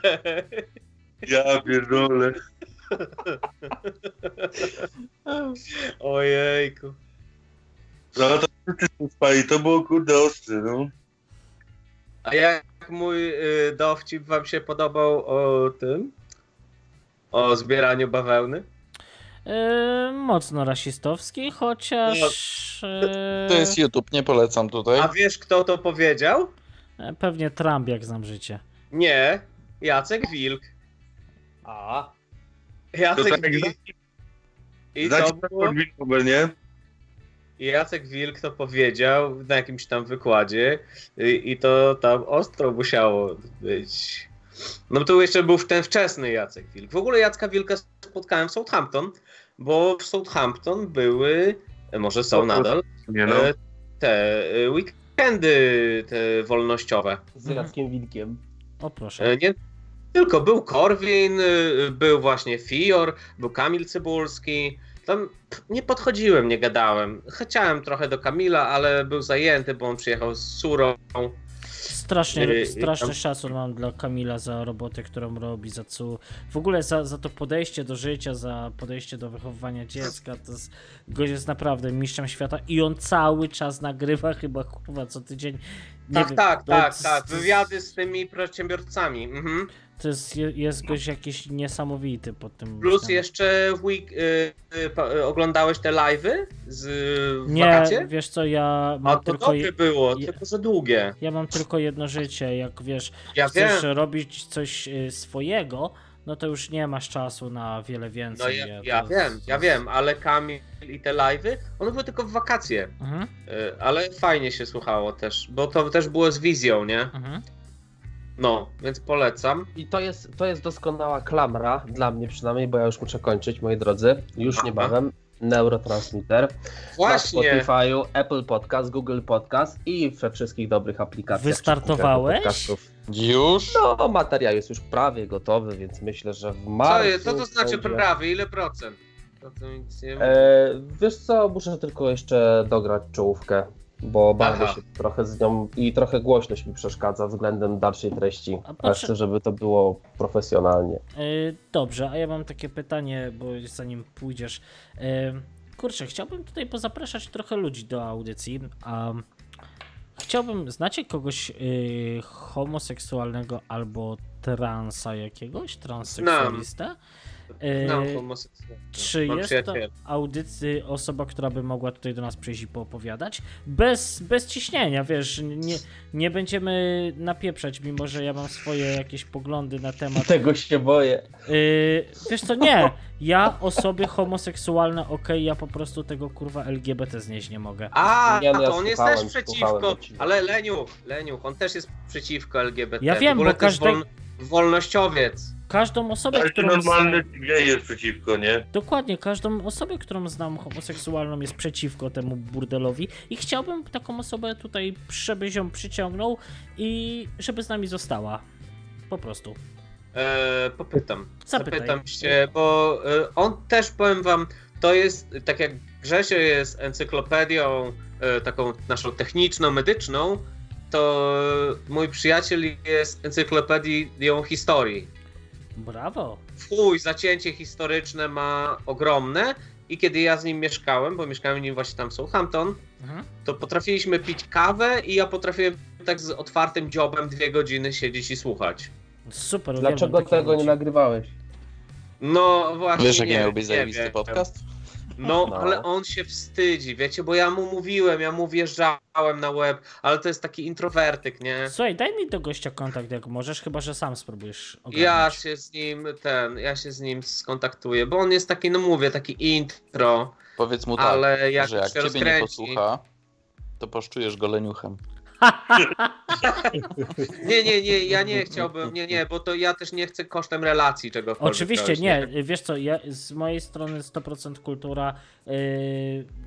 Ja pierdolę. Ojejku. No to wszyscy spali, to było kurde ostre, no. A jak mój y, dowcip wam się podobał o tym? O zbieraniu bawełny? Yy, mocno rasistowski, chociaż To jest yy, YouTube, nie polecam tutaj. A wiesz, kto to powiedział? pewnie Trump, jak znam życie. Nie, Jacek Wilk. A, To Jacek tak jak Wilk. I to było... nie? Jacek Wilk to powiedział na jakimś tam wykładzie i, i to tam ostro musiało być. No to jeszcze był ten wczesny Jacek Wilk. W ogóle Jacka Wilka spotkałem w Southampton, bo w Southampton były, e, może są nadal, Nie no. e, te e, weekendy te wolnościowe. Z Jackiem Wilkiem. O proszę. Nie tylko, był Korwin, e, był właśnie Fior, był Kamil Cybulski. Tam nie podchodziłem, nie gadałem. Chciałem trochę do Kamila, ale był zajęty, bo on przyjechał z Surą. Strasznie, Yy, straszny tam- szacun mam dla Kamila za robotę, którą robi, za co. W ogóle za, za to podejście do życia, za podejście do wychowywania dziecka. To jest, gość jest naprawdę mistrzem świata i on cały czas nagrywa chyba kurwa co tydzień. Tak, wiem, tak, tak, tak. Wywiady z tymi przedsiębiorcami. Mhm. To jest, je- jest gość jakiś niesamowity pod tym. Plus względem. jeszcze w week, y, y, y, oglądałeś te live'y z Nie, wakacje? wiesz co, ja A mam to tylko. dobre Je, było, je- tylko że długie. ja mam tylko jedno życie. Jak wiesz, Ja chcesz wiem. robić coś y, swojego, no to już nie masz czasu na wiele więcej. No ja, ja jest- wiem, ja wiem, ale Kamil i te live'y, one były tylko w wakacje. Mhm, Y, Ale fajnie się słuchało też, bo to też było z wizją, nie? mhm. No, więc polecam. I to jest, to jest doskonała klamra, dla mnie przynajmniej, bo ja już muszę kończyć, moi drodzy. Już Aha. niebawem. Neurotransmitter. Na Właśnie. Spotify'u, Apple Podcast, Google Podcast i we wszystkich dobrych aplikacjach. Wystartowałeś? podcastów. Już? No, materiał jest już prawie gotowy, więc myślę, że w Co, marcu... jest, co to znaczy będzie- prawie? Ile procent? To, to nic nie E, wiesz co, muszę tylko jeszcze dograć czołówkę, bo Aha. się trochę z nią i trochę głośność mi przeszkadza względem dalszej treści. A patrz- chcę, żeby to było profesjonalnie. Y, Dobrze, a ja mam takie pytanie, bo zanim pójdziesz. y, Kurczę, chciałbym tutaj pozapraszać trochę ludzi do audycji. A chciałbym, znacie kogoś y, homoseksualnego albo transa jakiegoś, transseksualistę? Y, Homoseksualnych. Czy Mam jest to osoba, która by mogła tutaj do nas przyjść i poopowiadać? Bez, bez ciśnienia, wiesz, nie, nie będziemy napieprzać, mimo że ja mam swoje jakieś poglądy na temat Tego się boję. Yy, wiesz co, nie. Ja osoby homoseksualne, okej, ja po prostu tego kurwa LGBT znieść nie mogę. A, Nie, no ja to on jest też przeciwko. Ale Leniuch, Leniuch, on też jest przeciwko LGBT. Ja wiem, w ogóle bo woln, wolnościowiec. Każdą osobę, Każdy którą normalny znam, gej jest przeciwko, nie? dokładnie, każdą osobę, którą znam homoseksualną jest przeciwko temu burdelowi i chciałbym taką osobę tutaj, żebyś ją przyciągnął i żeby z nami została. Po prostu. E, popytam. Zapytaj. Zapytam się, bo e, on też powiem wam, to jest tak jak Grzesio jest encyklopedią e, taką naszą techniczną, medyczną, to mój przyjaciel jest encyklopedią historii. Brawo. Chuj, zacięcie historyczne ma ogromne i kiedy ja z nim mieszkałem, bo mieszkałem z nim właśnie tam w Southampton, Mhm. to potrafiliśmy pić kawę i ja potrafiłem tak z otwartym dziobem dwie godziny siedzieć i słuchać. Super, Dlaczego tego nie nagrywałeś? No właśnie. Wiesz, jaki nie, miał być nie zajebisty wiem. podcast? No, No. ale on się wstydzi, wiecie, bo ja mu mówiłem, ja mu wjeżdżałem na web, ale to jest taki introwertyk, nie? Słuchaj, daj mi do gościa kontakt jak możesz, chyba że sam spróbujesz ogarnąć. Ja się z nim, ten, ja się z nim skontaktuję, bo on jest taki, no mówię, taki intro, Powiedz mu tak, ale jak, że jak się ciebie nie rozkręci... posłucha, to poszczujesz go leniuchem. Nie, nie, nie, ja nie chciałbym, nie, nie, bo to ja też nie chcę kosztem relacji czegokolwiek. Oczywiście nie, wiesz co, ja z mojej strony 100% kultura. Yy,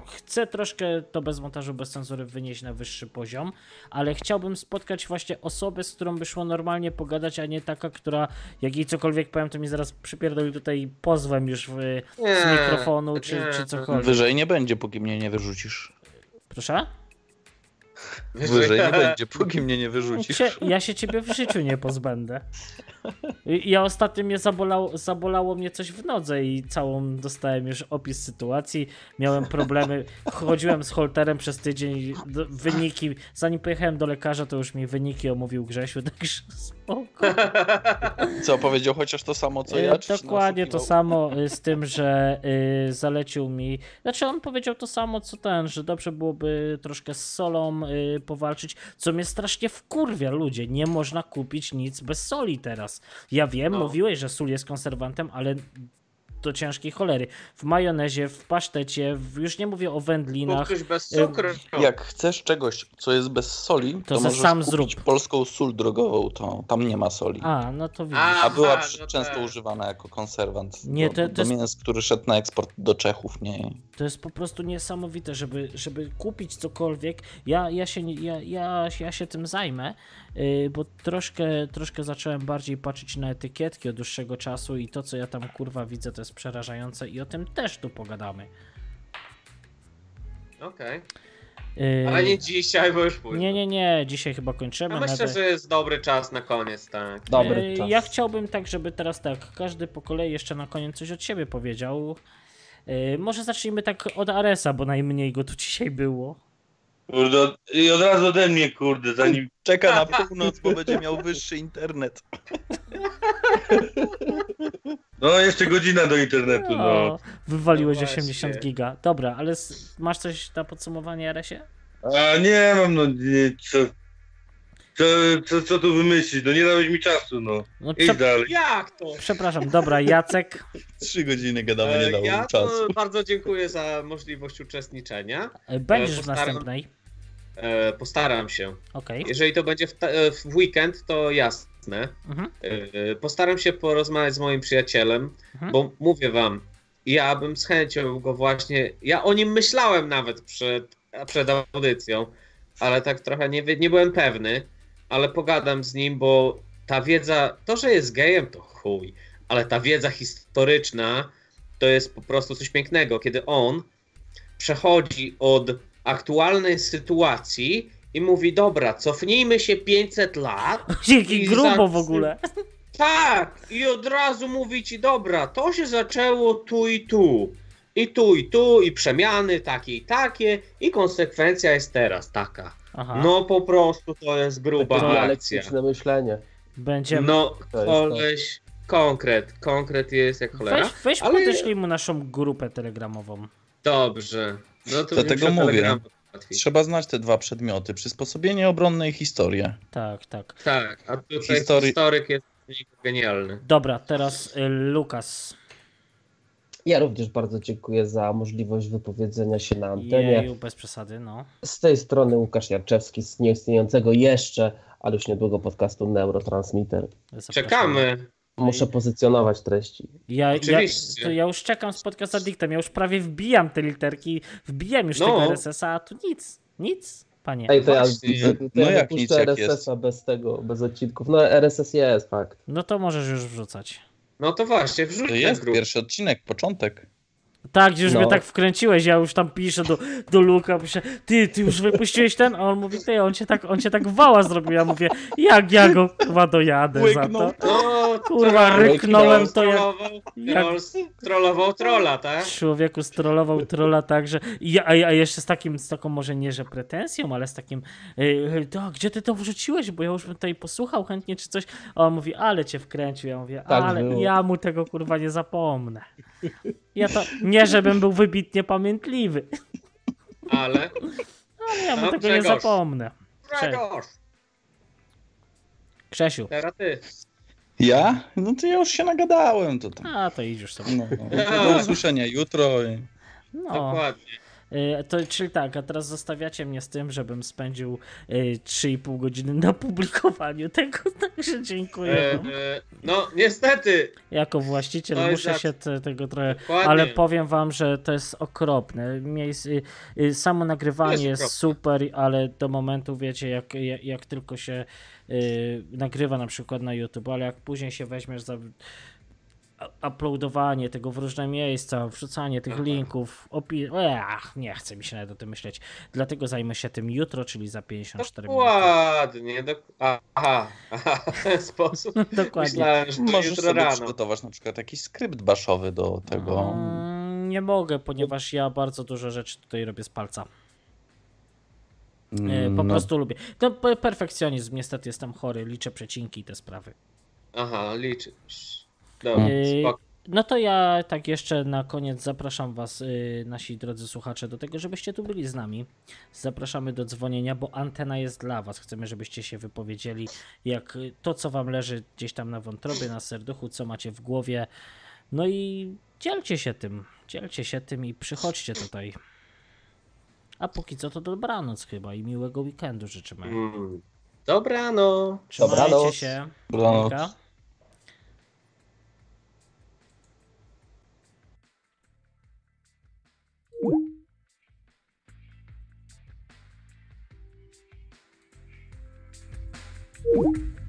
chcę troszkę to bez montażu, bez cenzury wynieść na wyższy poziom, ale chciałbym spotkać właśnie osobę, z którą by szło normalnie pogadać, a nie taka, która jak jej cokolwiek powiem, to mi zaraz przypierdoli tutaj pozwem już w, Nie, z mikrofonu czy, nie. czy cokolwiek. Wyżej nie będzie, póki mnie nie wyrzucisz. Proszę? Wyżej że- nie będzie, póki mnie nie wyrzucisz. Ja się ciebie w życiu nie pozbędę. I- Ja ostatnio mnie zabolało, zabolało mnie coś w nodze i całą dostałem już opis sytuacji. Miałem problemy. Chodziłem z holterem przez tydzień. Wyniki. Zanim pojechałem do lekarza, to już mi wyniki omówił Grzesiu, także spoko. Co, powiedział chociaż to samo, co ja? E, czy się Dokładnie to samo y, z tym, że y, zalecił mi. Znaczy, on powiedział to samo co ten, że dobrze byłoby troszkę z solą y, powalczyć, co mnie strasznie wkurwia, ludzie. Nie można kupić nic bez soli teraz. Ja wiem, No. mówiłeś, że sól jest konserwantem, ale do ciężkiej cholery. W majonezie, w pasztecie, w, już nie mówię o wędlinach. coś bez cukru. Jak chcesz czegoś, co jest bez soli, to, To możesz sam kupić zrób. polską sól drogową, to tam nie ma soli. A, no to widzisz. A, A była no często tak. używana jako konserwant Nie, do, to- to do jest- mięs, który szedł na eksport do Czechów, nie. To jest po prostu niesamowite, żeby, żeby kupić cokolwiek. Ja, ja, się, ja, ja, ja się tym zajmę, yy, bo troszkę, troszkę zacząłem bardziej patrzeć na etykietki od dłuższego czasu i to, co ja tam kurwa widzę, to jest przerażające i o tym też tu pogadamy. Okej. Yy, Ale nie dzisiaj, bo już późno. nie, nie, nie, dzisiaj chyba kończymy. Ja myślę, Nawet- że jest dobry czas na koniec, tak. Dobry Yy, czas. Ja chciałbym tak, żeby teraz tak, każdy po kolei jeszcze na koniec coś od siebie powiedział. Yy, może zacznijmy tak od Aresa, bo najmniej go tu dzisiaj było. Kurde, od- i od razu ode mnie, kurde, zanim... Czeka na północ, bo będzie miał wyższy internet. No, jeszcze godzina do internetu, no. O, wywaliłeś No właśnie. 80 giga. Dobra, ale s- masz coś na podsumowanie, Aresie? A nie mam, no, nie, co... Co, co, co tu wymyślić? No nie dałeś mi czasu, no. No, Idź prze- dalej. Jak to? przepraszam, dobra, Jacek. Trzy godziny gadamy, nie E, dało Ja mu czasu. to bardzo dziękuję za możliwość uczestniczenia. e, Będziesz w postaram- następnej. E, Postaram się. Okej. Jeżeli to będzie w, e, w weekend, to jasne. Mhm. E, Postaram się porozmawiać z moim przyjacielem, Mhm. bo mówię wam, ja bym z chęcią go właśnie. Ja o nim myślałem nawet przed, przed audycją, ale tak trochę nie, nie byłem pewny, ale pogadam z nim, bo ta wiedza, to, że jest gejem, to chuj, ale ta wiedza historyczna to jest po prostu coś pięknego, kiedy on przechodzi od aktualnej sytuacji i mówi: Dobra, cofnijmy się 500 lat. Jaki I grubo za- w ogóle. Tak, i od razu mówi ci: Dobra, to się zaczęło tu i tu. I tu, i tu, i przemiany takie i takie, i konsekwencja jest teraz taka. Aha. No po prostu to jest gruba akcja. Dialektyczne myślenie. Będziemy. No, To koleś, konkret, konkret jest jak cholera. Weź, weź ale- mu naszą grupę telegramową. Dobrze. No to Dlatego mówię. Załatwić. Trzeba znać te dwa przedmioty. Przysposobienie obronne i historię. Tak, tak. Tak, a tutaj Historii- historyk jest genialny. Dobra, teraz y, Lukas. Ja również bardzo dziękuję za możliwość wypowiedzenia się na antenie. Jeju, bez przesady, no. Z tej strony Łukasz Jarczewski z nieistniejącego jeszcze, ale już niedługo podcastu Neurotransmitter. Zapraszam. Czekamy. Muszę pozycjonować treści. Ja, ja, Oczywiście. ja już czekam z podcast addictem, ja już prawie wbijam te literki, wbijam już No. tego RSS-a, a tu nic, nic, panie. Ej, to ja, Właśnie. to, to No ja jak nic, wypuszczę jak RSS-a bez tego, bez odcinków. No RSS jest, fakt. No to możesz już wrzucać. No to właśnie, wrzuć To jest grupę. pierwszy odcinek, początek. Tak, już No. mnie tak wkręciłeś, ja już tam piszę do, do Luka, piszę, ty, ty już wypuściłeś ten? A on mówi, ty, on cię tak, on cię tak wała zrobił, ja mówię, jak ja go chyba dojadę za Łyknął. to. No, Kurwa, ryknąłem to jak- trollował, jak- troll, trollował trolla, tak? Człowieku strollował trolla tak, że i ja, a, a jeszcze z takim, z taką może nie, że pretensją, ale z takim yy, to, gdzie ty to wrzuciłeś, bo ja już bym tutaj posłuchał chętnie czy coś, a on mówi, ale cię wkręcił, ja mówię, Tak ale było. ja mu tego kurwa nie zapomnę. Ja to, nie żebym był wybitnie pamiętliwy, Ale. ale ja mu No, tego nie Grzegorz. zapomnę. Grzegorz, Krzesiu, teraz ty. Ja? No to ja już się nagadałem. To tam. a to idź już sobie. No, do usłyszenia jutro. i- No. Dokładnie. Y, To, czyli tak, a teraz zostawiacie mnie z tym, żebym spędził y, 3,5 godziny na publikowaniu tego, także dziękuję E, e, no, niestety. Jako właściciel muszę się te, tego trochę. Dokładnie. Ale powiem wam, że to jest okropne. Miejsc, y, y, samo nagrywanie jest jest, super, ale do momentu wiecie, jak, jak, jak tylko się y, nagrywa na przykład na YouTube, ale jak później się weźmiesz za. Uploadowanie tego w różne miejsca, wrzucanie tych Aha. linków, opi- Ech, nie chce mi się nawet o tym myśleć. Dlatego zajmę się tym jutro, czyli za 54 minuty. Dokładnie. Dok- aha, aha, w ten sposób. Dokładnie. Myślałem, że to Możesz jutro sobie rano. przygotować na przykład jakiś skrypt baszowy do tego. Mm, Nie mogę, ponieważ ja bardzo dużo rzeczy tutaj robię z palca. E, Po No, prostu lubię. To pe- perfekcjonizm, niestety jestem chory, liczę przecinki i te sprawy. Aha, liczysz. Dobra, Yy. No to ja tak jeszcze na koniec zapraszam Was, yy, nasi drodzy słuchacze, do tego, żebyście tu byli z nami. Zapraszamy do dzwonienia, bo antena jest dla Was. Chcemy, żebyście się wypowiedzieli, jak to, co Wam leży gdzieś tam na wątrobie, na serduchu, co macie w głowie. No i dzielcie się tym, dzielcie się tym i przychodźcie tutaj. A póki co to dobranoc chyba i miłego weekendu życzymy. Mm. Dobrano. Trzymajcie Dobranoc. się. Dobranoc. you